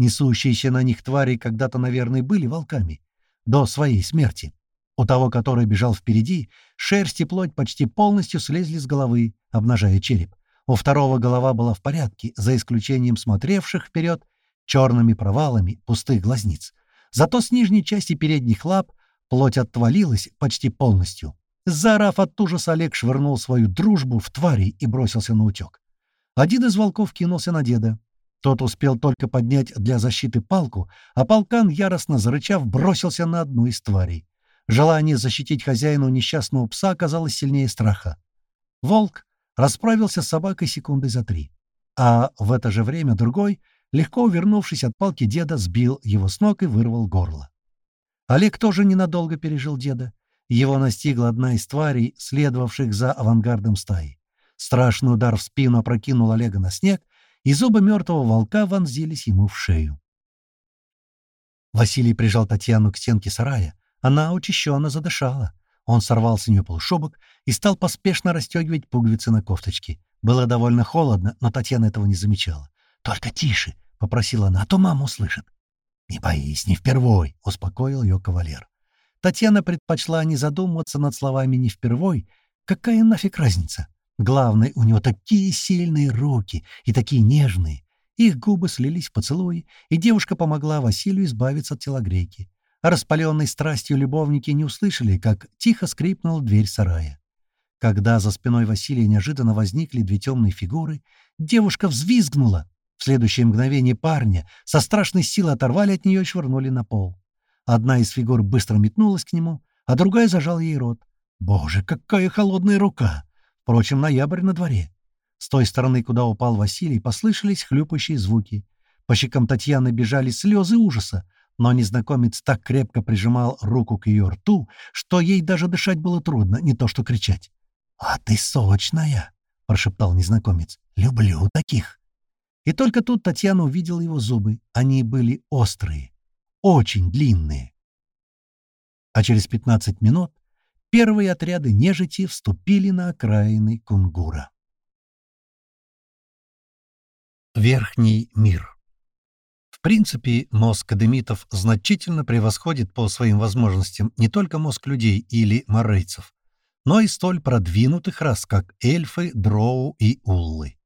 Несущиеся на них твари когда-то, наверное, были волками. До своей смерти. У того, который бежал впереди, шерсть и плоть почти полностью слезли с головы, обнажая череп. У второго голова была в порядке, за исключением смотревших вперед черными провалами пустых глазниц. Зато с нижней части передних лап плоть отвалилась почти полностью. Заорав от ужаса, Олег швырнул свою дружбу в твари и бросился на утек. Один из волков кинулся на деда. Тот успел только поднять для защиты палку, а полкан, яростно зарычав, бросился на одну из тварей. Желание защитить хозяину несчастного пса оказалось сильнее страха. Волк расправился с собакой секунды за три. А в это же время другой легко увернувшись от палки деда, сбил его с ног и вырвал горло. Олег тоже ненадолго пережил деда. Его настигла одна из тварей, следовавших за авангардом стаи. Страшный удар в спину опрокинул Олега на снег, и зубы мертвого волка вонзились ему в шею. Василий прижал Татьяну к стенке сарая. Она учащенно задышала. Он сорвал с нее полушубок и стал поспешно расстегивать пуговицы на кофточке. Было довольно холодно, но Татьяна этого не замечала. «Только тише!» — попросила она, — «а то мама услышит». «Не боись, не впервой!» — успокоил ее кавалер. Татьяна предпочла не задумываться над словами «не впервой». Какая нафиг разница? Главное, у него такие сильные руки и такие нежные. Их губы слились в поцелуи, и девушка помогла Василию избавиться от телогрейки. А распаленной страстью любовники не услышали, как тихо скрипнула дверь сарая. Когда за спиной Василия неожиданно возникли две темные фигуры, девушка взвизгнула, в следующее мгновение парня со страшной силой оторвали от нее и швырнули на пол. Одна из фигур быстро метнулась к нему, а другая зажала ей рот. Боже, какая холодная рука! Впрочем, ноябрь на дворе. С той стороны, куда упал Василий, послышались хлюпающие звуки. По щекам Татьяны бежали слезы ужаса, но незнакомец так крепко прижимал руку к ее рту, что ей даже дышать было трудно, не то что кричать. «А ты сочная!» — прошептал незнакомец. «Люблю таких!» И только тут Татьяна увидела его зубы. Они были острые, очень длинные. А через 15 минут первые отряды нежити вступили на окраины Кунгура. Верхний мир В принципе, мозг адемитов значительно превосходит по своим возможностям не только мозг людей или морейцев, но и столь продвинутых рас, как эльфы, дроу и уллы.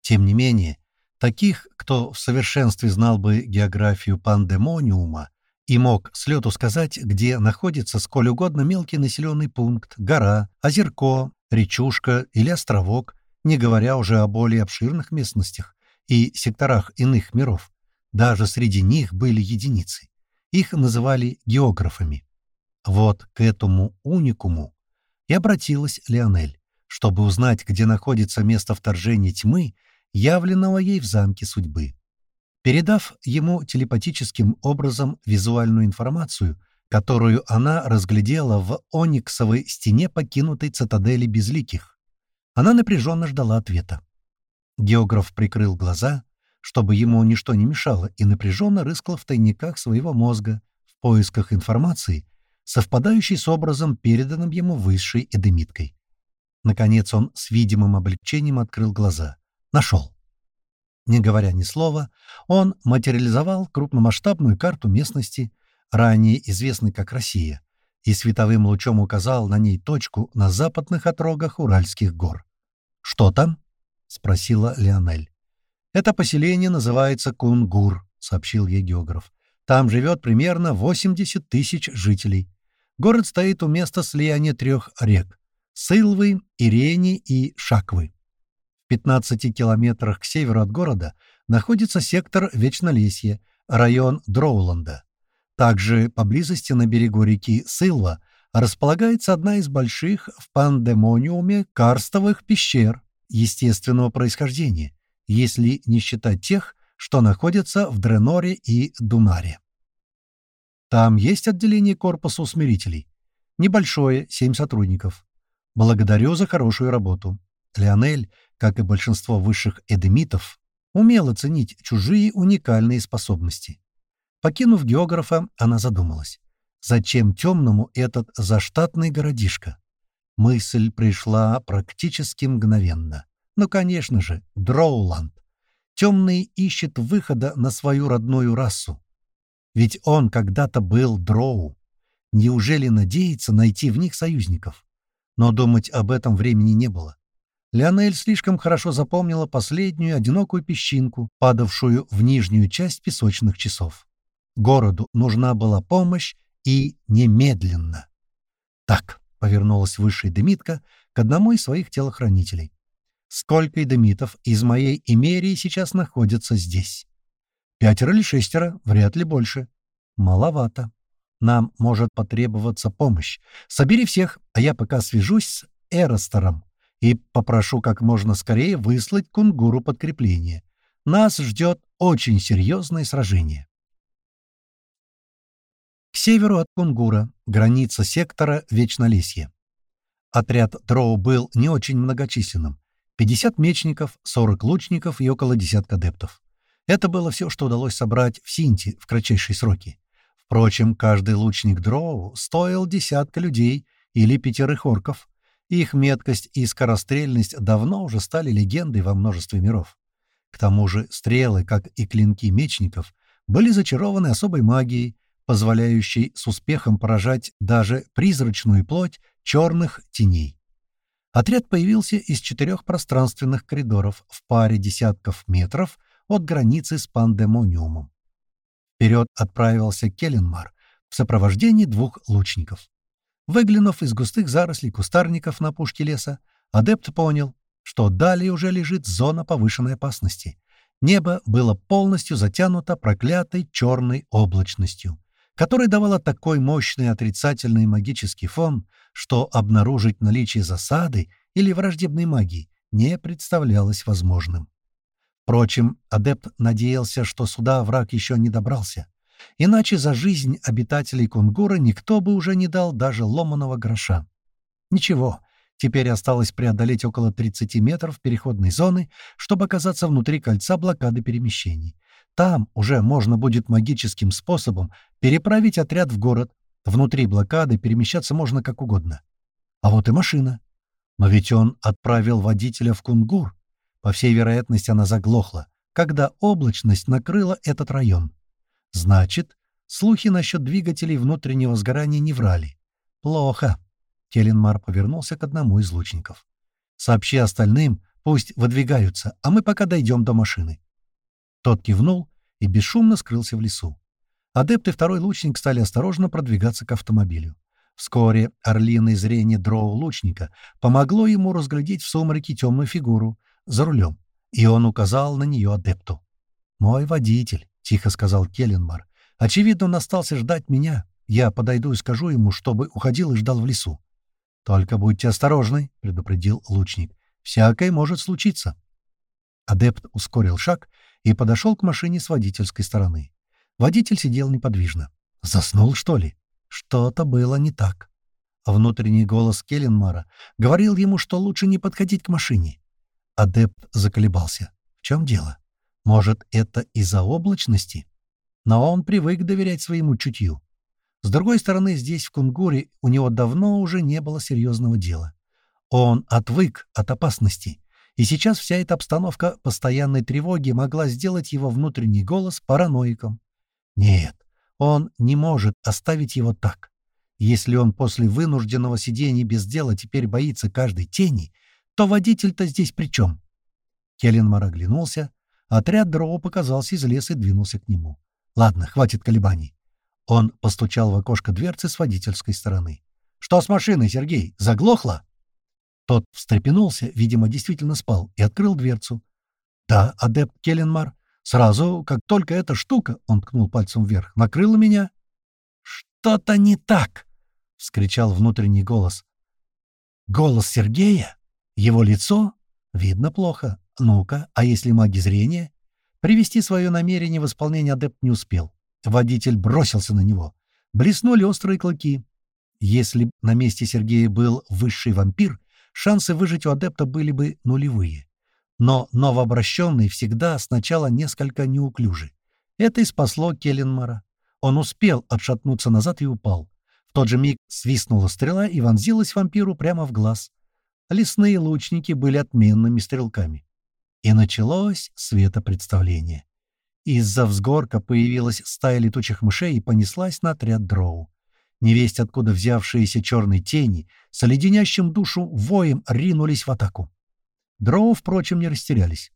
Тем не менее, Таких, кто в совершенстве знал бы географию пандемониума и мог с лету сказать, где находится сколь угодно мелкий населенный пункт, гора, озерко, речушка или островок, не говоря уже о более обширных местностях и секторах иных миров. Даже среди них были единицы. Их называли географами. Вот к этому уникуму и обратилась Леонель, чтобы узнать, где находится место вторжения тьмы явленного ей в замке судьбы. Передав ему телепатическим образом визуальную информацию, которую она разглядела в ониксовой стене покинутой цитадели Безликих. Она напряженно ждала ответа. Географ прикрыл глаза, чтобы ему ничто не мешало, и напряженно рыскал в тайниках своего мозга в поисках информации, совпадающей с образом, переданным ему высшей эдемиткой. Наконец он с видимым облегчением открыл глаза. Нашел. Не говоря ни слова, он материализовал крупномасштабную карту местности, ранее известной как Россия, и световым лучом указал на ней точку на западных отрогах Уральских гор. «Что там?» — спросила Леонель. «Это поселение называется Кунгур», — сообщил ей географ. «Там живет примерно 80 тысяч жителей. Город стоит у места слияния трех рек — Сылвы, Ирени и Шаквы. В 15 километрах к северу от города находится сектор Вечнолесье, район Дроуланда. Также поблизости на берегу реки Сылва располагается одна из больших в пандемониуме карстовых пещер естественного происхождения, если не считать тех, что находятся в Дреноре и Дунаре. Там есть отделение корпуса усмирителей. Небольшое, семь сотрудников. Благодарю за хорошую работу. Леонель, как и большинство высших эдемитов, умела ценить чужие уникальные способности. Покинув географа, она задумалась. Зачем темному этот заштатный городишко? Мысль пришла практически мгновенно. Ну, конечно же, Дроуланд. Темный ищет выхода на свою родную расу. Ведь он когда-то был Дроу. Неужели надеется найти в них союзников? Но думать об этом времени не было. Леонель слишком хорошо запомнила последнюю одинокую песчинку, падавшую в нижнюю часть песочных часов. Городу нужна была помощь и немедленно. «Так», — повернулась высшая Демитка к одному из своих телохранителей. «Сколько эдемитов из моей имерии сейчас находятся здесь?» «Пятеро или шестеро, вряд ли больше». «Маловато. Нам может потребоваться помощь. Собери всех, а я пока свяжусь с Эростером и попрошу как можно скорее выслать кунгуру подкрепление. Нас ждет очень серьезное сражение. К северу от Кунгура, граница сектора Вечнолесье. Отряд Дроу был не очень многочисленным. 50 мечников, 40 лучников и около десятка адептов. Это было все, что удалось собрать в Синте в кратчайшие сроки. Впрочем, каждый лучник Дроу стоил десятка людей или пятерых орков, их меткость и скорострельность давно уже стали легендой во множестве миров. К тому же стрелы, как и клинки мечников, были зачарованы особой магией, позволяющей с успехом поражать даже призрачную плоть черных теней. Отряд появился из четырех пространственных коридоров в паре десятков метров от границы с пандемониумом. Вперед отправился Келленмар в сопровождении двух лучников. Выглянув из густых зарослей кустарников на пушке леса, адепт понял, что далее уже лежит зона повышенной опасности. Небо было полностью затянуто проклятой черной облачностью, которая давала такой мощный отрицательный магический фон, что обнаружить наличие засады или враждебной магии не представлялось возможным. Впрочем, адепт надеялся, что сюда враг еще не добрался. Иначе за жизнь обитателей Кунгура никто бы уже не дал даже ломаного гроша. Ничего, теперь осталось преодолеть около 30 метров переходной зоны, чтобы оказаться внутри кольца блокады перемещений. Там уже можно будет магическим способом переправить отряд в город. Внутри блокады перемещаться можно как угодно. А вот и машина. Но ведь он отправил водителя в Кунгур. По всей вероятности, она заглохла, когда облачность накрыла этот район. Значит, слухи насчет двигателей внутреннего сгорания не врали. Плохо. Теленмар повернулся к одному из лучников. Сообщи остальным, пусть выдвигаются, а мы пока дойдем до машины. Тот кивнул и бесшумно скрылся в лесу. Адепт и второй лучник стали осторожно продвигаться к автомобилю. Вскоре орлиное зрение дроу-лучника помогло ему разглядеть в сумраке темную фигуру за рулем, и он указал на нее адепту. «Мой водитель. — тихо сказал Келленмар. «Очевидно, он остался ждать меня. Я подойду и скажу ему, чтобы уходил и ждал в лесу». «Только будьте осторожны», — предупредил лучник. «Всякое может случиться». Адепт ускорил шаг и подошел к машине с водительской стороны. Водитель сидел неподвижно. «Заснул, что ли?» Что-то было не так. Внутренний голос Келленмара говорил ему, что лучше не подходить к машине. Адепт заколебался. В чем дело? Может, это из-за облачности? Но он привык доверять своему чутью. С другой стороны, здесь, в Кунгуре, у него давно уже не было серьезного дела. Он отвык от опасности, и сейчас вся эта обстановка постоянной тревоги могла сделать его внутренний голос параноиком. Нет, он не может оставить его так. Если он после вынужденного сидения без дела теперь боится каждой тени, то водитель-то здесь при чем? Келленмар оглянулся, отряд дроу показался из леса и двинулся к нему. «Ладно, хватит колебаний». Он постучал в окошко дверцы с водительской стороны. «Что с машиной, Сергей? Заглохло?» Тот встрепенулся, видимо, действительно спал, и открыл дверцу. «Да, адепт Келленмар, сразу, как только эта штука, — он ткнул пальцем вверх, — накрыла меня». «Что-то не так!» — вскричал внутренний голос. «Голос Сергея? Его лицо? Видно плохо. Ну-ка, а если маги зрения?» Привести свое намерение в исполнение адепт не успел. Водитель бросился на него. Блеснули острые клыки. Если на месте Сергея был высший вампир, шансы выжить у адепта были бы нулевые. Но новообращенный всегда сначала несколько неуклюжий. Это и спасло Келленмара. Он успел отшатнуться назад и упал. В тот же миг свистнула стрела и вонзилась вампиру прямо в глаз. Лесные лучники были отменными стрелками. И началось светопредставление. Из-за взгорка появилась стая летучих мышей и понеслась на отряд дроу. Невесть, откуда взявшиеся черные тени, с леденящим душу воем ринулись в атаку. Дроу, впрочем, не растерялись.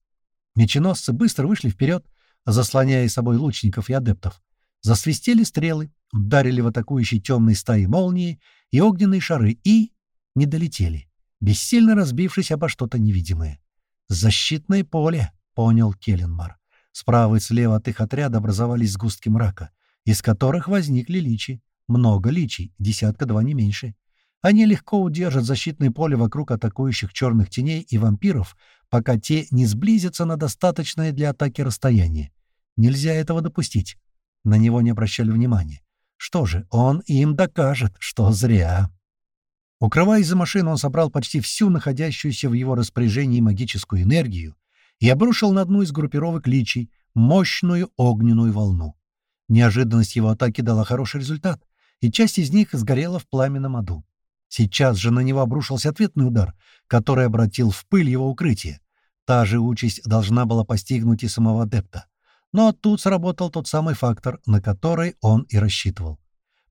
Меченосцы быстро вышли вперед, заслоняя собой лучников и адептов. Засвистели стрелы, ударили в атакующие темные стаи молнии и огненные шары и... не долетели, бессильно разбившись обо что-то невидимое. «Защитное поле», — понял Келленмар. Справа и слева от их отряда образовались сгустки мрака, из которых возникли личи. Много личий, десятка-два не меньше. Они легко удержат защитное поле вокруг атакующих черных теней и вампиров, пока те не сблизятся на достаточное для атаки расстояние. Нельзя этого допустить. На него не обращали внимания. Что же, он им докажет, что зря. Укрываясь за машину, он собрал почти всю находящуюся в его распоряжении магическую энергию и обрушил на одну из группировок личий мощную огненную волну. Неожиданность его атаки дала хороший результат и часть из них сгорела в пламенном аду. Сейчас же на него обрушился ответный удар, который обратил в пыль его укрытие. Та же участь должна была постигнуть и самого адепта. Но тут сработал тот самый фактор, на который он и рассчитывал.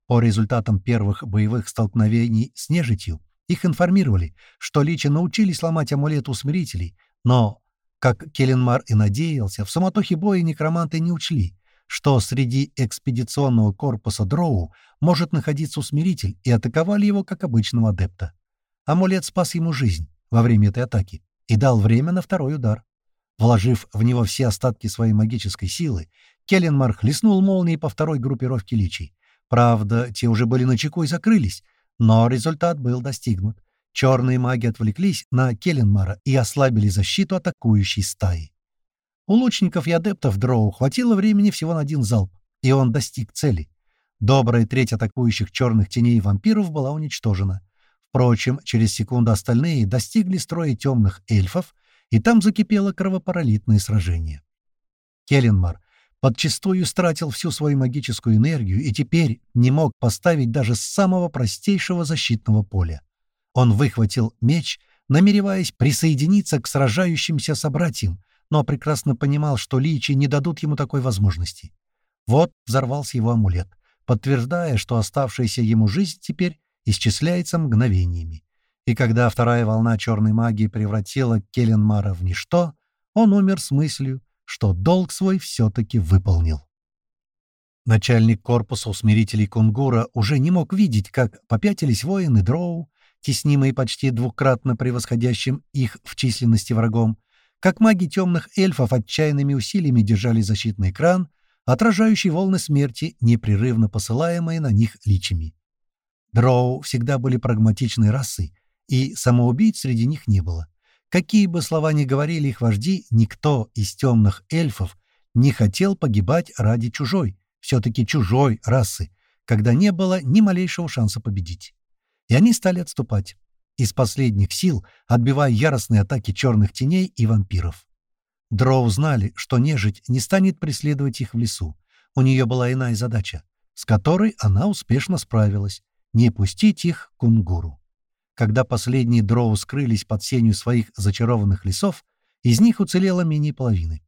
По результатам первых боевых столкновений с нежитью их информировали, что личи научились ломать амулет усмирителей, но, как Келленмар и надеялся, в суматохе боя некроманты не учли, что среди экспедиционного корпуса Дроу может находиться усмиритель, и атаковали его как обычного адепта. Амулет спас ему жизнь во время этой атаки и дал время на второй удар. Вложив в него все остатки своей магической силы, Келленмар хлестнул молнией по второй группировке личий. Правда, те уже были на чеку и закрылись, но результат был достигнут. Черные маги отвлеклись на Келленмара и ослабили защиту атакующей стаи. У лучников и адептов Дроу хватило времени всего на один залп, и он достиг цели. Добрая треть атакующих черных теней вампиров была уничтожена. Впрочем, через секунду остальные достигли строя темных эльфов, и там закипело кровопролитное сражение. Келленмар подчастую стратил всю свою магическую энергию и теперь не мог поставить даже самого простейшего защитного поля. Он выхватил меч, намереваясь присоединиться к сражающимся собратьям, но прекрасно понимал, что личи не дадут ему такой возможности. Вот взорвался его амулет, подтверждая, что оставшаяся ему жизнь теперь исчисляется мгновениями. И когда вторая волна черной магии превратила Келленмара в ничто, он умер с мыслью, что долг свой все-таки выполнил. Начальник корпуса усмирителей Кунгура уже не мог видеть, как попятились воины Дроу, теснимые почти двукратно превосходящим их в численности врагом, как маги темных эльфов отчаянными усилиями держали защитный экран, отражающий волны смерти, непрерывно посылаемые на них личами. Дроу всегда были прагматичной расой, и самоубийц среди них не было. Какие бы слова ни говорили их вожди, никто из темных эльфов не хотел погибать ради чужой, все-таки чужой расы, когда не было ни малейшего шанса победить. И они стали отступать, из последних сил отбивая яростные атаки черных теней и вампиров. Дроу знали, что нежить не станет преследовать их в лесу. У нее была иная задача, с которой она успешно справилась — не пустить их к Унгуру. Когда последние дроу скрылись под сенью своих зачарованных лесов, из них уцелело менее половины.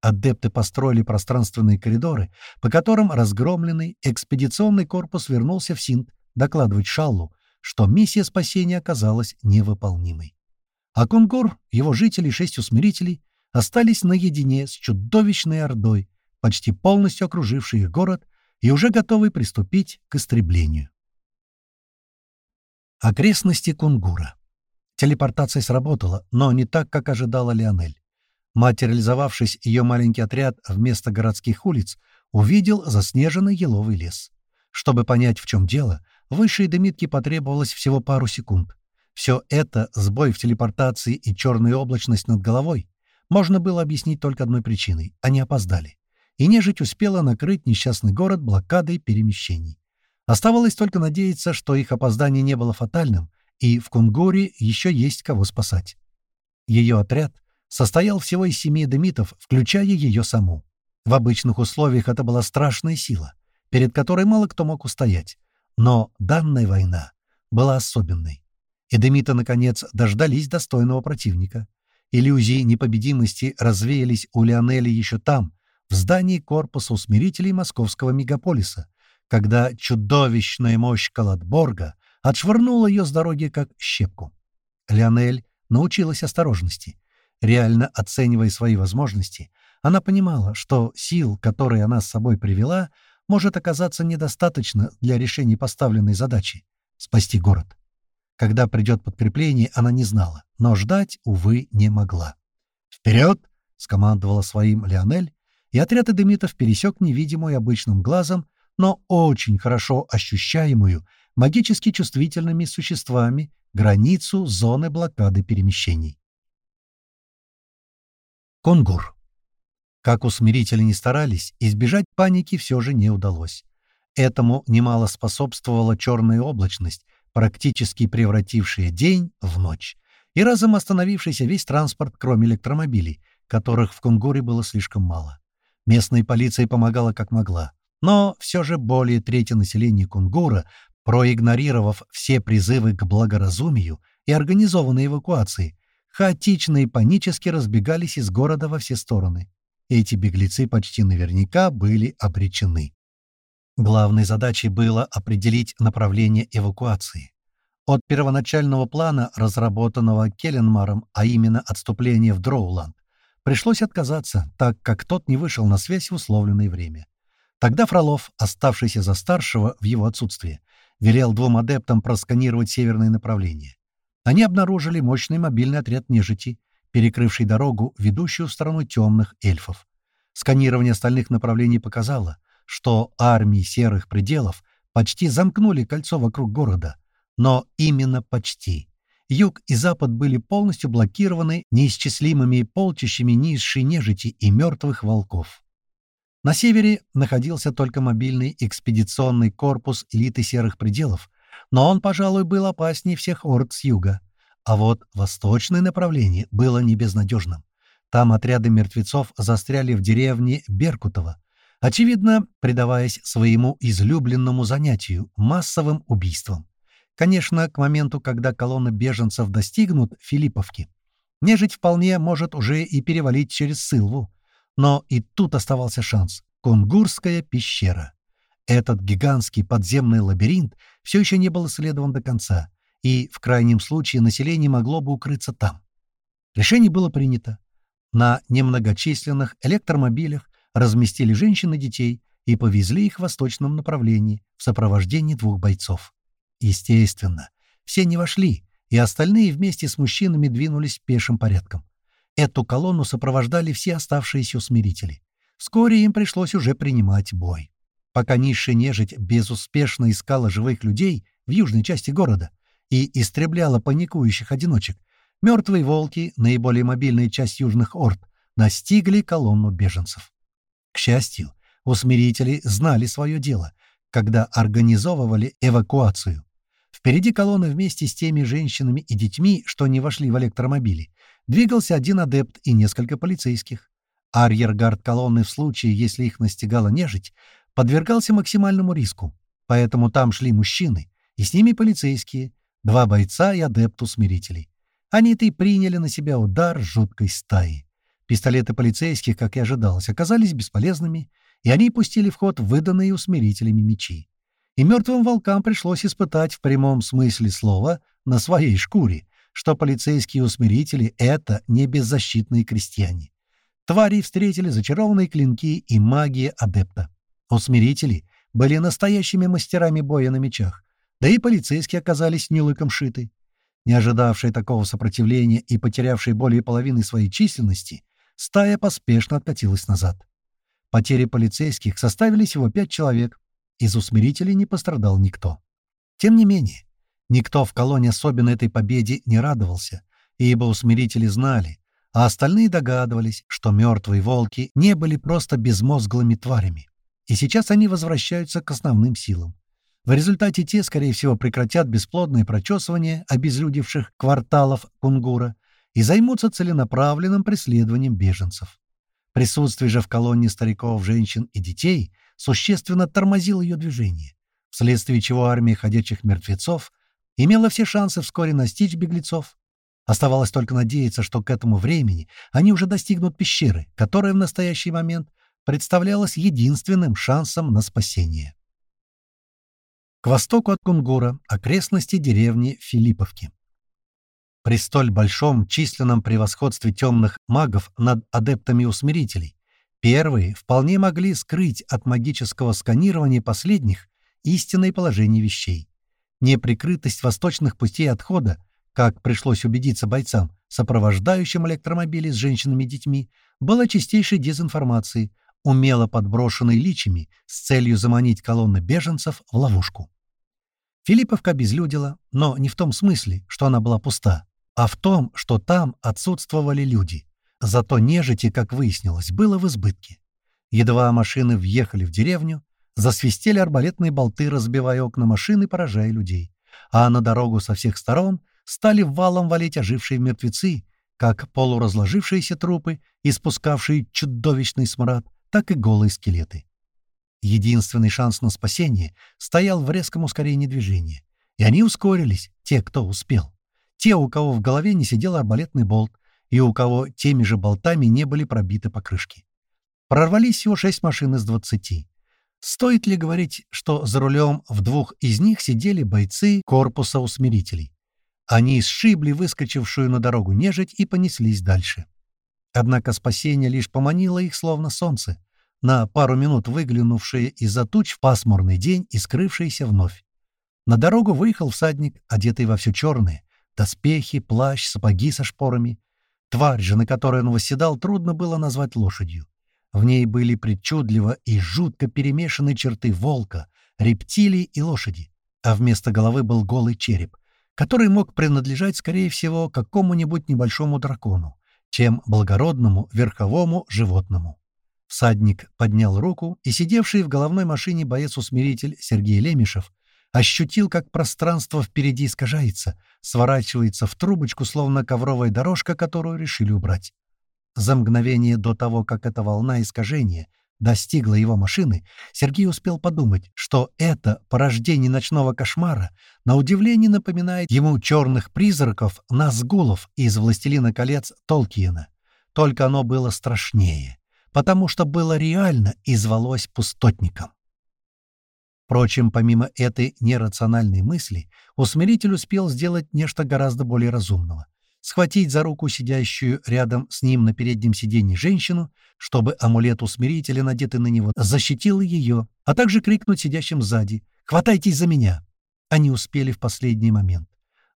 Адепты построили пространственные коридоры, по которым разгромленный экспедиционный корпус вернулся в Синт докладывать Шаллу, что миссия спасения оказалась невыполнимой. А Кунгур, его жители и шесть усмирителей остались наедине с чудовищной ордой, почти полностью окружившей их город и уже готовой приступить к истреблению. Окрестности Кунгура. Телепортация сработала, но не так, как ожидала Леонель. Материализовавшись, ее маленький отряд вместо городских улиц увидел заснеженный еловый лес. Чтобы понять, в чем дело, высшей Демитке потребовалось всего пару секунд. Все это, сбой в телепортации и черная облачность над головой, можно было объяснить только одной причиной — они опоздали. И нежить успела накрыть несчастный город блокадой перемещений. Оставалось только надеяться, что их опоздание не было фатальным, и в Кунгуре еще есть кого спасать. Ее отряд состоял всего из семи демитов, включая ее саму. В обычных условиях это была страшная сила, перед которой мало кто мог устоять. Но данная война была особенной. И демиты, наконец, дождались достойного противника. Иллюзии непобедимости развеялись у Лионели еще там, в здании корпуса усмирителей московского мегаполиса, когда чудовищная мощь Калатборга отшвырнула ее с дороги как щепку. Лионель научилась осторожности. Реально оценивая свои возможности, она понимала, что сил, которые она с собой привела, может оказаться недостаточно для решения поставленной задачи — спасти город. Когда придет подкрепление, она не знала, но ждать, увы, не могла. «Вперед!» — скомандовала своим Леонель, и отряд эдемитов пересек невидимую обычным глазом, но очень хорошо ощущаемую магически чувствительными существами границу зоны блокады перемещений. Конгур. Как усмирители не старались, избежать паники все же не удалось. Этому немало способствовала черная облачность, практически превратившая день в ночь, и разом остановившийся весь транспорт, кроме электромобилей, которых в Кунгуре было слишком мало. Местная полиция помогала как могла, но все же более трети населения Кунгура проигнорировав все призывы к благоразумию и организованной эвакуации, хаотично и панически разбегались из города во все стороны. Эти беглецы почти наверняка были обречены. Главной задачей было определить направление эвакуации. От первоначального плана, разработанного Келленмаром, а именно отступление в Дроуланд, пришлось отказаться, так как тот не вышел на связь в условленное время. Тогда Фролов, оставшийся за старшего в его отсутствие, велел двум адептам просканировать северное направление. Они обнаружили мощный мобильный отряд нежити, перекрывший дорогу, ведущую в страну темных эльфов. Сканирование остальных направлений показало, что армии серых пределов почти замкнули кольцо вокруг города. Но именно почти. Юг и запад были полностью блокированы неисчислимыми полчищами низшей нежити и мертвых волков. На севере находился только мобильный экспедиционный корпус элиты Серых Пределов, но он, пожалуй, был опаснее всех орд с юга. А вот восточное направление было не безнадежным. Там отряды мертвецов застряли в деревне Беркутово, очевидно, предаваясь своему излюбленному занятию — массовым убийствам. Конечно, к моменту, когда колонны беженцев достигнут Филипповки, нежить вполне может уже и перевалить через Сылву, но и тут оставался шанс. Кунгурская пещера. Этот гигантский подземный лабиринт все еще не был исследован до конца, и, в крайнем случае, население могло бы укрыться там. Решение было принято. На немногочисленных электромобилях разместили женщин и детей и повезли их в восточном направлении в сопровождении двух бойцов. Естественно, все не вошли, и остальные вместе с мужчинами двинулись пешим порядком. Эту колонну сопровождали все оставшиеся усмирители. Вскоре им пришлось уже принимать бой. Пока низшая нежить безуспешно искала живых людей в южной части города и истребляла паникующих одиночек, мертвые волки, наиболее мобильная часть южных орд, настигли колонну беженцев. К счастью, усмирители знали свое дело. когда организовывали эвакуацию. Впереди колонны вместе с теми женщинами и детьми, что не вошли в электромобили, двигался один адепт и несколько полицейских. Арьергард колонны в случае, если их настигала нежить, подвергался максимальному риску. Поэтому там шли мужчины, и с ними полицейские, два бойца и адепт-усмирителей. Они-то и приняли на себя удар жуткой стаи. Пистолеты полицейских, как и ожидалось, оказались бесполезными, и они пустили в ход выданные усмирителями мечи. И мертвым волкам пришлось испытать в прямом смысле слова на своей шкуре, что полицейские усмирители — это не беззащитные крестьяне. Твари встретили зачарованные клинки и магия адепта. Усмирители были настоящими мастерами боя на мечах, да и полицейские оказались не лыком шиты. Не ожидавшие такого сопротивления и потерявшие более половины своей численности, стая поспешно откатилась назад. Потери полицейских составили всего пять человек. Из усмирителей не пострадал никто. Тем не менее, никто в колонии особенно этой победе не радовался, ибо усмирители знали, а остальные догадывались, что мертвые волки не были просто безмозглыми тварями. И сейчас они возвращаются к основным силам. В результате те, скорее всего, прекратят бесплодное прочесывание обезлюдевших кварталов Кунгура и займутся целенаправленным преследованием беженцев. Присутствие же в колонии стариков, женщин и детей существенно тормозило ее движение, вследствие чего армия ходячих мертвецов имела все шансы вскоре настичь беглецов. Оставалось только надеяться, что к этому времени они уже достигнут пещеры, которая в настоящий момент представлялась единственным шансом на спасение. К востоку от Кунгура — окрестности деревни Филипповки. При столь большом численном превосходстве темных магов над адептами усмирителей, первые вполне могли скрыть от магического сканирования последних истинное положение вещей. Неприкрытость восточных путей отхода, как пришлось убедиться бойцам, сопровождающим электромобили с женщинами и детьми, была чистейшей дезинформацией, умело подброшенной личами с целью заманить колонны беженцев в ловушку. Филипповка безлюдила, но не в том смысле, что она была пуста, а в том, что там отсутствовали люди. Зато нежити, как выяснилось, было в избытке. Едва машины въехали в деревню, засвистели арбалетные болты, разбивая окна машины, поражая людей. А на дорогу со всех сторон стали валом валить ожившие мертвецы, как полуразложившиеся трупы, испускавшие чудовищный смрад, так и голые скелеты. Единственный шанс на спасение стоял в резком ускорении движения. И они ускорились, те, кто успел. Те, у кого в голове не сидел арбалетный болт, и у кого теми же болтами не были пробиты покрышки. Прорвались всего шесть машин из двадцати. Стоит ли говорить, что за рулем в двух из них сидели бойцы корпуса усмирителей? Они сшибли выскочившую на дорогу нежить и понеслись дальше. Однако спасение лишь поманило их, словно солнце на пару минут выглянувшие из-за туч в пасмурный день и скрывшиеся вновь. На дорогу выехал всадник, одетый во все черное, доспехи, плащ, сапоги со шпорами. Тварь же, на которой он восседал, трудно было назвать лошадью. В ней были причудливо и жутко перемешаны черты волка, рептилии и лошади, а вместо головы был голый череп, который мог принадлежать, скорее всего, какому-нибудь небольшому дракону, чем благородному верховому животному. Всадник поднял руку, и сидевший в головной машине боец-усмиритель Сергей Лемешев ощутил, как пространство впереди искажается, сворачивается в трубочку, словно ковровая дорожка, которую решили убрать. За мгновение до того, как эта волна искажения достигла его машины, Сергей успел подумать, что это порождение ночного кошмара на удивление напоминает ему черных призраков Назгулов из «Властелина колец» Толкиена. Только оно было страшнее потому что было реально и звалось пустотником. Впрочем, помимо этой нерациональной мысли, усмиритель успел сделать нечто гораздо более разумного. Схватить за руку сидящую рядом с ним на переднем сиденье женщину, чтобы амулет усмирителя, надетый на него, защитил ее, а также крикнуть сидящим сзади «Хватайтесь за меня!». Они успели в последний момент.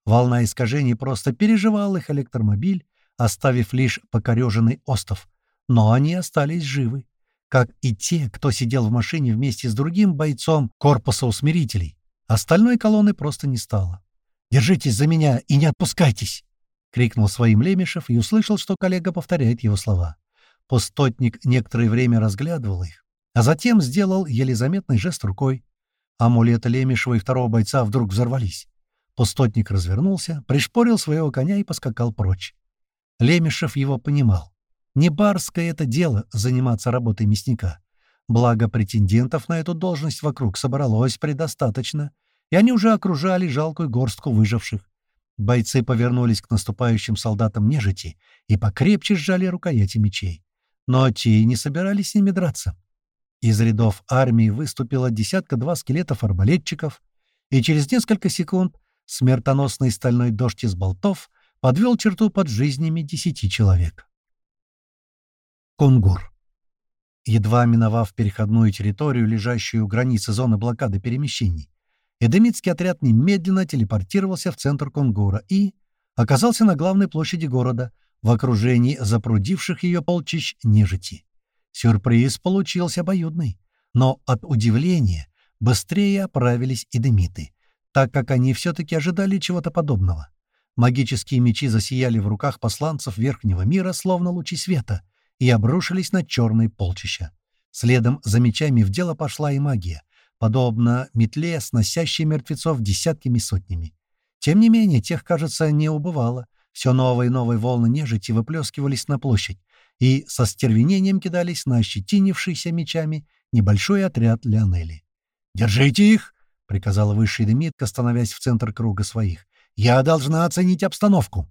Волна искажений просто переживал их электромобиль, оставив лишь покореженный остов, но они остались живы, как и те, кто сидел в машине вместе с другим бойцом корпуса усмирителей. Остальной колонны просто не стало. «Держитесь за меня и не отпускайтесь!» — крикнул своим Лемешев и услышал, что коллега повторяет его слова. Пустотник некоторое время разглядывал их, а затем сделал еле заметный жест рукой. Амулеты Лемешева и второго бойца вдруг взорвались. Пустотник развернулся, пришпорил своего коня и поскакал прочь. Лемешев его понимал. Не барское это дело заниматься работой мясника. Благо претендентов на эту должность вокруг собралось предостаточно, и они уже окружали жалкую горстку выживших. Бойцы повернулись к наступающим солдатам нежити и покрепче сжали рукояти мечей. Но те и не собирались с ними драться. Из рядов армии выступило десятка-два скелетов-арбалетчиков, и через несколько секунд смертоносный стальной дождь из болтов подвел черту под жизнями десяти человек. Кунгур. Едва миновав переходную территорию, лежащую у границы зоны блокады перемещений, Эдемитский отряд немедленно телепортировался в центр Кунгура и оказался на главной площади города, в окружении запрудивших ее полчищ нежити. Сюрприз получился обоюдный, но от удивления быстрее оправились эдемиты, так как они все-таки ожидали чего-то подобного. Магические мечи засияли в руках посланцев Верхнего мира, словно лучи света, и обрушились на черные полчища. Следом за мечами в дело пошла и магия, подобно метле, сносящей мертвецов десятками сотнями. Тем не менее, тех, кажется, не убывало. Все новые и новые волны нежити выплескивались на площадь и со стервенением кидались на ощетинившийся мечами небольшой отряд Леонели. «Держите их!» — приказала высший Демитка, становясь в центр круга своих. «Я должна оценить обстановку!»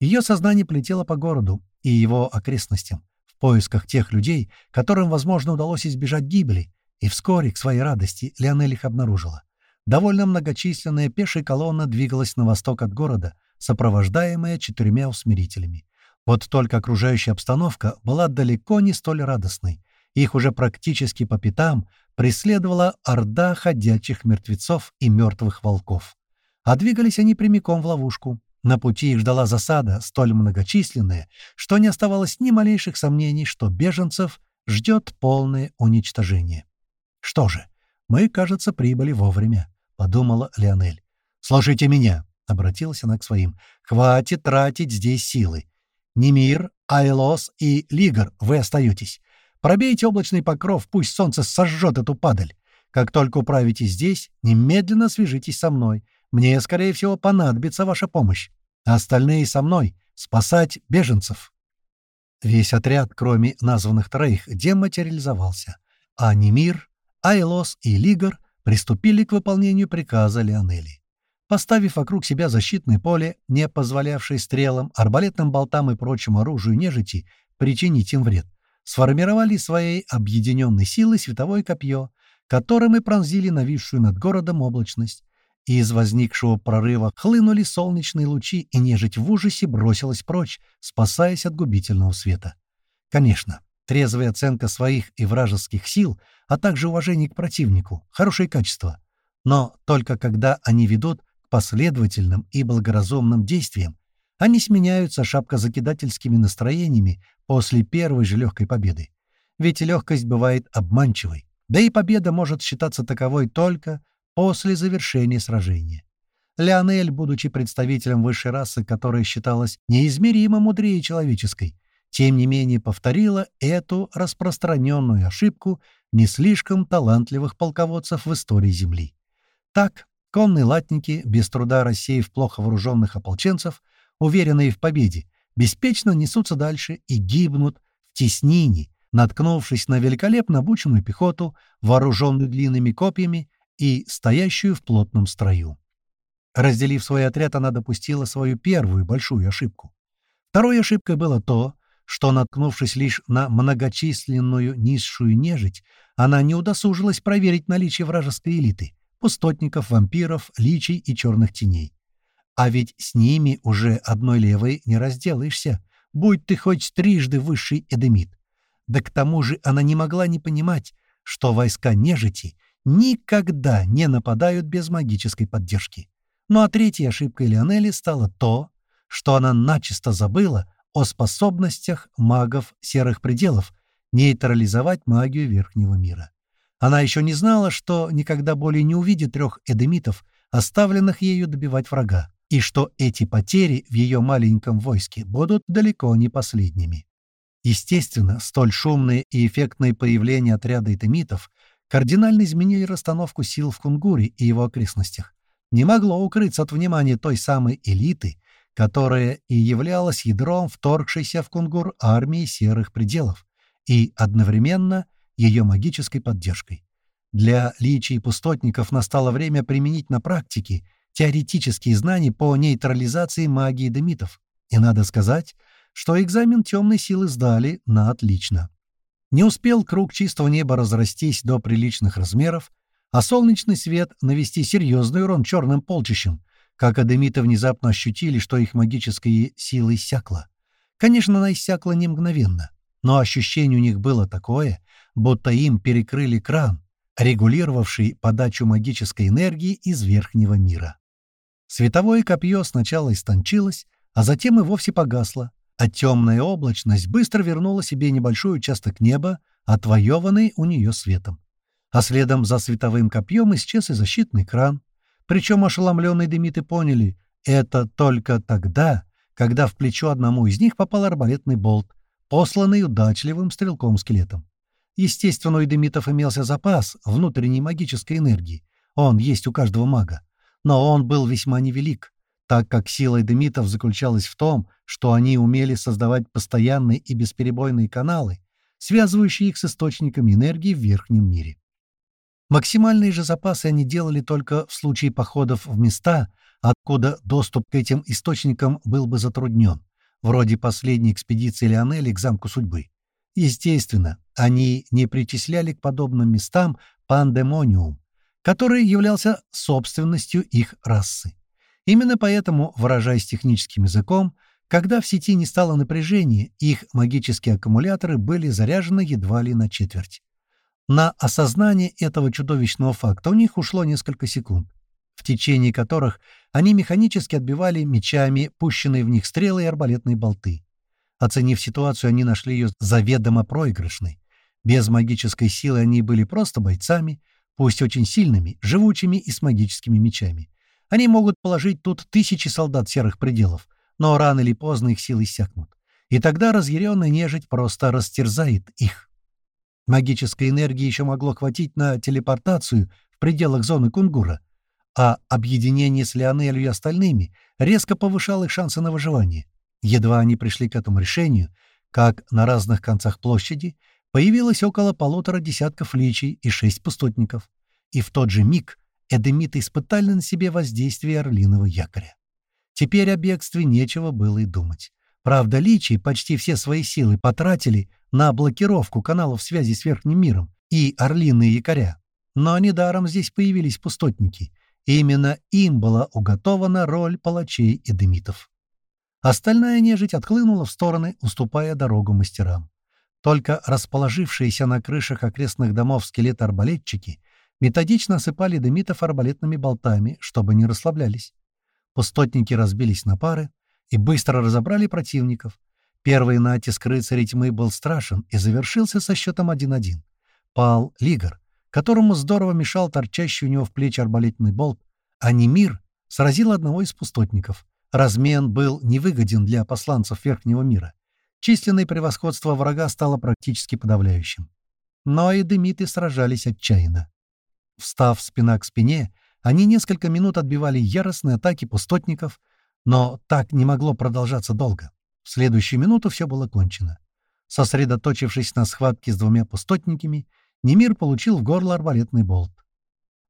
Ее сознание полетело по городу и его окрестностям в поисках тех людей, которым, возможно, удалось избежать гибели, и вскоре, к своей радости, Леонель их обнаружила. Довольно многочисленная пешая колонна двигалась на восток от города, сопровождаемая четырьмя усмирителями. Вот только окружающая обстановка была далеко не столь радостной. Их уже практически по пятам преследовала орда ходячих мертвецов и мертвых волков. А двигались они прямиком в ловушку. На пути их ждала засада, столь многочисленная, что не оставалось ни малейших сомнений, что беженцев ждет полное уничтожение. «Что же, мы, кажется, прибыли вовремя», — подумала Леонель. «Слушайте меня», — обратилась она к своим. «Хватит тратить здесь силы. Немир, Айлос и Лигар, вы остаетесь. Пробейте облачный покров, пусть солнце сожжет эту падаль. Как только управитесь здесь, немедленно свяжитесь со мной. Мне, скорее всего, понадобится ваша помощь. остальные со мной. Спасать беженцев». Весь отряд, кроме названных троих, дематериализовался. А Немир, Айлос и Лигар приступили к выполнению приказа Леонели. Поставив вокруг себя защитное поле, не позволявшее стрелам, арбалетным болтам и прочему оружию нежити причинить им вред, сформировали своей объединенной силой световое копье, которым и пронзили нависшую над городом облачность. И из возникшего прорыва хлынули солнечные лучи, и нежить в ужасе бросилась прочь, спасаясь от губительного света. Конечно, трезвая оценка своих и вражеских сил — а также уважение к противнику, хорошие качества. Но только когда они ведут к последовательным и благоразумным действиям, они сменяются шапкозакидательскими настроениями после первой же легкой победы. Ведь легкость бывает обманчивой, да и победа может считаться таковой только после завершения сражения. Леонель, будучи представителем высшей расы, которая считалась неизмеримо мудрее человеческой, тем не менее повторила эту распространенную ошибку не слишком талантливых полководцев в истории Земли. Так, конные латники, без труда рассеяв плохо вооруженных ополченцев, уверенные в победе, беспечно несутся дальше и гибнут в теснине, наткнувшись на великолепно обученную пехоту, вооруженную длинными копьями и стоящую в плотном строю. Разделив свой отряд, она допустила свою первую большую ошибку. Второй ошибкой было то, что, наткнувшись лишь на многочисленную низшую нежить, она не удосужилась проверить наличие вражеской элиты — пустотников, вампиров, личий и черных теней. А ведь с ними уже одной левой не разделаешься, будь ты хоть трижды высший эдемит. Да к тому же она не могла не понимать, что войска нежити никогда не нападают без магической поддержки. Ну а третьей ошибкой Лионели стало то, что она начисто забыла о способностях магов серых пределов нейтрализовать магию Верхнего мира. Она еще не знала, что никогда более не увидит трех эдемитов, оставленных ею добивать врага, и что эти потери в ее маленьком войске будут далеко не последними. Естественно, столь шумное и эффектное появление отряда эдемитов, кардинально изменили расстановку сил в Кунгуре и его окрестностях. Не могло укрыться от внимания той самой элиты, которая и являлась ядром вторгшейся в Кунгур армии серых пределов и одновременно ее магической поддержкой. Для личий пустотников настало время применить на практике теоретические знания по нейтрализации магии демитов. И надо сказать, что экзамен темной силы сдали на отлично. Не успел круг чистого неба разрастись до приличных размеров, а солнечный свет навести серьезный урон черным полчищем, как адемиты внезапно ощутили, что их магическая сила иссякла. Конечно, она иссякла не мгновенно, но ощущение у них было такое, будто им перекрыли кран, регулировавший подачу магической энергии из верхнего мира. Световое копье сначала истончилось, а затем и вовсе погасло, а темная облачность быстро вернула себе небольшой участок неба, отвоеванный у нее светом. А следом за световым копьем исчез и защитный кран. Причем ошеломленные демиты поняли, это только тогда, когда в плечо одному из них попал арбалетный болт, посланный удачливым стрелком-скелетом. Естественно, у демитов имелся запас внутренней магической энергии. Он есть у каждого мага но он был весьма невелик, так как сила эдемитов заключалась в том, что они умели создавать постоянные и бесперебойные каналы, связывающие их с источниками энергии в верхнем мире. Максимальные же запасы они делали только в случае походов в места, откуда доступ к этим источникам был бы затруднен, вроде последней экспедиции Лионели к Замку Судьбы. Естественно, они не причисляли к подобным местам пандемониум, который являлся собственностью их расы. Именно поэтому, выражаясь техническим языком, когда в сети не стало напряжения, их магические аккумуляторы были заряжены едва ли на четверть. На осознание этого чудовищного факта у них ушло несколько секунд, в течение которых они механически отбивали мечами пущенные в них стрелы и арбалетные болты. Оценив ситуацию, они нашли ее заведомо проигрышной. Без магической силы они были просто бойцами — пусть очень сильными, живучими и с магическими мечами. Они могут положить тут тысячи солдат серых пределов, но рано или поздно их силы иссякнут. И тогда разъяренная нежить просто растерзает их. Магической энергии еще могло хватить на телепортацию в пределах зоны Кунгура, а объединение с Леонелью и остальными резко повышало их шансы на выживание. Едва они пришли к этому решению, как на разных концах площади Появилось около полутора десятков личий и шесть пустотников. И в тот же миг эдемиты испытали на себе воздействие орлиного якоря. Теперь о бегстве нечего было и думать. Правда, личии почти все свои силы потратили на блокировку каналов связи с Верхним миром и орлиные якоря. Но недаром здесь появились пустотники. И именно им была уготована роль палачей эдемитов. Остальная нежить отхлынула в стороны, уступая дорогу мастерам. Только расположившиеся на крышах окрестных домов скелеты-арбалетчики методично осыпали демитов арбалетными болтами, чтобы не расслаблялись. Пустотники разбились на пары и быстро разобрали противников. Первый натиск рыцарей тьмы был страшен и завершился со счетом 1-1. Пал Лигар, которому здорово мешал торчащий у него в плечи арбалетный болт, а Немир сразил одного из пустотников. Размен был невыгоден для посланцев Верхнего мира — Численное превосходство врага стало практически подавляющим. Но и демиты сражались отчаянно. Встав спина к спине, они несколько минут отбивали яростные атаки пустотников, но так не могло продолжаться долго. В следующую минуту все было кончено. Сосредоточившись на схватке с двумя пустотниками, Немир получил в горло арбалетный болт.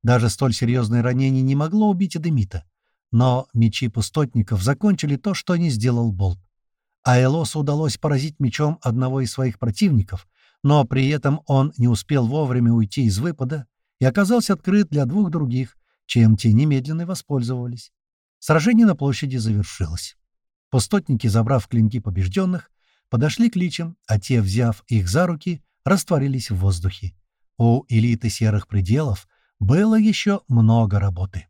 Даже столь серьезное ранение не могло убить Эдемита, но мечи пустотников закончили то, что не сделал болт. Айлосу удалось поразить мечом одного из своих противников, но при этом он не успел вовремя уйти из выпада и оказался открыт для двух других, чем те немедленно воспользовались. Сражение на площади завершилось. Пустотники, забрав клинки побежденных, подошли к личам, а те, взяв их за руки, растворились в воздухе. У элиты серых пределов было еще много работы.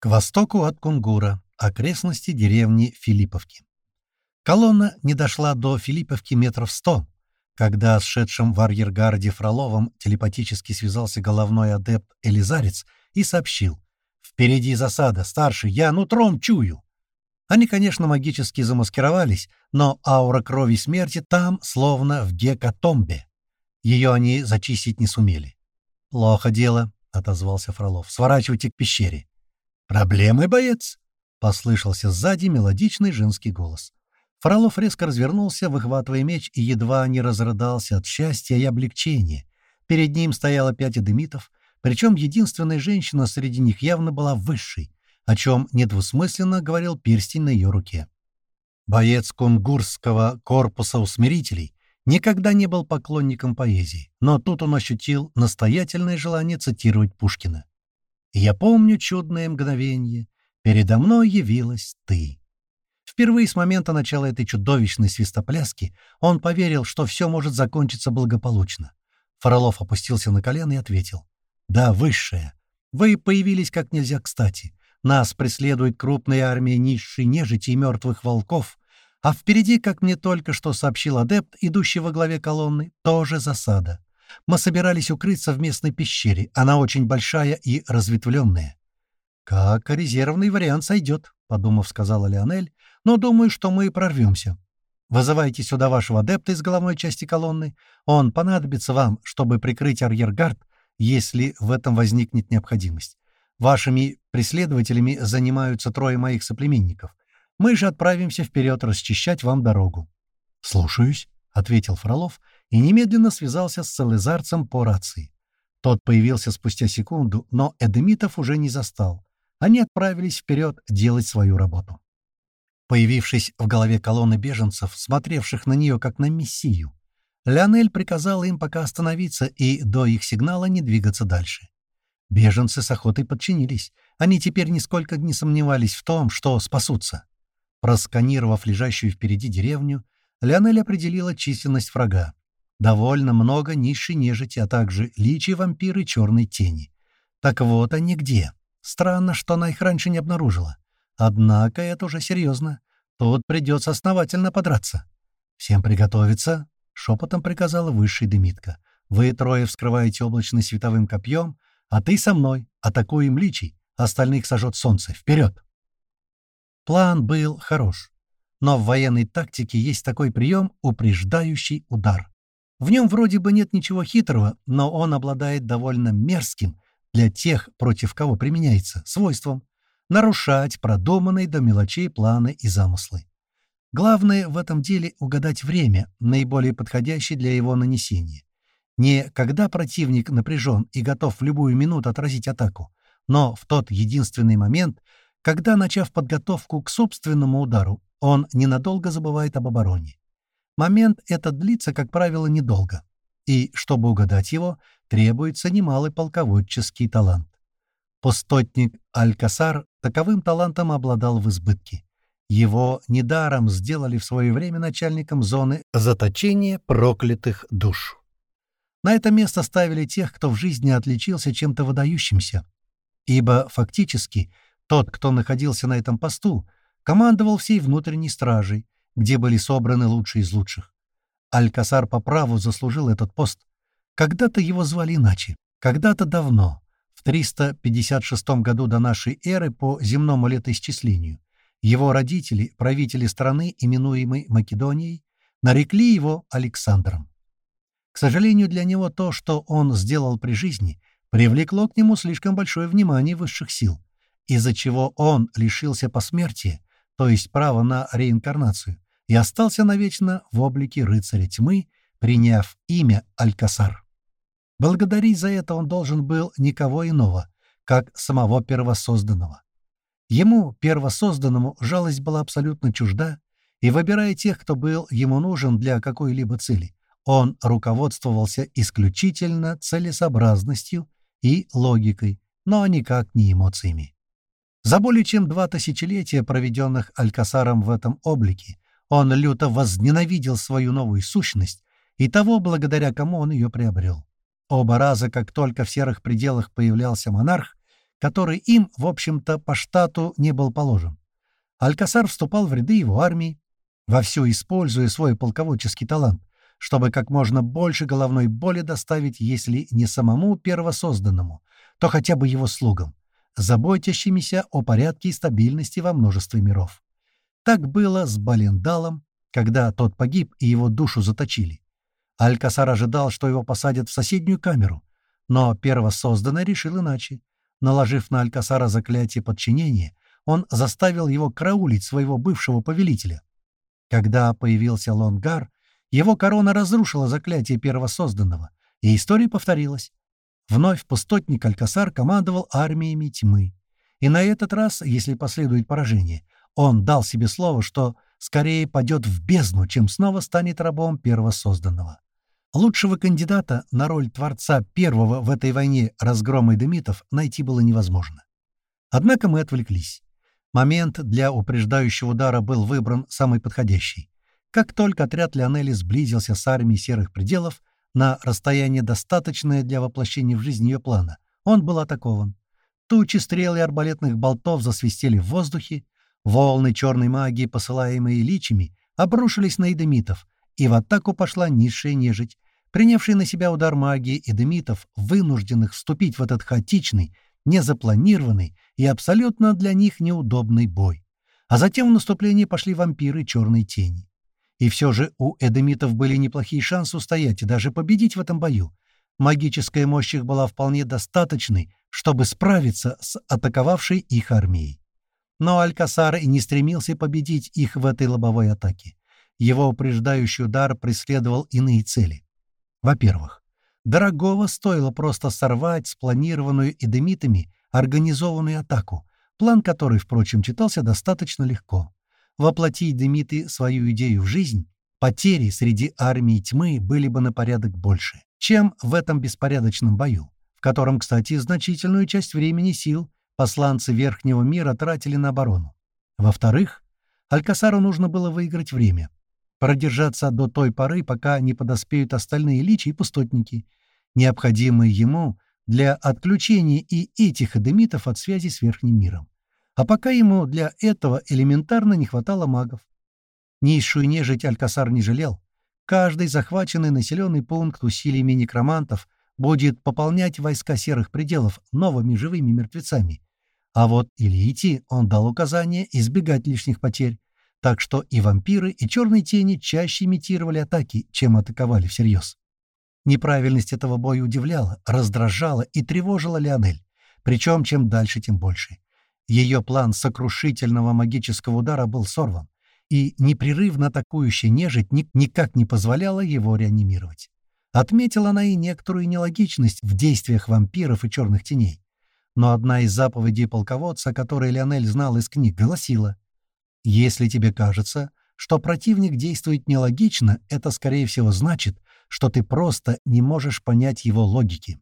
К востоку от Кунгура, окрестности деревни Филипповки. Колонна не дошла до Филипповки метров сто, когда с шедшим в арьергарде Фроловым телепатически связался головной адепт Элизарец и сообщил. «Впереди засада, старший, я нутром чую». Они, конечно, магически замаскировались, но аура крови смерти там, словно в гекатомбе. Ее они зачистить не сумели. «Плохо дело», — отозвался Фролов. «Сворачивайте к пещере». «Проблемы, боец?» — послышался сзади мелодичный женский голос. Фролов резко развернулся, выхватывая меч, и едва не разрыдался от счастья и облегчения. Перед ним стояло пять эдемитов, причем единственная женщина среди них явно была высшей, о чем недвусмысленно говорил перстень на ее руке. Боец кунгурского корпуса усмирителей никогда не был поклонником поэзии, но тут он ощутил настоятельное желание цитировать Пушкина. «Я помню чудное мгновение, передо мной явилась ты». Впервые с момента начала этой чудовищной свистопляски он поверил, что все может закончиться благополучно. Фролов опустился на колено и ответил. «Да, высшая. Вы появились как нельзя кстати. Нас преследует крупная армия низшей нежити и мертвых волков, а впереди, как мне только что сообщил адепт, идущий во главе колонны, тоже засада. Мы собирались укрыться в местной пещере, она очень большая и разветвленная. «Как резервный вариант сойдет», — подумав, сказала Леонель, «но думаю, что мы прорвемся. Вызывайте сюда вашего адепта из головной части колонны. Он понадобится вам, чтобы прикрыть арьергард, если в этом возникнет необходимость. Вашими преследователями занимаются трое моих соплеменников. Мы же отправимся вперед расчищать вам дорогу». «Слушаюсь», — ответил Фролов и немедленно связался с Целезарцем по рации. Тот появился спустя секунду, но Эдемитов уже не застал. Они отправились вперед делать свою работу. Появившись в голове колонны беженцев, смотревших на нее как на мессию, Леонель приказала им пока остановиться и до их сигнала не двигаться дальше. Беженцы с охотой подчинились. Они теперь нисколько не сомневались в том, что спасутся. Просканировав лежащую впереди деревню, Леонель определила численность врага. Довольно много низшей нежити, а также личи, вампиры, черной тени. Так вот они где. Странно, что она их раньше не обнаружила. Однако это уже серьезно. Тут придется основательно подраться. «Всем приготовиться», — шепотом приказала высший Демитка. «Вы трое вскрываете облачный световым копьем, а ты со мной. Атакуем личий. Остальных сожжет солнце. Вперед!» План был хорош. Но в военной тактике есть такой прием — упреждающий удар. В нем вроде бы нет ничего хитрого, но он обладает довольно мерзким для тех, против кого применяется, свойством нарушать продуманные до мелочей планы и замыслы. Главное в этом деле угадать время, наиболее подходящее для его нанесения. Не когда противник напряжен и готов в любую минуту отразить атаку, но в тот единственный момент, когда, начав подготовку к собственному удару, он ненадолго забывает об обороне. Момент этот длится, как правило, недолго, и, чтобы угадать его, требуется немалый полководческий талант. Пустотник Алькасар таковым талантом обладал в избытке. Его недаром сделали в свое время начальником зоны заточения проклятых душ. На это место ставили тех, кто в жизни отличился чем-то выдающимся, ибо фактически тот, кто находился на этом посту, командовал всей внутренней стражей, где были собраны лучшие из лучших. Алькасар по праву заслужил этот пост. Когда-то его звали иначе, когда-то давно, в 356 году до нашей эры по земному летоисчислению. Его родители, правители страны, именуемой Македонией, нарекли его Александром. К сожалению для него то, что он сделал при жизни, привлекло к нему слишком большое внимание высших сил, из-за чего он лишился посмертия, то есть права на реинкарнацию, и остался навечно в облике рыцаря тьмы, приняв имя Алькасар. Благодарить за это он должен был никого иного, как самого первосозданного. Ему, первосозданному, жалость была абсолютно чужда, и, выбирая тех, кто был ему нужен для какой-либо цели, он руководствовался исключительно целесообразностью и логикой, но никак не эмоциями. За более чем два тысячелетия, проведенных Алькасаром в этом облике, он люто возненавидел свою новую сущность и того, благодаря кому он ее приобрел. Оба раза, как только в серых пределах появлялся монарх, который им, в общем-то, по штату не был положен. Алькасар вступал в ряды его армии, вовсю используя свой полководческий талант, чтобы как можно больше головной боли доставить, если не самому первосозданному, то хотя бы его слугам, заботящимися о порядке и стабильности во множестве миров. Так было с Балендалом, когда тот погиб и его душу заточили. Алькасар ожидал, что его посадят в соседнюю камеру, но первосозданный решил иначе. Наложив на Алькасара заклятие подчинения, он заставил его караулить своего бывшего повелителя. Когда появился Лонгар, его корона разрушила заклятие первосозданного, и история повторилась. Вновь пустотник Алькасар командовал армиями тьмы. И на этот раз, если последует поражение, он дал себе слово, что скорее падет в бездну, чем снова станет рабом первосозданного. Лучшего кандидата на роль творца первого в этой войне разгрома эдемитов найти было невозможно. Однако мы отвлеклись. Момент для упреждающего удара был выбран самый подходящий. Как только отряд Леонели сблизился с армией Серых Пределов на расстояние, достаточное для воплощения в жизнь ее плана, он был атакован. Тучи стрел и арбалетных болтов засвистели в воздухе, волны черной магии, посылаемые личами, обрушились на эдемитов, и в атаку пошла низшая нежить, принявшая на себя удар магии эдемитов, вынужденных вступить в этот хаотичный, незапланированный и абсолютно для них неудобный бой. А затем в наступление пошли вампиры черной тени. И все же у эдемитов были неплохие шансы устоять и даже победить в этом бою. Магическая мощь их была вполне достаточной, чтобы справиться с атаковавшей их армией. Но Алькасар и не стремился победить их в этой лобовой атаке. Его упреждающий удар преследовал иные цели. Во-первых, Дорогого стоило просто сорвать спланированную эдемитами организованную атаку, план которой, впрочем, читался достаточно легко. Воплотить демиты свою идею в жизнь, потери среди армии тьмы были бы на порядок больше, чем в этом беспорядочном бою, в котором, кстати, значительную часть времени сил посланцы Верхнего мира тратили на оборону. Во-вторых, Алькасару нужно было выиграть время, продержаться до той поры, пока не подоспеют остальные личи и пустотники, необходимые ему для отключения и этих эдемитов от связи с Верхним миром. А пока ему для этого элементарно не хватало магов. Низшую нежить Алькасар не жалел. Каждый захваченный населенный пункт усилиями некромантов будет пополнять войска серых пределов новыми живыми мертвецами. А вот Ильити он дал указание избегать лишних потерь, так что и вампиры, и черные тени чаще имитировали атаки, чем атаковали всерьез. Неправильность этого боя удивляла, раздражала и тревожила Леонель. Причем чем дальше, тем больше. Ее план сокрушительного магического удара был сорван, и непрерывно атакующая нежить никак не позволяла его реанимировать. Отметила она и некоторую нелогичность в действиях вампиров и черных теней. Но одна из заповедей полководца, которую Леонель знал из книг, гласила «Если тебе кажется, что противник действует нелогично, это, скорее всего, значит, что ты просто не можешь понять его логики.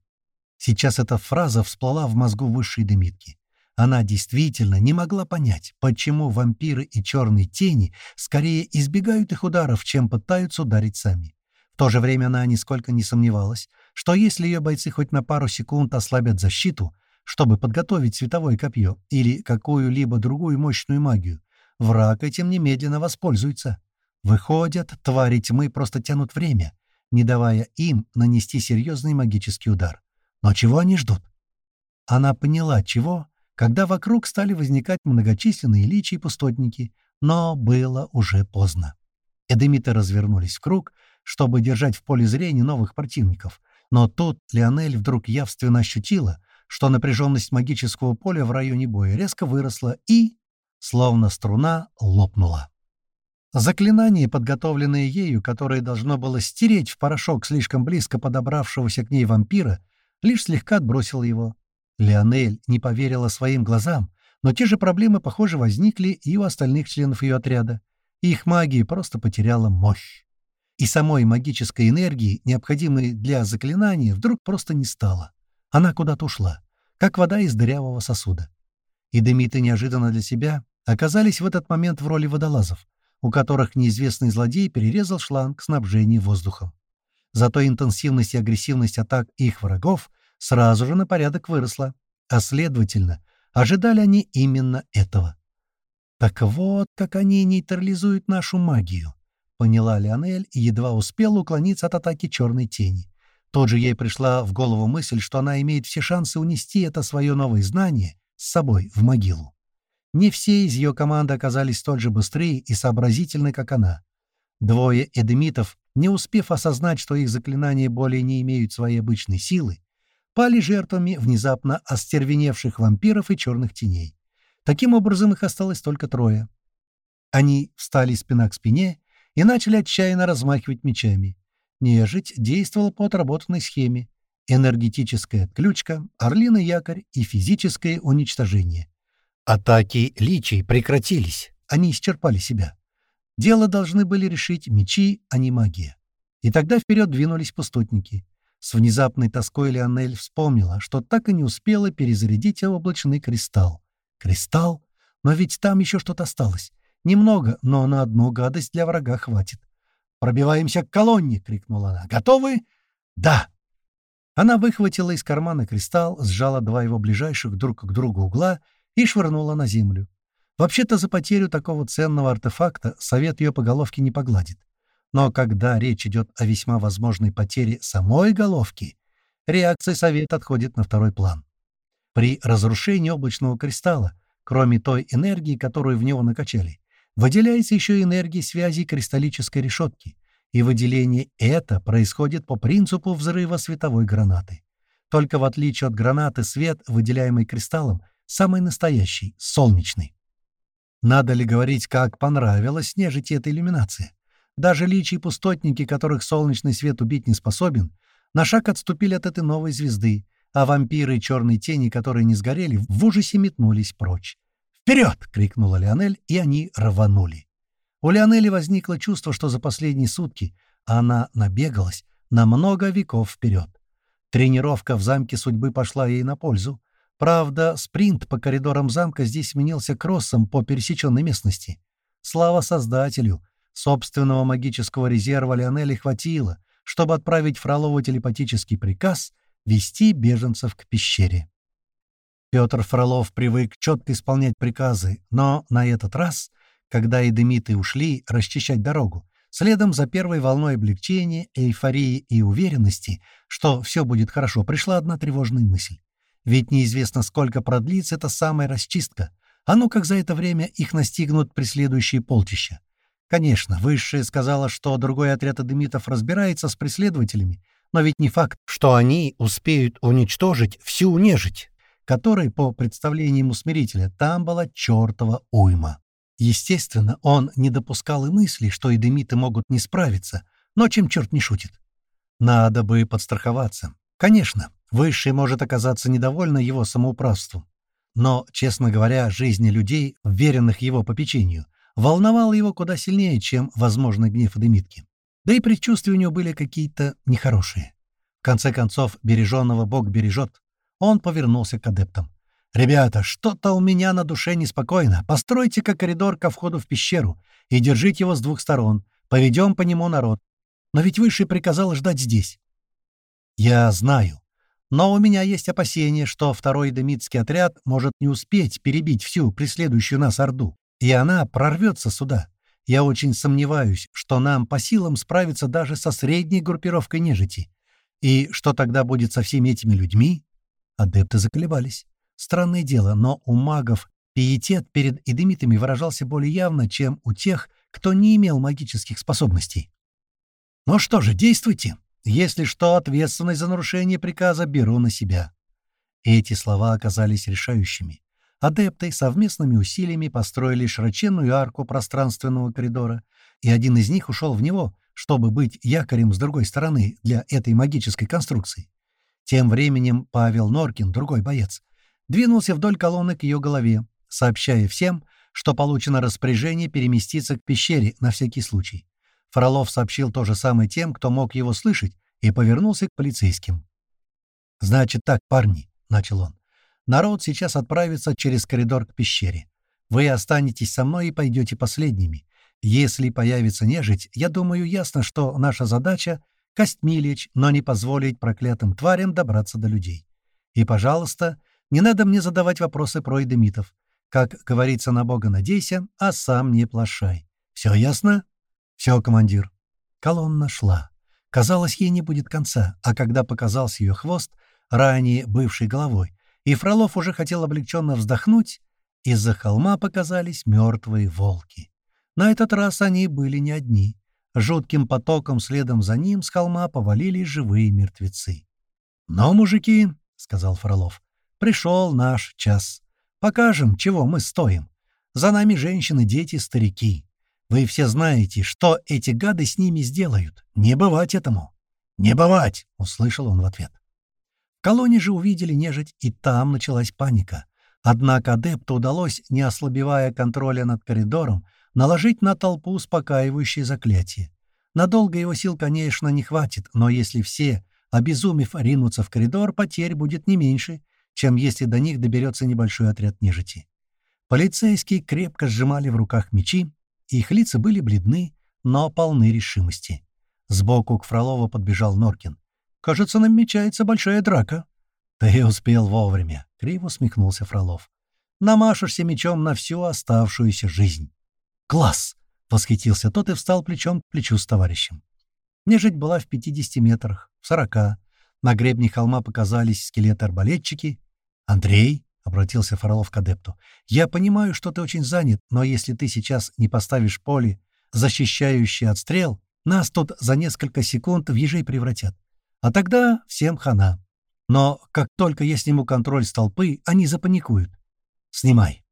Сейчас эта фраза всплыла в мозгу высшей Демитки. Она действительно не могла понять, почему вампиры и черные тени скорее избегают их ударов, чем пытаются ударить сами. В то же время она нисколько не сомневалась, что если ее бойцы хоть на пару секунд ослабят защиту, чтобы подготовить световое копье или какую-либо другую мощную магию, враг этим немедленно воспользуется. Выходят, твари тьмы просто тянут время, не давая им нанести серьезный магический удар. Но чего они ждут? Она поняла, чего, когда вокруг стали возникать многочисленные личи и пустотники, но было уже поздно. Эдемиты развернулись в круг, чтобы держать в поле зрения новых противников, но тут Леонель вдруг явственно ощутила, что напряженность магического поля в районе боя резко выросла и, словно струна, лопнула. Заклинание, подготовленное ею, которое должно было стереть в порошок слишком близко подобравшегося к ней вампира, лишь слегка отбросило его. Леонель не поверила своим глазам, но те же проблемы, похоже, возникли и у остальных членов ее отряда. Их магия просто потеряла мощь. И самой магической энергии, необходимой для заклинания, вдруг просто не стало. Она куда-то ушла, как вода из дырявого сосуда. И демиты неожиданно для себя оказались в этот момент в роли водолазов, у которых неизвестный злодей перерезал шланг снабжения воздухом. Зато интенсивность и агрессивность атак их врагов сразу же на порядок выросла, а, следовательно, ожидали они именно этого. «Так вот, как они нейтрализуют нашу магию», — поняла Леонель и едва успела уклониться от атаки черной тени. Тут же ей пришла в голову мысль, что она имеет все шансы унести это свое новое знание с собой в могилу. Не все из ее команды оказались столь же быстрые и сообразительны, как она. Двое эдемитов не успев осознать, что их заклинания более не имеют своей обычной силы, пали жертвами внезапно остервеневших вампиров и черных теней. Таким образом, их осталось только трое. Они встали спина к спине и начали отчаянно размахивать мечами. Нежить действовала по отработанной схеме. Энергетическая отключка, орлиный якорь и физическое уничтожение. Атаки личей прекратились. Они исчерпали себя. Дело должны были решить мечи, а не магия. И тогда вперед двинулись пустотники. С внезапной тоской Леонель вспомнила, что так и не успела перезарядить облачный кристалл. Кристалл? Но ведь там еще что-то осталось. Немного, но на одну гадость для врага хватит. «Пробиваемся к колонне!» — крикнула она. «Готовы?» «Да!» Она выхватила из кармана кристалл, сжала два его ближайших друг к другу угла и швырнула на землю. Вообще-то за потерю такого ценного артефакта совет ее по головке не погладит. Но когда речь идет о весьма возможной потере самой головки, реакция совета отходит на второй план. При разрушении облачного кристалла, кроме той энергии, которую в него накачали, выделяется еще энергия связи кристаллической решетки, и выделение это происходит по принципу взрыва световой гранаты. Только в отличие от гранаты свет, выделяемый кристаллом, самый настоящий, солнечный. Надо ли говорить, как понравилась нежити эта иллюминация? Даже личи и пустотники, которых солнечный свет убить не способен, на шаг отступили от этой новой звезды, а вампиры и черные тени, которые не сгорели, в ужасе метнулись прочь. «Вперед!» — крикнула Леонель, и они рванули. У Леонели возникло чувство, что за последние сутки она набегалась на много веков вперед. Тренировка в замке судьбы пошла ей на пользу. Правда, спринт по коридорам замка здесь сменился кроссом по пересеченной местности. Слава Создателю! Собственного магического резерва Леонели хватило, чтобы отправить Фролову телепатический приказ вести беженцев к пещере. Петр Фролов привык четко исполнять приказы, но на этот раз, когда эдемиты ушли расчищать дорогу, следом за первой волной облегчения, эйфории и уверенности, что все будет хорошо, пришла одна тревожная мысль. Ведь неизвестно, сколько продлится эта самая расчистка, а ну как за это время их настигнут преследующие полчища. Конечно, Высшая сказала, что другой отряд адемитов разбирается с преследователями, но ведь не факт, что они успеют уничтожить всю нежить, которой, по представлениям усмирителя, там была чертова уйма. Естественно, он не допускал и мысли, что эдемиты могут не справиться, но чем черт не шутит. Надо бы подстраховаться. Конечно, Высший может оказаться недовольна его самоуправством. Но, честно говоря, жизни людей, вверенных его попечению, волновал его куда сильнее, чем возможный гнев Демитки. Да и предчувствия у него были какие-то нехорошие. В конце концов, береженного Бог бережет. Он повернулся к адептам. «Ребята, что-то у меня на душе неспокойно. Постройте-ка коридор ко входу в пещеру и держите его с двух сторон. Поведем по нему народ. Но ведь Высший приказал ждать здесь». «Я знаю. Но у меня есть опасение, что второй демитский отряд может не успеть перебить всю преследующую нас Орду, и она прорвется сюда. Я очень сомневаюсь, что нам по силам справиться даже со средней группировкой нежити. И что тогда будет со всеми этими людьми? Адепты заколебались. Странное дело, но у магов пиетет перед эдемитами выражался более явно, чем у тех, кто не имел магических способностей. «Ну что же, действуйте!» Если что, ответственность за нарушение приказа беру на себя». Эти слова оказались решающими. Адепты совместными усилиями построили широченную арку пространственного коридора, и один из них ушел в него, чтобы быть якорем с другой стороны для этой магической конструкции. Тем временем Павел Норкин, другой боец, двинулся вдоль колонны к ее голове, сообщая всем, что получено распоряжение переместиться к пещере на всякий случай. Фролов сообщил то же самое тем, кто мог его слышать, и повернулся к полицейским. «Значит так, парни», — начал он, — «народ сейчас отправится через коридор к пещере. Вы останетесь со мной и пойдете последними. Если появится нежить, я думаю, ясно, что наша задача — костьми лечь, но не позволить проклятым тварям добраться до людей. И, пожалуйста, не надо мне задавать вопросы про эдемитов. Как говорится, на Бога надейся, а сам не плашай. Все ясно?» «Все, командир». Колонна шла. Казалось, ей не будет конца, а когда показался ее хвост, ранее бывший головой, и Фролов уже хотел облегченно вздохнуть, из-за холма показались мертвые волки. На этот раз они были не одни. Жутким потоком следом за ним с холма повалили живые мертвецы. «Но, мужики», — сказал Фролов, — «пришел наш час. Покажем, чего мы стоим. За нами женщины, дети, старики. Вы все знаете, что эти гады с ними сделают. Не бывать этому». «Не бывать!» — услышал он в ответ. Колонии же увидели нежить, и там началась паника. Однако адепту удалось, не ослабевая контроля над коридором, наложить на толпу успокаивающее заклятие. Надолго его сил, конечно, не хватит, но если все, обезумев, ринутся в коридор, потерь будет не меньше, чем если до них доберется небольшой отряд нежити. Полицейские крепко сжимали в руках мечи, их лица были бледны, но полны решимости. Сбоку к Фролову подбежал Норкин. «Кажется, намечается большая драка». «Ты успел вовремя», — криво усмехнулся Фролов. «Намашешься мечом на всю оставшуюся жизнь». «Класс!» — восхитился тот и встал плечом к плечу с товарищем. Нежить была в 50 метрах, в 40. На гребне холма показались скелеты-арбалетчики. «Андрей», — обратился Фролов к адепту, — «я понимаю, что ты очень занят, но если ты сейчас не поставишь поле, защищающее от стрел, нас тут за несколько секунд в ежей превратят. А тогда всем хана. Но как только я сниму контроль с толпы, они запаникуют. Снимай.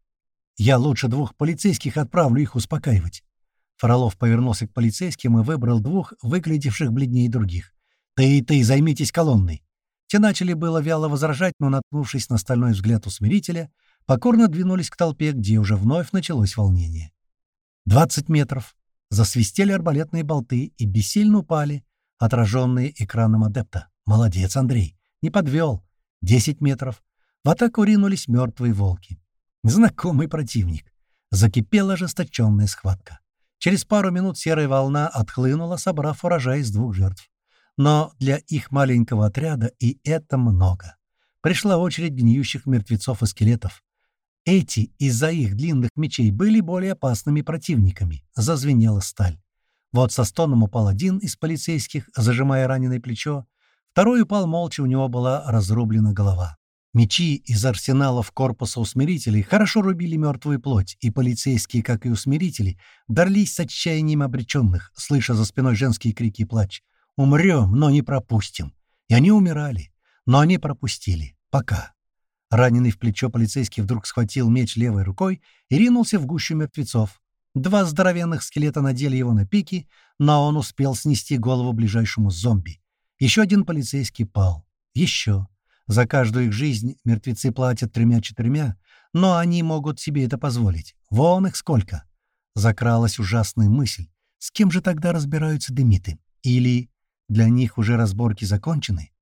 Я лучше двух полицейских отправлю их успокаивать. Фролов повернулся к полицейским и выбрал двух, выглядевших бледнее других. «Ты и ты, займитесь колонной!» Те начали было вяло возражать, но, наткнувшись на стальной взгляд усмирителя, покорно двинулись к толпе, где уже вновь началось волнение. «Двадцать метров. Засвистели арбалетные болты и бессильно упали, отраженные экраном адепта. Молодец, Андрей. Не подвел. Десять метров. В атаку ринулись мертвые волки. Знакомый противник. Закипела ожесточенная схватка. Через пару минут серая волна отхлынула, собрав урожай из двух жертв. Но для их маленького отряда и это много. Пришла очередь гниющих мертвецов и скелетов. Эти из-за их длинных мечей были более опасными противниками. Зазвенела сталь. Вот со стоном упал один из полицейских, зажимая раненое плечо. Второй упал молча, у него была разрублена голова. Мечи из арсеналов корпуса усмирителей хорошо рубили мертвую плоть, и полицейские, как и усмирители, дарлись с отчаянием обреченных, слыша за спиной женские крики и плач. «Умрем, но не пропустим». И они умирали, но они пропустили. Пока. Раненый в плечо полицейский вдруг схватил меч левой рукой и ринулся в гущу мертвецов. Два здоровенных скелета надели его на пики, но он успел снести голову ближайшему зомби. Еще один полицейский пал. Еще. За каждую их жизнь мертвецы платят тремя-четырьмя, но они могут себе это позволить. Вон их сколько. Закралась ужасная мысль. С кем же тогда разбираются демиты? Или для них уже разборки закончены?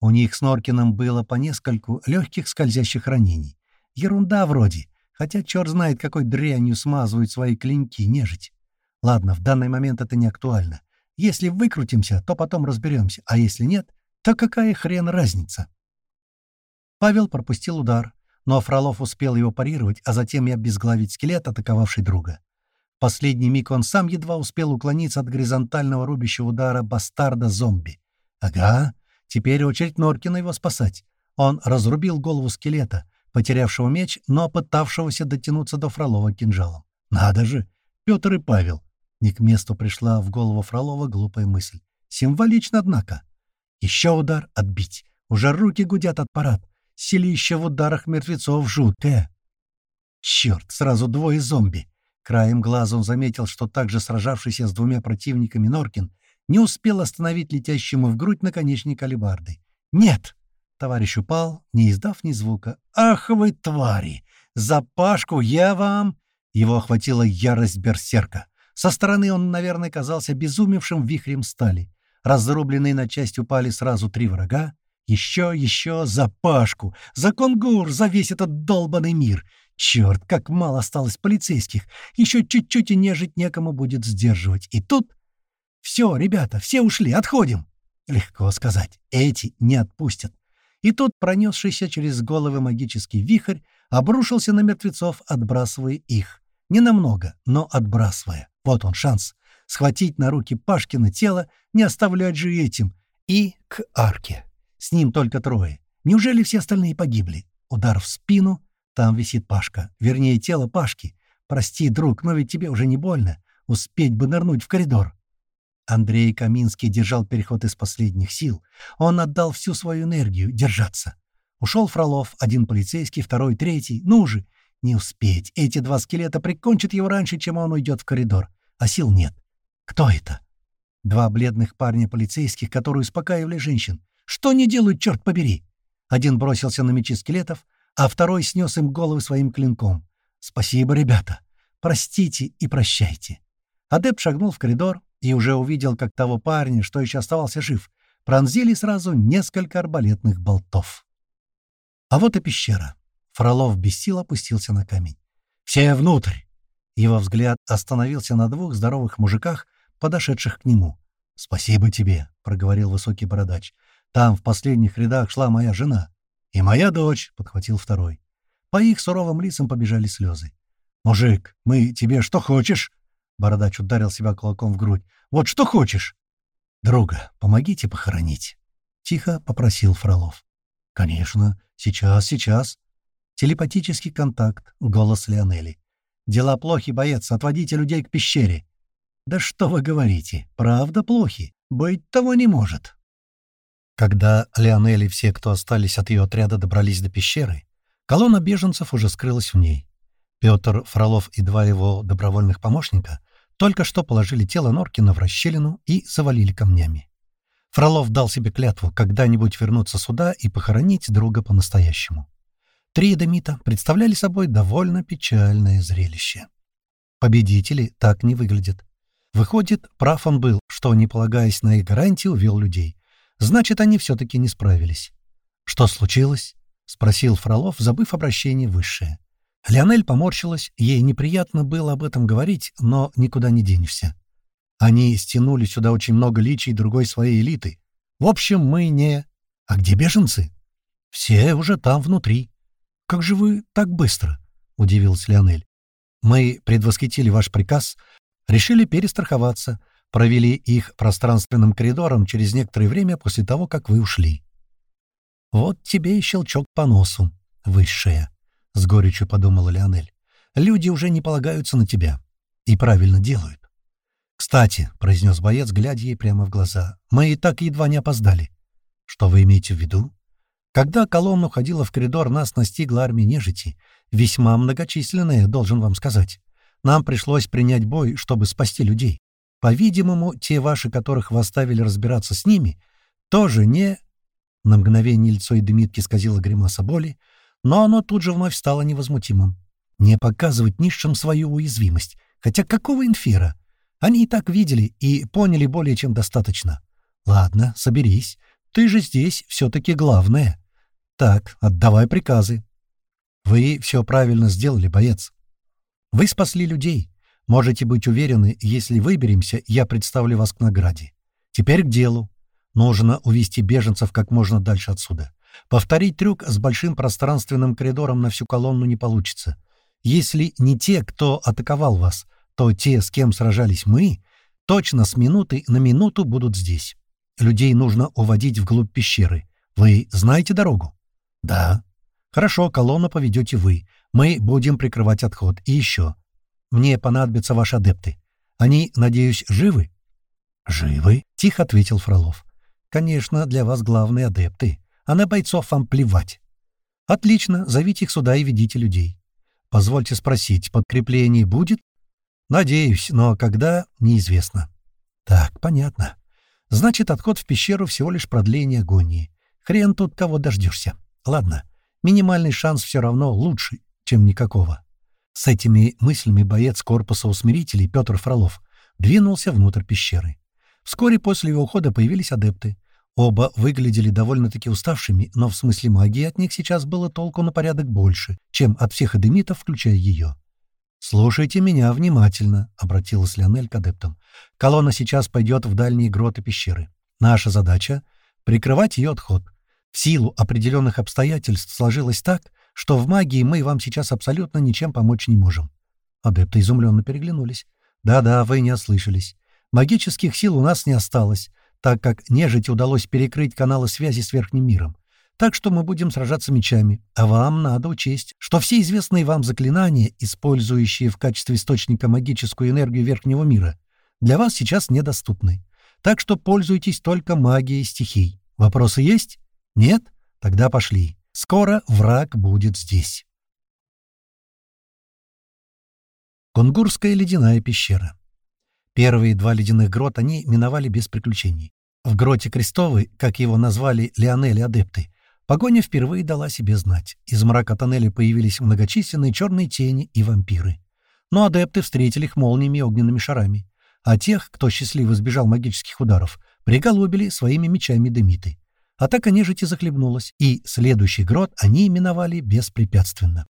У них с Норкиным было по нескольку легких скользящих ранений. Ерунда вроде, хотя черт знает, какой дрянью смазывают свои клинки нежить. Ладно, в данный момент это не актуально. Если выкрутимся, то потом разберемся, а если нет, то какая хрен разница? Павел пропустил удар, но Фролов успел его парировать, а затем и обезглавить скелет, атаковавший друга. Последний миг он сам едва успел уклониться от горизонтального рубящего удара бастарда-зомби. Ага, Теперь очередь Норкина его спасать. Он разрубил голову скелета, потерявшего меч, но пытавшегося дотянуться до Фролова кинжалом. Надо же! Петр и Павел. Не к месту пришла в голову Фролова глупая мысль. Символично, однако. Еще удар — отбить. Уже руки гудят от парад. Селище в ударах мертвецов жуткое. Черт, сразу двое зомби. Краем глаза он заметил, что также сражавшийся с двумя противниками Норкин не успел остановить летящему в грудь наконечник алебарды. «Нет!» — товарищ упал, не издав ни звука. «Ах вы, твари! За Пашку я вам...» Его охватила ярость берсерка. Со стороны он, наверное, казался безумевшим вихрем стали. Разрубленные на части упали сразу три врага. Еще, еще, за Пашку, за Конгур, за весь этот долбанный мир. Черт, как мало осталось полицейских. Еще чуть-чуть и нежить некому будет сдерживать. И тут «Все, ребята, все ушли, отходим!» Легко сказать, эти не отпустят. И тут пронесшийся через головы магический вихрь обрушился на мертвецов, отбрасывая их. Не намного, но отбрасывая. Вот он шанс. Схватить на руки Пашкина тело, не оставлять же этим. И к арке. С ним только трое. Неужели все остальные погибли? Удар в спину. Там висит Пашка. Вернее, тело Пашки. Прости, друг, но ведь тебе уже не больно. Успеть бы нырнуть в коридор. Андрей Каминский держал переход из последних сил. Он отдал всю свою энергию держаться. Ушел Фролов, один полицейский, второй, третий. Ну же, не успеть. Эти два скелета прикончат его раньше, чем он уйдет в коридор. А сил нет. Кто это? Два бледных парня полицейских, которые успокаивали женщин. Что они делают, черт побери? Один бросился на мечи скелетов, а второй снес им головы своим клинком. «Спасибо, ребята. Простите и прощайте». Адеп шагнул в коридор и уже увидел, как того парня, что еще оставался жив, пронзили сразу несколько арбалетных болтов. А вот и пещера. Фролов без сил опустился на камень. «Все внутрь!» Его взгляд остановился на двух здоровых мужиках, подошедших к нему. «Спасибо тебе», — проговорил высокий бородач. «Там в последних рядах шла моя жена». «И моя дочь», — подхватил второй. По их суровым лицам побежали слезы. «Мужик, мы тебе что хочешь?» Бородач ударил себя кулаком в грудь. «Вот что хочешь?» «Друга, помогите похоронить», — тихо попросил Фролов. «Конечно. Сейчас, сейчас». Телепатический контакт. Голос Леонели. «Дела плохи, боец. Отводите людей к пещере». «Да что вы говорите? Правда плохи? Быть того не может». Когда Леонель и все, кто остались от ее отряда, добрались до пещеры, колонна беженцев уже скрылась в ней. Петр, Фролов и два его добровольных помощника только что положили тело Норкина в расщелину и завалили камнями. Фролов дал себе клятву когда-нибудь вернуться сюда и похоронить друга по-настоящему. Три эдемита представляли собой довольно печальное зрелище. Победители так не выглядят. Выходит, прав он был, что, не полагаясь на их гарантии, увел людей. Значит, они все-таки не справились. «Что случилось?» — спросил Фролов, забыв обращение высшее. Леонель поморщилась, ей неприятно было об этом говорить, но никуда не денешься. Они стянули сюда очень много личий другой своей элиты. В общем, мы не... А где беженцы? Все уже там внутри. Как же вы так быстро? — удивилась Леонель. Мы предвосхитили ваш приказ, решили перестраховаться, провели их пространственным коридором через некоторое время после того, как вы ушли. Вот тебе и щелчок по носу, высшая. — с горечью подумала Леонель. «Люди уже не полагаются на тебя. И правильно делают». «Кстати», — произнес боец, глядя ей прямо в глаза, — «мы и так едва не опоздали». «Что вы имеете в виду?» «Когда колонна уходила в коридор, нас настигла армия нежити, весьма многочисленная, должен вам сказать. Нам пришлось принять бой, чтобы спасти людей. По-видимому, те ваши, которых вы оставили разбираться с ними, тоже не...» На мгновение лицо Эдемитки сказала гримаса боли, но оно тут же вновь стало невозмутимым. Не показывать низшим свою уязвимость. Хотя какого инфера? Они и так видели и поняли более чем достаточно. Ладно, соберись. Ты же здесь все-таки главное. Так, отдавай приказы. Вы все правильно сделали, боец. Вы спасли людей. Можете быть уверены, если выберемся, я представлю вас к награде. Теперь к делу. Нужно увести беженцев как можно дальше отсюда. Повторить трюк с большим пространственным коридором на всю колонну не получится. Если не те, кто атаковал вас, то те, с кем сражались мы, точно с минуты на минуту будут здесь. Людей нужно уводить вглубь пещеры. Вы знаете дорогу? Да. Хорошо, колонну поведете вы. Мы будем прикрывать отход. И еще. Мне понадобятся ваши адепты. Они, надеюсь, живы? Живы? Тихо ответил Фролов. Конечно, для вас главные адепты а на бойцов вам плевать. Отлично, зовите их сюда и ведите людей. Позвольте спросить, подкрепление будет? Надеюсь, но когда — неизвестно. Так, понятно. Значит, отход в пещеру всего лишь продление агонии. Хрен тут кого дождешься. Ладно, минимальный шанс все равно лучше, чем никакого. С этими мыслями боец корпуса усмирителей Петр Фролов двинулся внутрь пещеры. Вскоре после его ухода появились адепты. Оба выглядели довольно-таки уставшими, но в смысле магии от них сейчас было толку на порядок больше, чем от всех эдемитов, включая ее. «Слушайте меня внимательно», — обратилась Леонель к адептам. «Колонна сейчас пойдет в дальние гроты пещеры. Наша задача — прикрывать ее отход. В силу определенных обстоятельств сложилось так, что в магии мы вам сейчас абсолютно ничем помочь не можем». Адепты изумленно переглянулись. «Да-да, вы не ослышались. Магических сил у нас не осталось, так как нежити удалось перекрыть каналы связи с Верхним миром. Так что мы будем сражаться мечами, а вам надо учесть, что все известные вам заклинания, использующие в качестве источника магическую энергию Верхнего мира, для вас сейчас недоступны. так что пользуйтесь только магией стихий. Вопросы есть? Нет? Тогда пошли. Скоро враг будет здесь. Кунгурская ледяная пещера. Первые два ледяных грот они миновали без приключений. В гроте Крестовой, как его назвали Леонели-адепты, погоня впервые дала себе знать. Из мрака тоннеля появились многочисленные черные тени и вампиры. Но адепты встретили их молниями и огненными шарами. А тех, кто счастливо избежал магических ударов, приголубили своими мечами демиты. Атака нежити захлебнулась, и следующий грот они именовали беспрепятственно.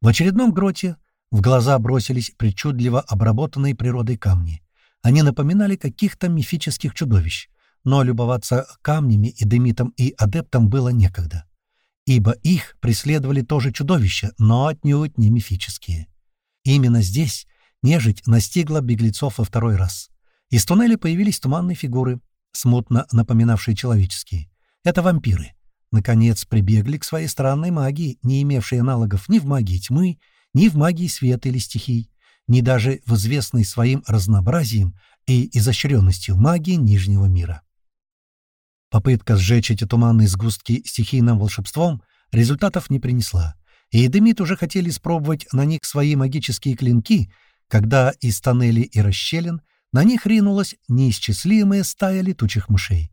В очередном гроте в глаза бросились причудливо обработанные природой камни. Они напоминали каких-то мифических чудовищ, но любоваться камнями и демитом и адептом было некогда. Ибо их преследовали тоже чудовища, но отнюдь не мифические. Именно здесь нежить настигла беглецов во второй раз. Из туннеля появились туманные фигуры, смутно напоминавшие человеческие. Это вампиры. Наконец прибегли к своей странной магии, не имевшей аналогов ни в магии тьмы, ни в магии света или стихий, ни даже в известной своим разнообразием и изощренностью магии Нижнего мира. Попытка сжечь эти туманные сгустки стихийным волшебством результатов не принесла, и Эдемит уже хотели испробовать на них свои магические клинки, когда из тоннелей и расщелин на них ринулась неисчислимая стая летучих мышей.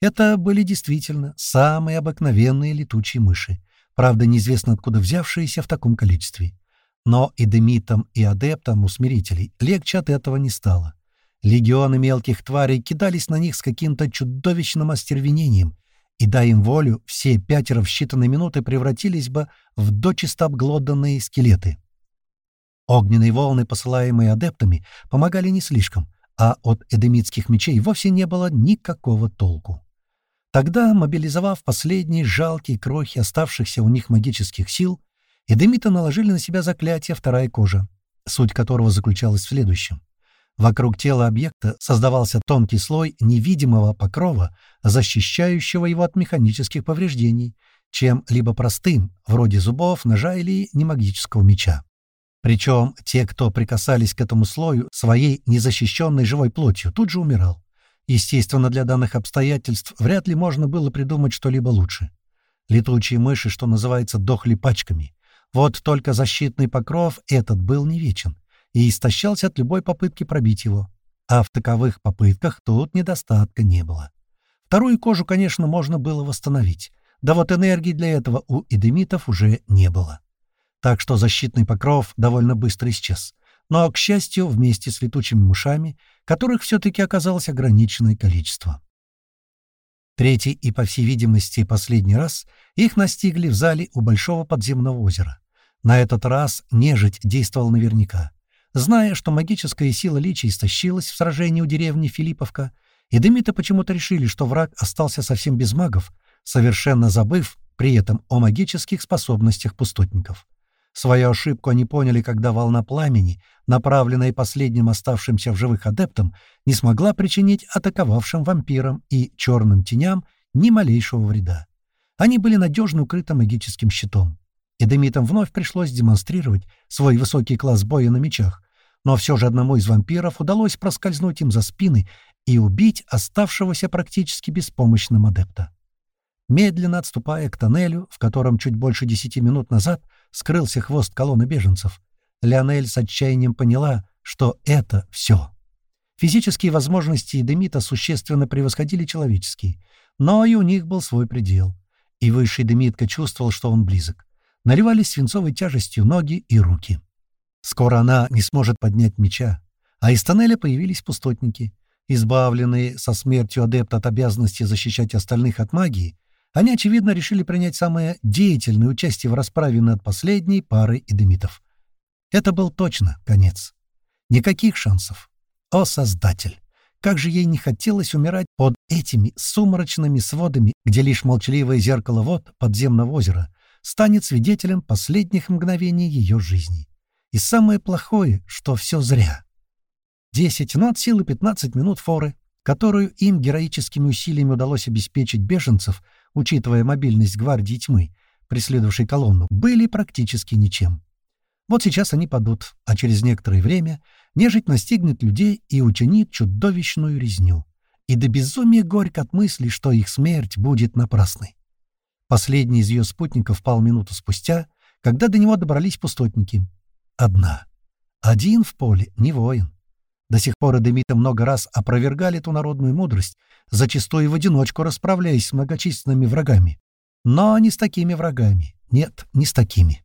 Это были действительно самые обыкновенные летучие мыши, правда, неизвестно откуда взявшиеся в таком количестве. Но и демитам, и адептам усмирителей легче от этого не стало. Легионы мелких тварей кидались на них с каким-то чудовищным остервенением, и, дай им волю, все пятеро в считанные минуты превратились бы в дочисто обглоданные скелеты. Огненные волны, посылаемые адептами, помогали не слишком, а от эдемитских мечей вовсе не было никакого толку. Тогда, мобилизовав последние жалкие крохи оставшихся у них магических сил, Эдемиты наложили на себя заклятие «Вторая кожа», суть которого заключалась в следующем. Вокруг тела объекта создавался тонкий слой невидимого покрова, защищающего его от механических повреждений, чем либо простым, вроде зубов, ножа или немагического меча. Причем те, кто прикасались к этому слою своей незащищенной живой плотью, тут же умирал. Естественно, для данных обстоятельств вряд ли можно было придумать что-либо лучше. Летучие мыши, что называется, дохли пачками. Вот только защитный покров этот был не вечен и истощался от любой попытки пробить его. А в таковых попытках тут недостатка не было. Вторую кожу, конечно, можно было восстановить, да вот энергии для этого у эдемитов уже не было. Так что защитный покров довольно быстро исчез. Но, к счастью, вместе с летучими мышами, которых все-таки оказалось ограниченное количество. Третий и, по всей видимости, последний раз их настигли в зале у большого подземного озера. На этот раз нежить действовал наверняка. Зная, что магическая сила Личи истощилась в сражении у деревни Филипповка, и Демиты почему-то решили, что враг остался совсем без магов, совершенно забыв при этом о магических способностях пустотников. Свою ошибку они поняли, когда волна пламени, направленная последним оставшимся в живых адептам, не смогла причинить атаковавшим вампирам и черным теням ни малейшего вреда. Они были надежно укрыты магическим щитом. Эдемитам вновь пришлось демонстрировать свой высокий класс боя на мечах, но все же одному из вампиров удалось проскользнуть им за спины и убить оставшегося практически беспомощным адепта. Медленно отступая к тоннелю, в котором чуть больше десяти минут назад скрылся хвост колонны беженцев, Леонель с отчаянием поняла, что это все. Физические возможности Эдемита существенно превосходили человеческие, но и у них был свой предел. И высший Демитка чувствовал, что он близок наливались свинцовой тяжестью ноги и руки. Скоро она не сможет поднять меча, а из тоннеля появились пустотники. Избавленные со смертью адепта от обязанности защищать остальных от магии, они, очевидно, решили принять самое деятельное участие в расправе над последней парой эдемитов. Это был точно конец. Никаких шансов. О, Создатель! Как же ей не хотелось умирать под этими сумрачными сводами, где лишь молчаливое зеркало вод подземного озера станет свидетелем последних мгновений ее жизни. И самое плохое, что все зря. Десять, но от силы пятнадцать минут форы, которую им героическими усилиями удалось обеспечить беженцев, учитывая мобильность гвардии тьмы, преследовавшей колонну, были практически ничем. Вот сейчас они падут, а через некоторое время нежить настигнет людей и учинит чудовищную резню. и до безумия горько от мысли, что их смерть будет напрасной. Последний из ее спутников пал минуту спустя, когда до него добрались пустотники. Одна. Один в поле, не воин. До сих пор эдемиты много раз опровергали эту народную мудрость, зачастую в одиночку расправляясь с многочисленными врагами. Но не с такими врагами. Нет, не с такими.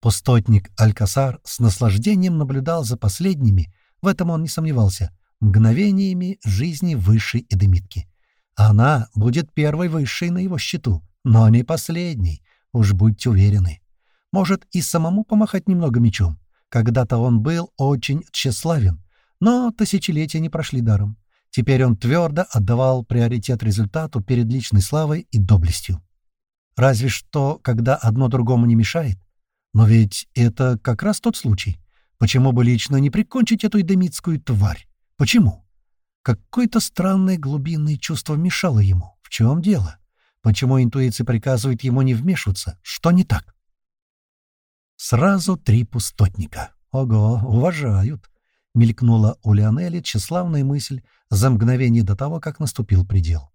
Пустотник Алькасар с наслаждением наблюдал за последними, в этом он не сомневался, мгновениями жизни высшей эдемитки. Она будет первой высшей на его счету, но не последней, уж будьте уверены. Может и самому помахать немного мечом. Когда-то он был очень тщеславен, но тысячелетия не прошли даром. Теперь он твердо отдавал приоритет результату перед личной славой и доблестью. Разве что, когда одно другому не мешает, но ведь это как раз тот случай. Почему бы лично не прикончить эту эдемитскую тварь? Почему? Какое-то странное глубинное чувство мешало ему. В чем дело? Почему интуиция приказывает ему не вмешиваться? Что не так? Сразу три пустотника. Ого, уважают. Мелькнула у Леонели тщеславная мысль за мгновение до того, как наступил предел.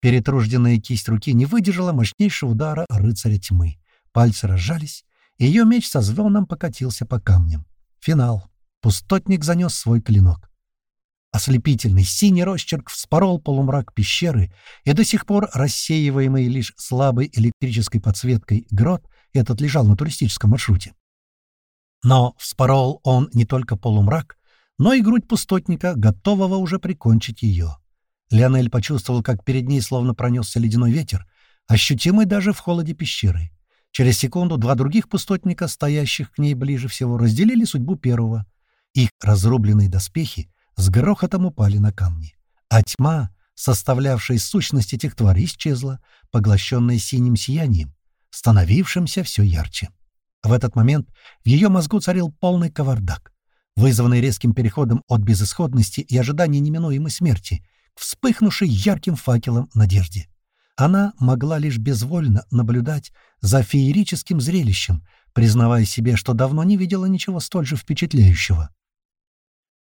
Перетружденная кисть руки не выдержала мощнейшего удара рыцаря тьмы. Пальцы разжались, ее меч со звоном покатился по камням. Финал. Пустотник занес свой клинок. Ослепительный синий росчерк вспорол полумрак пещеры, и до сих пор рассеиваемый лишь слабой электрической подсветкой грот этот лежал на туристическом маршруте. Но вспорол он не только полумрак, но и грудь пустотника, готового уже прикончить ее. Леонель почувствовал, как перед ней словно пронесся ледяной ветер, ощутимый даже в холоде пещеры. Через секунду два других пустотника, стоящих к ней ближе всего, разделили судьбу первого. Их разрубленные доспехи с грохотом упали на камни. А тьма, составлявшая сущность этих тварей, исчезла, поглощенная синим сиянием, становившимся все ярче. В этот момент в ее мозгу царил полный кавардак, вызванный резким переходом от безысходности и ожидания неминуемой смерти к вспыхнувшей ярким факелом надежде она могла лишь безвольно наблюдать за феерическим зрелищем, признавая себе, что давно не видела ничего столь же впечатляющего.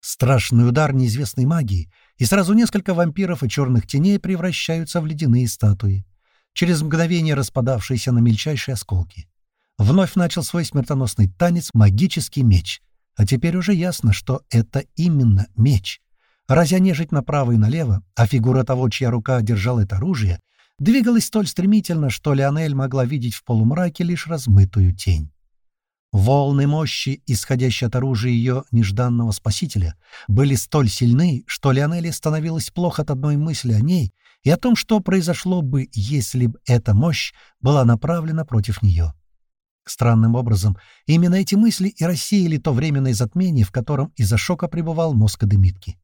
Страшный удар неизвестной магии, и сразу несколько вампиров и черных теней превращаются в ледяные статуи, через мгновение распадавшиеся на мельчайшие осколки. Вновь начал свой смертоносный танец магический меч, а теперь уже ясно, что это именно меч. Разя нежить направо и налево, а фигура того, чья рука держала это оружие, двигалась столь стремительно, что Леонель могла видеть в полумраке лишь размытую тень. Волны мощи, исходящие от оружия ее нежданного спасителя, были столь сильны, что Леонеле становилось плохо от одной мысли о ней и о том, что произошло бы, если бы эта мощь была направлена против нее. Странным образом, именно эти мысли и рассеяли то временное затмение, в котором из-за шока пребывал мозг Демитки.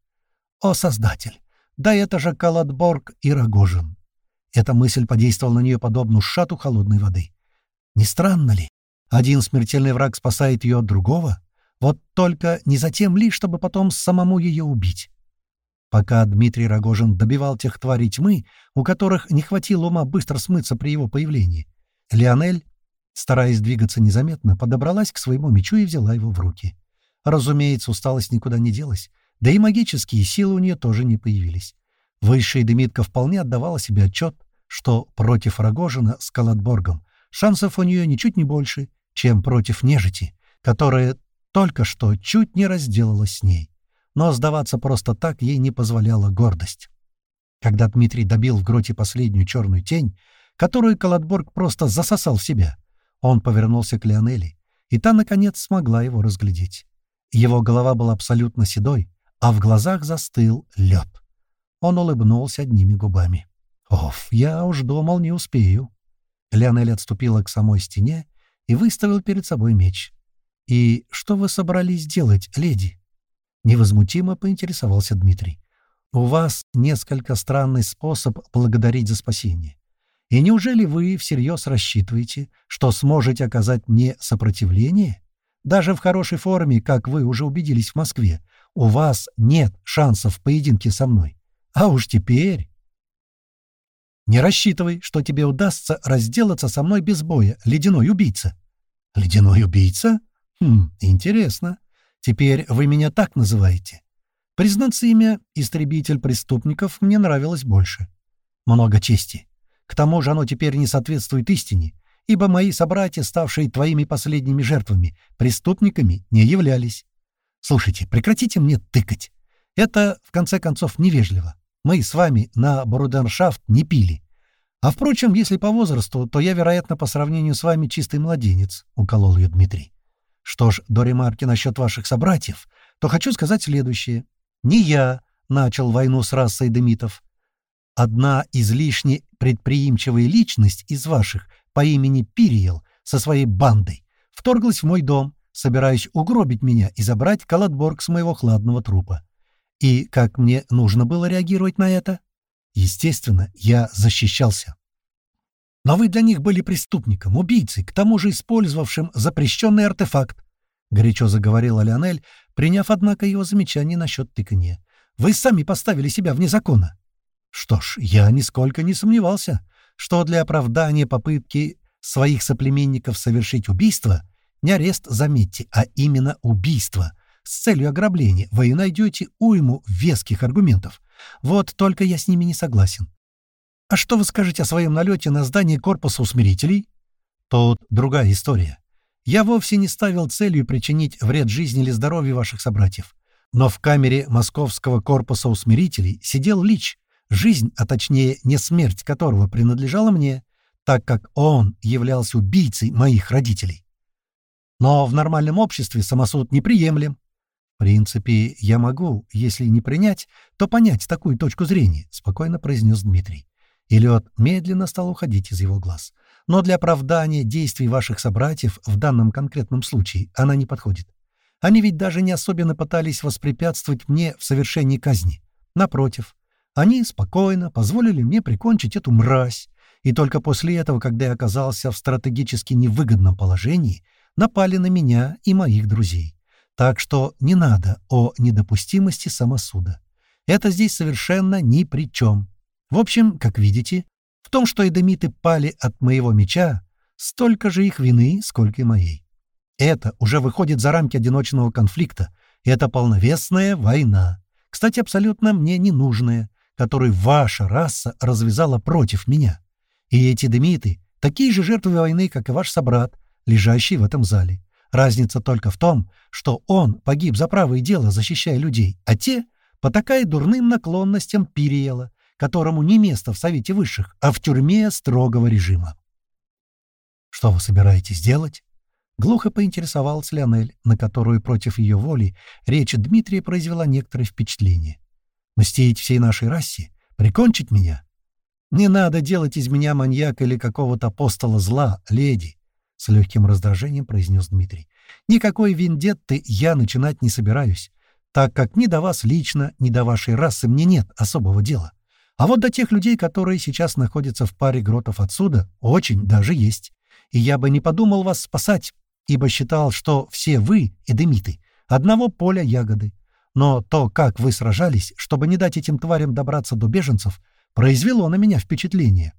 «О, Создатель! Да это же Каладборг и Рогожин!» Эта мысль подействовала на нее подобно шату холодной воды. Не странно ли? Один смертельный враг спасает ее от другого? Вот только не затем ли, чтобы потом самому ее убить? Пока Дмитрий Рогожин добивал тех тварей тьмы, у которых не хватило ума быстро смыться при его появлении, Леонель, стараясь двигаться незаметно, подобралась к своему мечу и взяла его в руки. Разумеется, усталость никуда не делась, да и магические силы у нее тоже не появились. Высшая Демитка вполне отдавала себе отчет, что против Рогожина с Калатборгом шансов у нее ничуть не больше, чем против нежити, которая только что чуть не разделалась с ней. Но сдаваться просто так ей не позволяла гордость. Когда Дмитрий добил в гроте последнюю черную тень, которую Калатборг просто засосал в себя, он повернулся к Леонели, и та, наконец, смогла его разглядеть. Его голова была абсолютно седой, а в глазах застыл лед. Он улыбнулся одними губами. «Оф, я уж думал, не успею». Леонель отступила к самой стене и выставил перед собой меч. «И что вы собрались делать, леди?» Невозмутимо поинтересовался Дмитрий. «У вас несколько странный способ благодарить за спасение. И неужели вы всерьез рассчитываете, что сможете оказать мне сопротивление? Даже в хорошей форме, как вы уже убедились в Москве, у вас нет шансов в поединке со мной. А уж теперь... Не рассчитывай, что тебе удастся разделаться со мной без боя, ледяной убийца. Ледяной убийца? Хм, интересно. Теперь вы меня так называете. Признаться, имя «Истребитель преступников» мне нравилось больше. Много чести. К тому же оно теперь не соответствует истине, ибо мои собратья, ставшие твоими последними жертвами, преступниками не являлись. Слушайте, прекратите мне тыкать. Это, в конце концов, невежливо. Мы с вами на Брудершафт не пили. А, впрочем, если по возрасту, то я, вероятно, по сравнению с вами чистый младенец», — уколол ее Дмитрий. «Что ж, до ремарки насчет ваших собратьев, то хочу сказать следующее. Не я начал войну с расой демитов. Одна излишне предприимчивая личность из ваших по имени Пириел со своей бандой вторглась в мой дом, собираясь угробить меня и забрать Калатборг с моего хладного трупа. И как мне нужно было реагировать на это? Естественно, я защищался. Но вы для них были преступником, убийцей, к тому же использовавшим запрещенный артефакт, — горячо заговорила Леонель, приняв, однако, его замечание насчет тыканья. «Вы сами поставили себя вне закона. Что ж, я нисколько не сомневался, что для оправдания попытки своих соплеменников совершить убийство, не арест, заметьте, а именно убийство, с целью ограбления, вы найдете уйму веских аргументов. Вот только я с ними не согласен. А что вы скажете о своем налете на здание корпуса усмирителей? Тут другая история. Я вовсе не ставил целью причинить вред жизни или здоровью ваших собратьев. Но в камере московского корпуса усмирителей сидел Лич, жизнь, а точнее не смерть которого принадлежала мне, так как он являлся убийцей моих родителей. Но в нормальном обществе самосуд неприемлем. В принципе, я могу, если не принять, то понять такую точку зрения, — спокойно произнес Дмитрий. И лед медленно стал уходить из его глаз. Но для оправдания действий ваших собратьев в данном конкретном случае она не подходит. Они ведь даже не особенно пытались воспрепятствовать мне в совершении казни. Напротив, они спокойно позволили мне прикончить эту мразь, и только после этого, когда я оказался в стратегически невыгодном положении, напали на меня и моих друзей. Так что не надо о недопустимости самосуда. Это здесь совершенно ни при чем. В общем, как видите, в том, что эдемиты пали от моего меча, столько же их вины, сколько и моей. Это уже выходит за рамки одиночного конфликта. Это полновесная война. Кстати, абсолютно мне ненужная, которую ваша раса развязала против меня. И эти демиты — такие же жертвы войны, как и ваш собрат, лежащий в этом зале. Разница только в том, что он погиб за правое дело, защищая людей, а те — потакая дурным наклонностям Пириела, которому не место в Совете Высших, а в тюрьме строгого режима. «Что вы собираетесь делать?» Глухо поинтересовалась Леонель, на которую против ее воли речь Дмитрия произвела некоторое впечатление. «Мстить всей нашей расе? Прикончить меня?» «Не надо делать из меня маньяка или какого-то апостола зла, леди», — с легким раздражением произнес Дмитрий. «Никакой вендетты я начинать не собираюсь, так как ни до вас лично, ни до вашей расы мне нет особого дела. А вот до тех людей, которые сейчас находятся в паре гротов отсюда, очень даже есть. И я бы не подумал вас спасать, ибо считал, что все вы, эдемиты, одного поля ягоды. Но то, как вы сражались, чтобы не дать этим тварям добраться до беженцев, произвело на меня впечатление.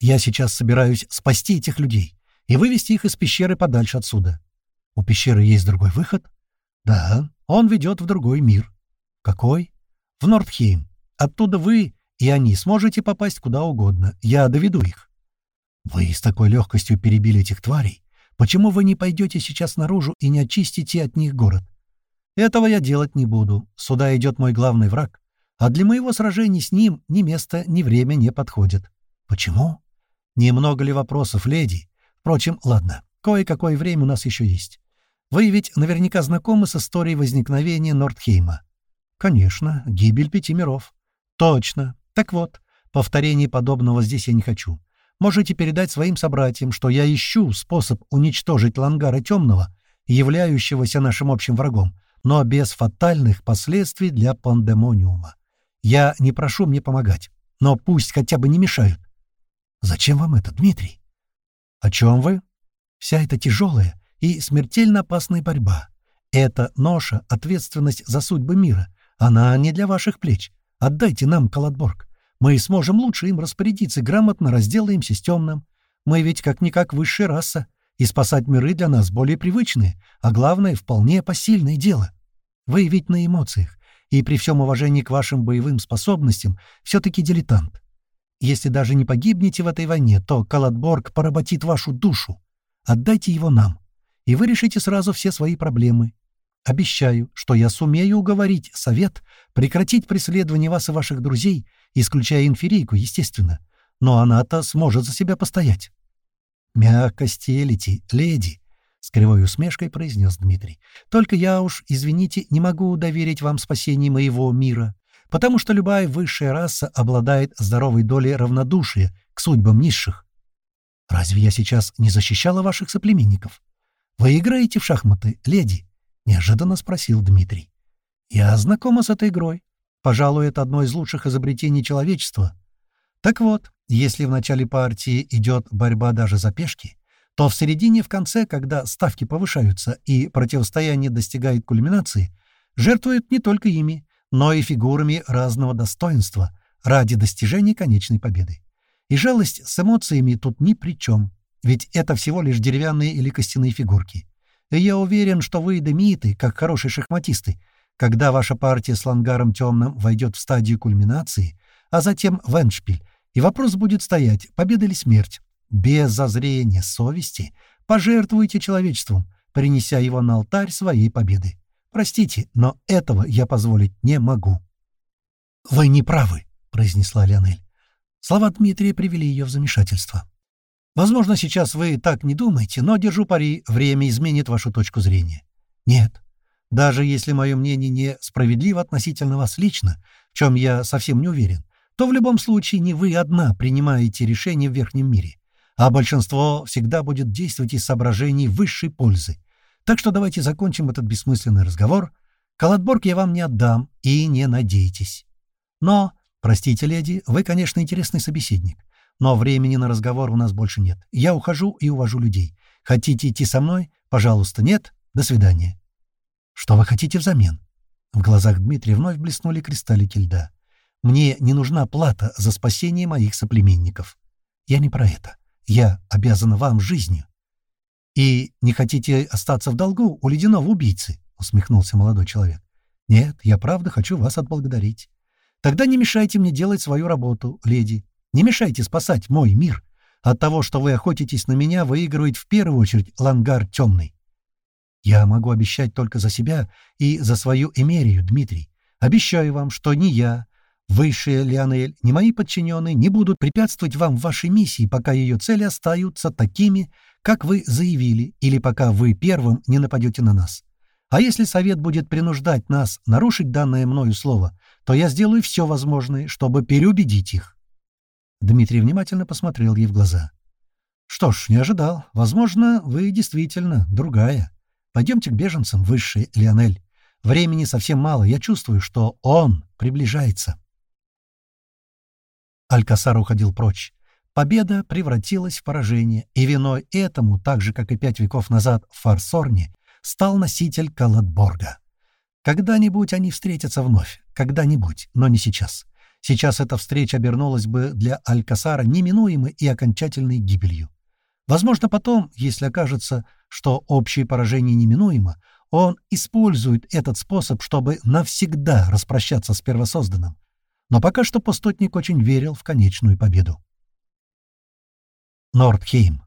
Я сейчас собираюсь спасти этих людей и вывести их из пещеры подальше отсюда. У пещеры есть другой выход? Да, он ведет в другой мир. Какой? В Нордхейм. Оттуда вы и они сможете попасть куда угодно. Я доведу их». «Вы с такой легкостью перебили этих тварей. Почему вы не пойдете сейчас наружу и не очистите от них город? Этого я делать не буду. Сюда идет мой главный враг. А для моего сражения с ним ни место, ни время не подходит. Почему? Немного ли вопросов, леди? Впрочем, ладно, кое-какое время у нас еще есть. Вы ведь наверняка знакомы с историей возникновения Нордхейма. Конечно, гибель пяти миров. Точно. Так вот, повторений подобного здесь я не хочу. Можете передать своим собратьям, что я ищу способ уничтожить Лангара Темного, являющегося нашим общим врагом, но без фатальных последствий для пандемониума. Я не прошу мне помогать, но пусть хотя бы не мешают. Зачем вам это, Дмитрий? О чем вы? Вся эта тяжелая и смертельно опасная борьба. Это ноша, ответственность за судьбы мира. Она не для ваших плеч. Отдайте нам Калатборг. Мы сможем лучше им распорядиться, грамотно разделаемся с темным. Мы ведь как-никак высшая раса, и спасать миры для нас более привычные, а главное, вполне посильное дело. Вы ведь на эмоциях. и при всем уважении к вашим боевым способностям все-таки дилетант. Если даже не погибнете в этой войне, то Калатборг поработит вашу душу. Отдайте его нам, и вы решите сразу все свои проблемы. Обещаю, что я сумею уговорить совет прекратить преследование вас и ваших друзей, исключая инферийку, естественно. Но она-то сможет за себя постоять. «Мягко стелите, леди», — с кривой усмешкой произнес Дмитрий. «Только я уж, извините, не могу доверить вам спасение моего мира, потому что любая высшая раса обладает здоровой долей равнодушия к судьбам низших. Разве я сейчас не защищала ваших соплеменников? Вы играете в шахматы, леди?» — неожиданно спросил Дмитрий. «Я знакома с этой игрой. Пожалуй, это одно из лучших изобретений человечества. Так вот, если в начале партии идет борьба даже за пешки, то в середине и в конце, когда ставки повышаются и противостояние достигает кульминации, жертвуют не только ими, но и фигурами разного достоинства ради достижения конечной победы. И жалость с эмоциями тут ни при чем, ведь это всего лишь деревянные или костяные фигурки. И я уверен, что вы, демиты, как хорошие шахматисты, когда ваша партия с лангаром темным войдет в стадию кульминации, а затем в эндшпиль, и вопрос будет стоять, победа или смерть. Без зазрения совести пожертвуйте человечеством, принеся его на алтарь своей победы. Простите, но этого я позволить не могу. «Вы не правы», — произнесла Леонель. Слова Дмитрия привели ее в замешательство. «Возможно, сейчас вы так не думаете, но, держу пари, время изменит вашу точку зрения. Нет, даже если мое мнение не справедливо относительно вас лично, в чем я совсем не уверен, то в любом случае не вы одна принимаете решения в верхнем мире, а большинство всегда будет действовать из соображений высшей пользы. Так что давайте закончим этот бессмысленный разговор. Калатборг я вам не отдам, и не надейтесь. Но, простите, леди, вы, конечно, интересный собеседник, но времени на разговор у нас больше нет. Я ухожу и увожу людей. Хотите идти со мной? Пожалуйста, нет? До свидания. Что вы хотите взамен? В глазах Дмитрия вновь блеснули кристаллики льда. Мне не нужна плата за спасение моих соплеменников. Я не про это. Я обязана вам жизнью. И не хотите остаться в долгу у ледяного убийцы? Усмехнулся молодой человек. Нет, я правда хочу вас отблагодарить. Тогда не мешайте мне делать свою работу, леди. Не мешайте спасать мой мир. От того, что вы охотитесь на меня, выигрывает в первую очередь лангар темный. Я могу обещать только за себя и за свою эмерию, Дмитрий. Обещаю вам, что ни я, Высшие, Леонель, ни мои подчиненные не будут препятствовать вам в вашей миссии, пока ее цели остаются такими, как вы заявили, или пока вы первым не нападете на нас. А если совет будет принуждать нас нарушить данное мною слово, то я сделаю все возможное, чтобы переубедить их». Дмитрий внимательно посмотрел ей в глаза. «Что ж, не ожидал. Возможно, вы действительно другая. Пойдемте к беженцам, высший Леонель. Времени совсем мало, я чувствую, что он приближается». Алькасар уходил прочь. Победа превратилась в поражение, и виной этому, так же, как и пять веков назад в Фарсорне, стал носитель Калатборга. Когда-нибудь они встретятся вновь, когда-нибудь, но не сейчас. Сейчас эта встреча обернулась бы для Алькасара неминуемой и окончательной гибелью. Возможно, потом, если окажется, что общее поражение неминуемо, он использует этот способ, чтобы навсегда распрощаться с первосозданным, но пока что пустотник очень верил в конечную победу. Нордхейм.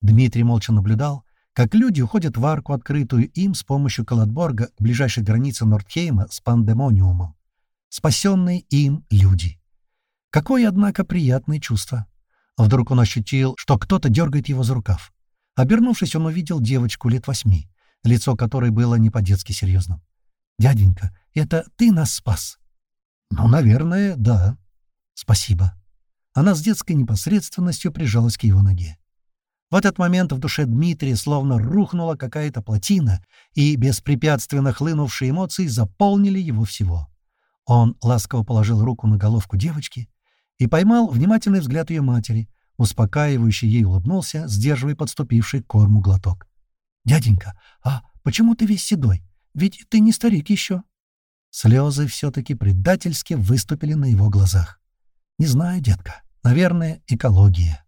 Дмитрий молча наблюдал, как люди уходят в арку, открытую им с помощью Калатборга к ближайшей границе Нордхейма с Пандемониумом. Спасенные им люди. Какое, однако, приятное чувство. Вдруг он ощутил, что кто-то дергает его за рукав. Обернувшись, он увидел девочку лет восьми, лицо которой было не по-детски серьезным. «Дяденька, это ты нас спас!» «Ну, наверное, да». «Спасибо». Она с детской непосредственностью прижалась к его ноге. В этот момент в душе Дмитрия словно рухнула какая-то плотина, и беспрепятственно хлынувшие эмоции заполнили его всего. Он ласково положил руку на головку девочки и поймал внимательный взгляд ее матери, успокаивающе ей улыбнулся, сдерживая подступивший к корму глоток. «Дяденька, а почему ты весь седой? Ведь ты не старик еще». Слезы все-таки предательски выступили на его глазах. «Не знаю, детка. Наверное, экология».